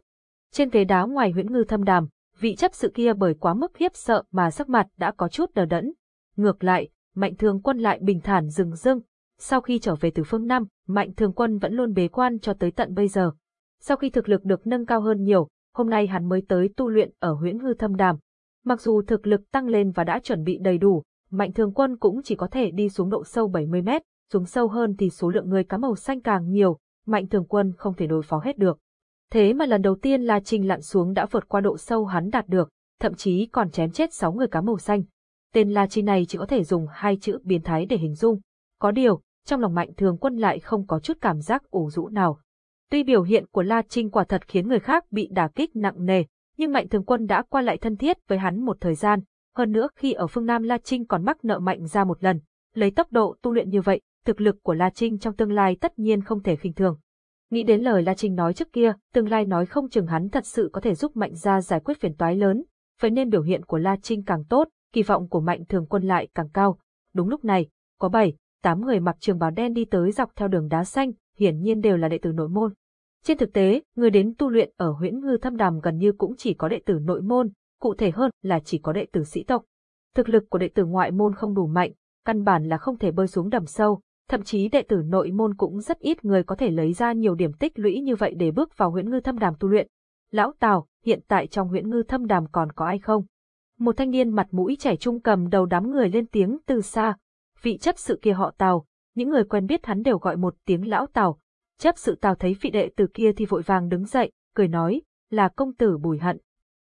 Trên ghế đá ngoài huyễn ngư thâm đàm, vị chấp sự kia bởi quá mức khiếp sợ mà sắc mặt đã có chút đờ đẫn. Ngược lại, Mạnh Thường Quân lại bình thản rừng rưng. Sau khi trở về từ phương Nam, Mạnh Thường Quân vẫn luôn bế quan cho tới tận bây giờ. Sau khi thực lực được nâng cao hơn nhiều, hôm nay hắn mới tới tu luyện ở huyễn Hư thâm đàm. Mặc dù thực lực tăng lên và đã chuẩn bị đầy đủ, Mạnh Thường Quân cũng chỉ có thể đi xuống độ sâu 70 mét, xuống sâu hơn thì số lượng người cá màu xanh càng nhiều, Mạnh Thường Quân không thể đối phó hết được. Thế mà lần đầu tiên La Trinh lặn xuống đã vượt qua độ sâu hắn đạt được, thậm chí còn chém chết 6 người cá màu xanh. Tên La Trinh này chỉ có thể dùng hai chữ biến thái để hình dung. Có điều, trong lòng Mạnh Thường Quân lại không có chút cảm giác ủ rũ nào. Tuy biểu hiện của La Trinh quả thật khiến người khác bị đả kích nặng nề, nhưng Mạnh Thường Quân đã qua lại thân thiết với hắn một thời gian, hơn nữa khi ở phương Nam La Trinh còn mắc nợ Mạnh ra một lần, lấy tốc độ tu luyện như vậy, thực lực của La Trinh trong tương lai tất nhiên không thể khinh thường. Nghĩ đến lời La Trinh nói trước kia, tương lai nói không chừng hắn thật sự có thể giúp Mạnh gia giải quyết phiền toái lớn, vậy nên biểu hiện của La Trinh càng tốt, kỳ vọng của Mạnh Thường Quân lại càng cao. Đúng lúc này, có bảy, tám người mặc trường bào đen đi tới dọc theo đường đá xanh, hiển nhiên đều là đệ tử nội môn. Trên thực tế, người đến tu luyện ở huyễn ngư thâm đàm gần như cũng chỉ có đệ tử nội môn, cụ thể hơn là chỉ có đệ tử sĩ tộc. Thực lực của đệ tử ngoại môn không đủ mạnh, căn bản là không thể bơi xuống đầm sâu, thậm chí đệ tử nội môn cũng rất ít người có thể lấy ra nhiều điểm tích lũy như vậy để bước vào huyễn ngư thâm đàm tu luyện. Lão Tào, hiện tại trong huyễn ngư thâm đàm còn có ai không? Một thanh niên mặt mũi trẻ trung cầm đầu đám người lên tiếng từ xa. Vị chấp sự kia họ Tào, những người quen biết hắn đều gọi một tiếng lão Tào. Chấp sự Tào thấy vị đệ tử kia thì vội vàng đứng dậy, cười nói, là công tử Bùi Hận.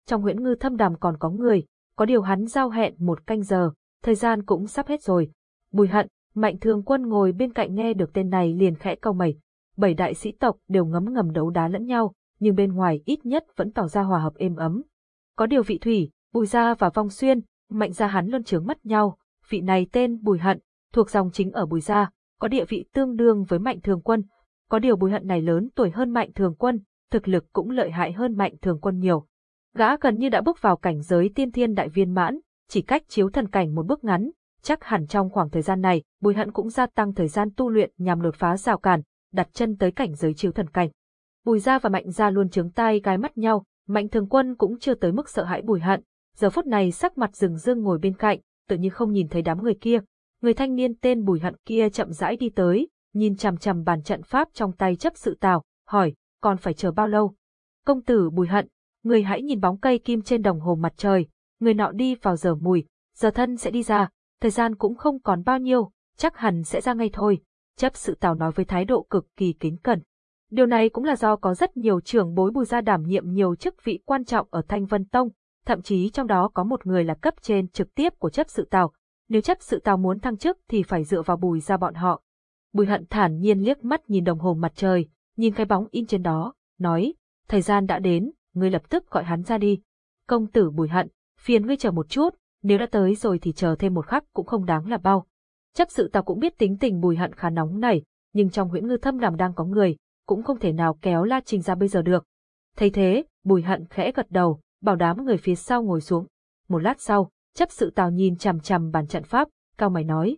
Trong huyễn ngư thâm đàm còn có người, có điều hắn giao hẹn một canh giờ, thời gian cũng sắp hết rồi. Bùi Hận, Mạnh Thường Quân ngồi bên cạnh nghe được tên này liền khẽ cau mày. Bảy đại sĩ tộc đều ngấm ngầm đấu đá lẫn nhau, nhưng bên ngoài ít nhất vẫn tỏ ra hòa hợp êm ấm. Có điều vị thủy, Bùi Gia và Vong Xuyên, Mạnh Gia hắn luôn chướng mắt nhau, vị này tên Bùi Hận, thuộc dòng chính ở Bùi Gia, có địa vị tương đương với Mạnh Thường Quân. Có điều Bùi Hận này lớn tuổi hơn Mạnh Thường Quân, thực lực cũng lợi hại hơn Mạnh Thường Quân nhiều. Gã gần như đã bước vào cảnh giới tiên thiên đại viên mãn, chỉ cách chiếu thần cảnh một bước ngắn, chắc hẳn trong khoảng thời gian này, Bùi Hận cũng gia tăng thời gian tu luyện nhằm đột phá rào cản, đặt chân tới cảnh giới chiếu thần cảnh. Bùi Gia và Mạnh Gia luôn trướng tai gái mắt nhau, Mạnh Thường Quân cũng chưa tới mức sợ hãi Bùi Hận, giờ phút này sắc mặt rừng rưng ngồi bên cạnh, tự như không nhìn thấy đám người kia. Người thanh niên tên Bùi Hận kia chậm rãi đi tới, nhìn chằm chằm bàn trận pháp trong tay chấp sự tào, hỏi, còn phải chờ bao lâu? Công tử Bùi Hận, người hãy nhìn bóng cây kim trên đồng hồ mặt trời, người nọ đi vào giờ mùi, giờ thân sẽ đi ra, thời gian cũng không còn bao nhiêu, chắc hẳn sẽ ra ngay thôi, chấp sự tào nói với thái độ cực kỳ kính cẩn. Điều này cũng là do có rất nhiều trưởng bối bùi gia đảm nhiệm nhiều chức vị quan trọng ở Thanh Vân Tông, thậm chí trong đó có một người là cấp trên trực tiếp của chấp sự tào. Nếu chấp sự tào muốn thăng chức thì phải dựa vào bùi gia bọn họ. Bùi hận thản nhiên liếc mắt nhìn đồng hồ mặt trời, nhìn cái bóng in trên đó, nói, thời gian đã đến, ngươi lập tức gọi hắn ra đi. Công tử bùi hận, phiền ngươi chờ một chút, nếu đã tới rồi thì chờ thêm một khắc cũng không đáng là bao. Chấp sự tao cũng biết tính tình bùi hận khá nóng này, nhưng trong huyễn ngư thâm đàm đang có người, cũng không thể nào kéo La Trình ra bây giờ được. Thấy thế, bùi hận khẽ gật đầu, bảo đám người phía sau ngồi xuống. Một lát sau, chấp sự tào nhìn chằm chằm bàn trận pháp, cao mày nói.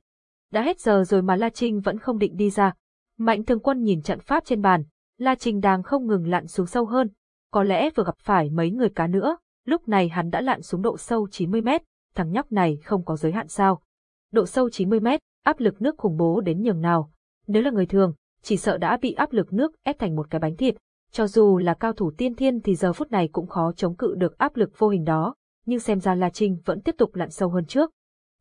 Đã hết giờ rồi mà La Trinh vẫn không định đi ra. Mạnh thường quân nhìn trận pháp trên bàn, La Trinh đang không ngừng lặn xuống sâu hơn. Có lẽ vừa gặp phải mấy người cá nữa, lúc này hắn đã lặn xuống độ sâu 90 mét, thằng nhóc này không có giới hạn sao. Độ sâu 90 mét, áp lực nước khủng bố đến nhường nào. Nếu là người thường, chỉ sợ đã bị áp lực nước ép thành một cái bánh thịt. Cho dù là cao thủ tiên thiên thì giờ phút này cũng khó chống cự được áp lực vô hình đó, nhưng xem ra La Trinh vẫn tiếp tục lặn sâu hơn trước.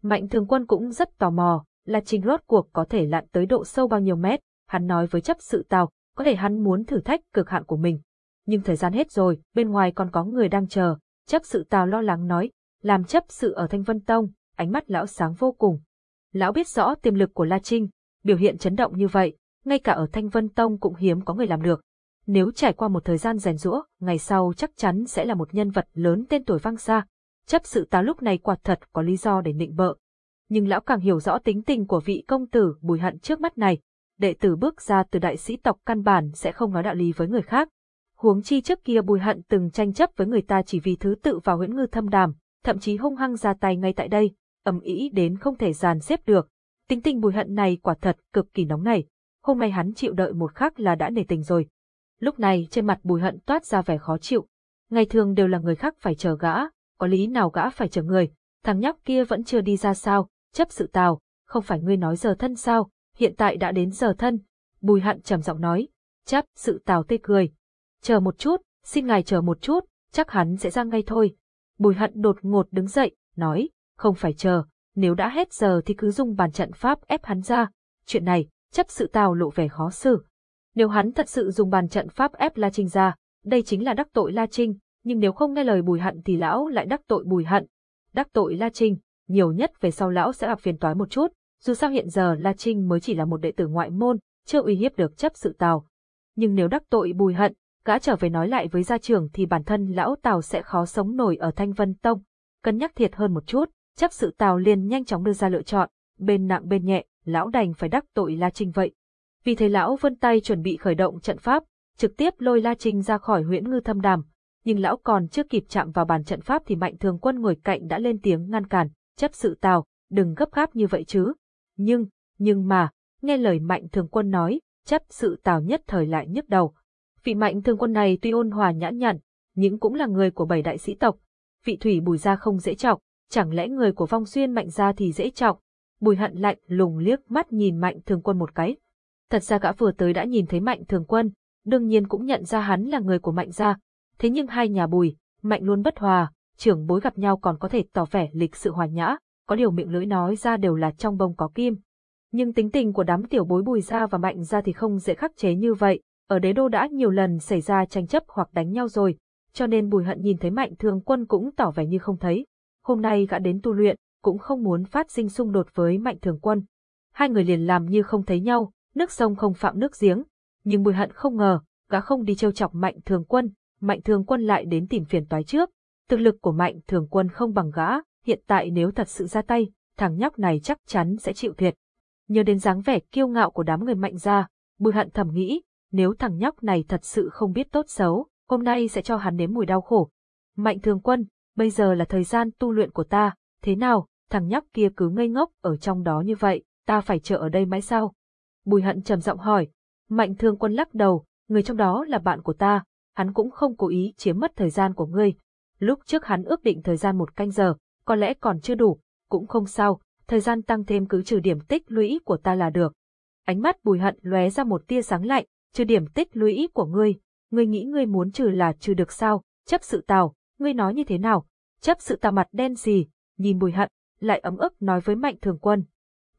Mạnh thường quân cũng rất tò mò, La Trinh rốt cuộc có thể lặn tới độ sâu bao nhiêu mét, hắn nói với chấp sự tàu, có thể hắn muốn thử thách cực hạn của mình. Nhưng thời gian hết rồi, bên ngoài còn có người đang chờ, chấp sự tào lo lắng nói, làm chấp sự ở Thanh Vân Tông, ánh mắt lão sáng vô cùng. Lão biết rõ tiềm lực của La Trinh, biểu hiện chấn động như vậy, ngay cả ở Thanh Vân Tông cũng hiếm có người làm được. Nếu trải qua một thời gian rèn rũa, ngày sau chắc chắn sẽ là một nhân vật lớn tên tuổi vang xa. Chấp sự tào lúc này quả thật có lý do để nịnh bợ. Nhưng lão càng hiểu rõ tính tình của vị công tử bùi hận trước mắt này. Đệ tử bước ra từ đại sĩ tộc căn bản sẽ không nói đạo lý với người khác. Huống chi trước kia bùi hận từng tranh chấp với người ta chỉ vì thứ tự vào huyễn ngư thâm đàm, thậm chí hung hăng ra tay ngay tại đây, ầm ĩ đến không thể dàn xếp được. Tính tình bùi hận này quả thật cực kỳ nóng nảy. Hôm nay hắn chịu đợi một khắc là đã nể tình rồi. Lúc này trên mặt bùi hận toát ra vẻ khó chịu. Ngày thường đều là người khác phải chờ gã, có lý nào gã phải chờ người. Thằng nhóc kia vẫn chưa đi ra sao, chấp sự tào, không phải ngươi nói giờ thân sao, hiện tại đã đến giờ thân. Bùi hận trầm giọng nói, chấp sự tào tê cười. Chờ một chút, xin ngài chờ một chút, chắc hắn sẽ ra ngay thôi. Bùi hận đột ngột đứng dậy, nói, không phải chờ, nếu đã hết giờ thì cứ dùng bàn trận pháp ép hắn ra. Chuyện này, chấp sự tào lộ vẻ khó xử. Nếu hắn thật sự dùng bàn trận pháp ép La Trinh ra, đây chính là đắc tội La Trinh, nhưng nếu không nghe lời bùi hận thì lão lại đắc tội bùi hận. Đắc tội La Trinh, nhiều nhất về sau lão sẽ gặp phiền toái một chút, dù sao hiện giờ La Trinh mới chỉ là một đệ tử ngoại môn, chưa uy hiếp được chấp sự tào. Nhưng nếu đắc tội bùi hận, gã trở về nói lại với gia trưởng thì bản thân lão tào sẽ khó sống nổi ở Thanh Vân Tông. Cân nhắc thiệt hơn một chút, chấp sự tào liền nhanh chóng đưa ra lựa chọn, bên nặng bên nhẹ, lão đành phải đắc tội La Trinh vậy. Vì thế lão vân tay chuẩn bị khởi động trận pháp, trực tiếp lôi La Trinh ra khỏi huyễn ngư thâm đàm. Nhưng lão còn chưa kịp chạm vào bàn trận pháp thì mạnh thường quân ngồi cạnh đã lên tiếng ngăn cản, chấp sự tào, đừng gấp gáp như vậy chứ. Nhưng, nhưng mà, nghe lời mạnh thường quân nói, chấp sự tào nhất thời lại nhức đầu. Vị mạnh thường quân này tuy ôn hòa nhã nhặn, nhưng cũng là người của bảy đại sĩ tộc. Vị thủy bùi gia không dễ trọng, chẳng lẽ người của vong xuyên mạnh gia thì dễ trọng. Bùi hận lạnh lùng liếc mắt nhìn mạnh thường quân một cái, Thật ra gã vừa tới đã nhìn thấy Mạnh Thường Quân, đương nhiên cũng nhận ra hắn là người của Mạnh gia. Thế nhưng hai nhà Bùi, Mạnh luôn bất hòa, trưởng bối gặp nhau còn có thể tỏ vẻ lịch sự hòa nhã, có điều miệng lưỡi nói ra đều là trong bông có kim. Nhưng tính tình của đám tiểu bối Bùi gia và Mạnh gia thì không dễ khắc chế như vậy, ở đế đô đã nhiều lần xảy ra tranh chấp hoặc đánh nhau rồi, cho nên Bùi Hận nhìn thấy Mạnh Thường Quân cũng tỏ vẻ như không thấy. Hôm nay gã đến tu luyện, cũng không muốn phát sinh xung đột với Mạnh Thường Quân. Hai người liền làm như không thấy nhau, nước sông không phạm nước giếng. Nhưng Bùi Hận không ngờ, gã không đi trêu chọc Mạnh Thường Quân, Mạnh Thường Quân lại đến tìm phiền toái trước. Thực lực của Mạnh Thường Quân không bằng gã, hiện tại nếu thật sự ra tay, thằng nhóc này chắc chắn sẽ chịu thiệt. Nhớ đến dáng vẻ kiêu ngạo của đám người Mạnh gia, Bùi Hận thầm nghĩ, nếu thằng nhóc này thật sự không biết tốt xấu, hôm nay sẽ cho hắn nếm mùi đau khổ. Mạnh Thường Quân, bây giờ là thời gian tu luyện của ta, thế nào, thằng nhóc kia cứ ngây ngốc ở trong đó như vậy, ta phải chờ ở đây mãi sao? Bùi hận trầm giọng hỏi. Mạnh thương quân lắc đầu, người trong đó là bạn của ta, hắn cũng không cố ý chiếm mất thời gian của ngươi. Lúc trước hắn ước định thời gian một canh giờ, có lẽ còn chưa đủ, cũng không sao, thời gian tăng thêm cứ trừ điểm tích lũy của ta là được. Ánh mắt bùi hận lóe ra một tia sáng lạnh, trừ điểm tích lũy của ngươi, ngươi nghĩ ngươi muốn trừ là trừ được sao, chấp sự tào, ngươi nói như thế nào, chấp sự tào mặt đen gì, nhìn bùi hận, lại ấm ức nói với mạnh thường quân.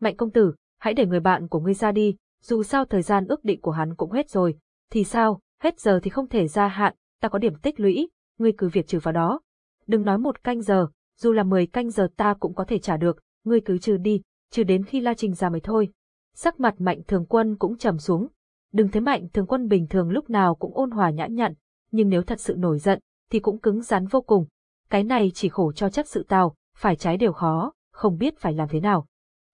Mạnh công tử, hãy để người bạn của ngươi ra đi, dù sao thời gian ước định của hắn cũng hết rồi, thì sao, hết giờ thì không thể gia hạn, ta có điểm tích lũy, ngươi cứ việc trừ vào đó. Đừng nói một canh giờ, dù là mười canh giờ ta cũng có thể trả được, ngươi cứ trừ đi, trừ đến khi La Trình ra mới thôi. Sắc mặt mạnh thường quân cũng trầm xuống. Đừng thấy mạnh thường quân bình thường lúc nào cũng ôn hòa nhã nhặn, nhưng nếu thật sự nổi giận, thì cũng cứng rắn vô cùng. Cái này chỉ khổ cho chắc sự tào, phải trái đều khó, không biết phải làm thế nào.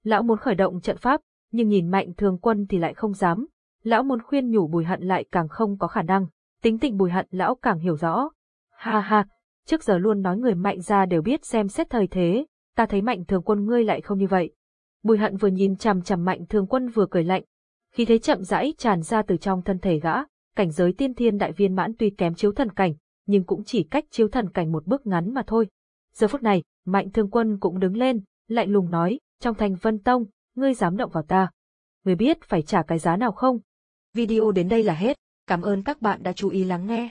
Lão muốn khởi động trận pháp, nhưng nhìn mạnh thường quân thì lại không dám. Lão muốn khuyên nhủ bùi hận lại càng không có khả năng. Tính tình bùi hận lão càng hiểu rõ. Ha ha, trước giờ luôn nói người mạnh ra đều biết xem xét thời thế, ta thấy mạnh thường quân ngươi lại không như vậy. Bùi hận vừa nhìn chằm chằm mạnh thường quân vừa cười lạnh. Khi thế chậm rãi tràn ra từ trong thân thể gã, cảnh giới tiên thiên đại viên mãn tuy kém chiếu thần cảnh, nhưng cũng chỉ cách chiếu thần cảnh một bước ngắn mà thôi. Giờ phút này, mạnh thương quân cũng đứng lên, lạnh lùng nói, trong thành vân tông, ngươi dám động vào ta. Ngươi biết phải trả cái giá nào không? Video đến đây là hết. Cảm ơn các bạn đã chú ý lắng nghe.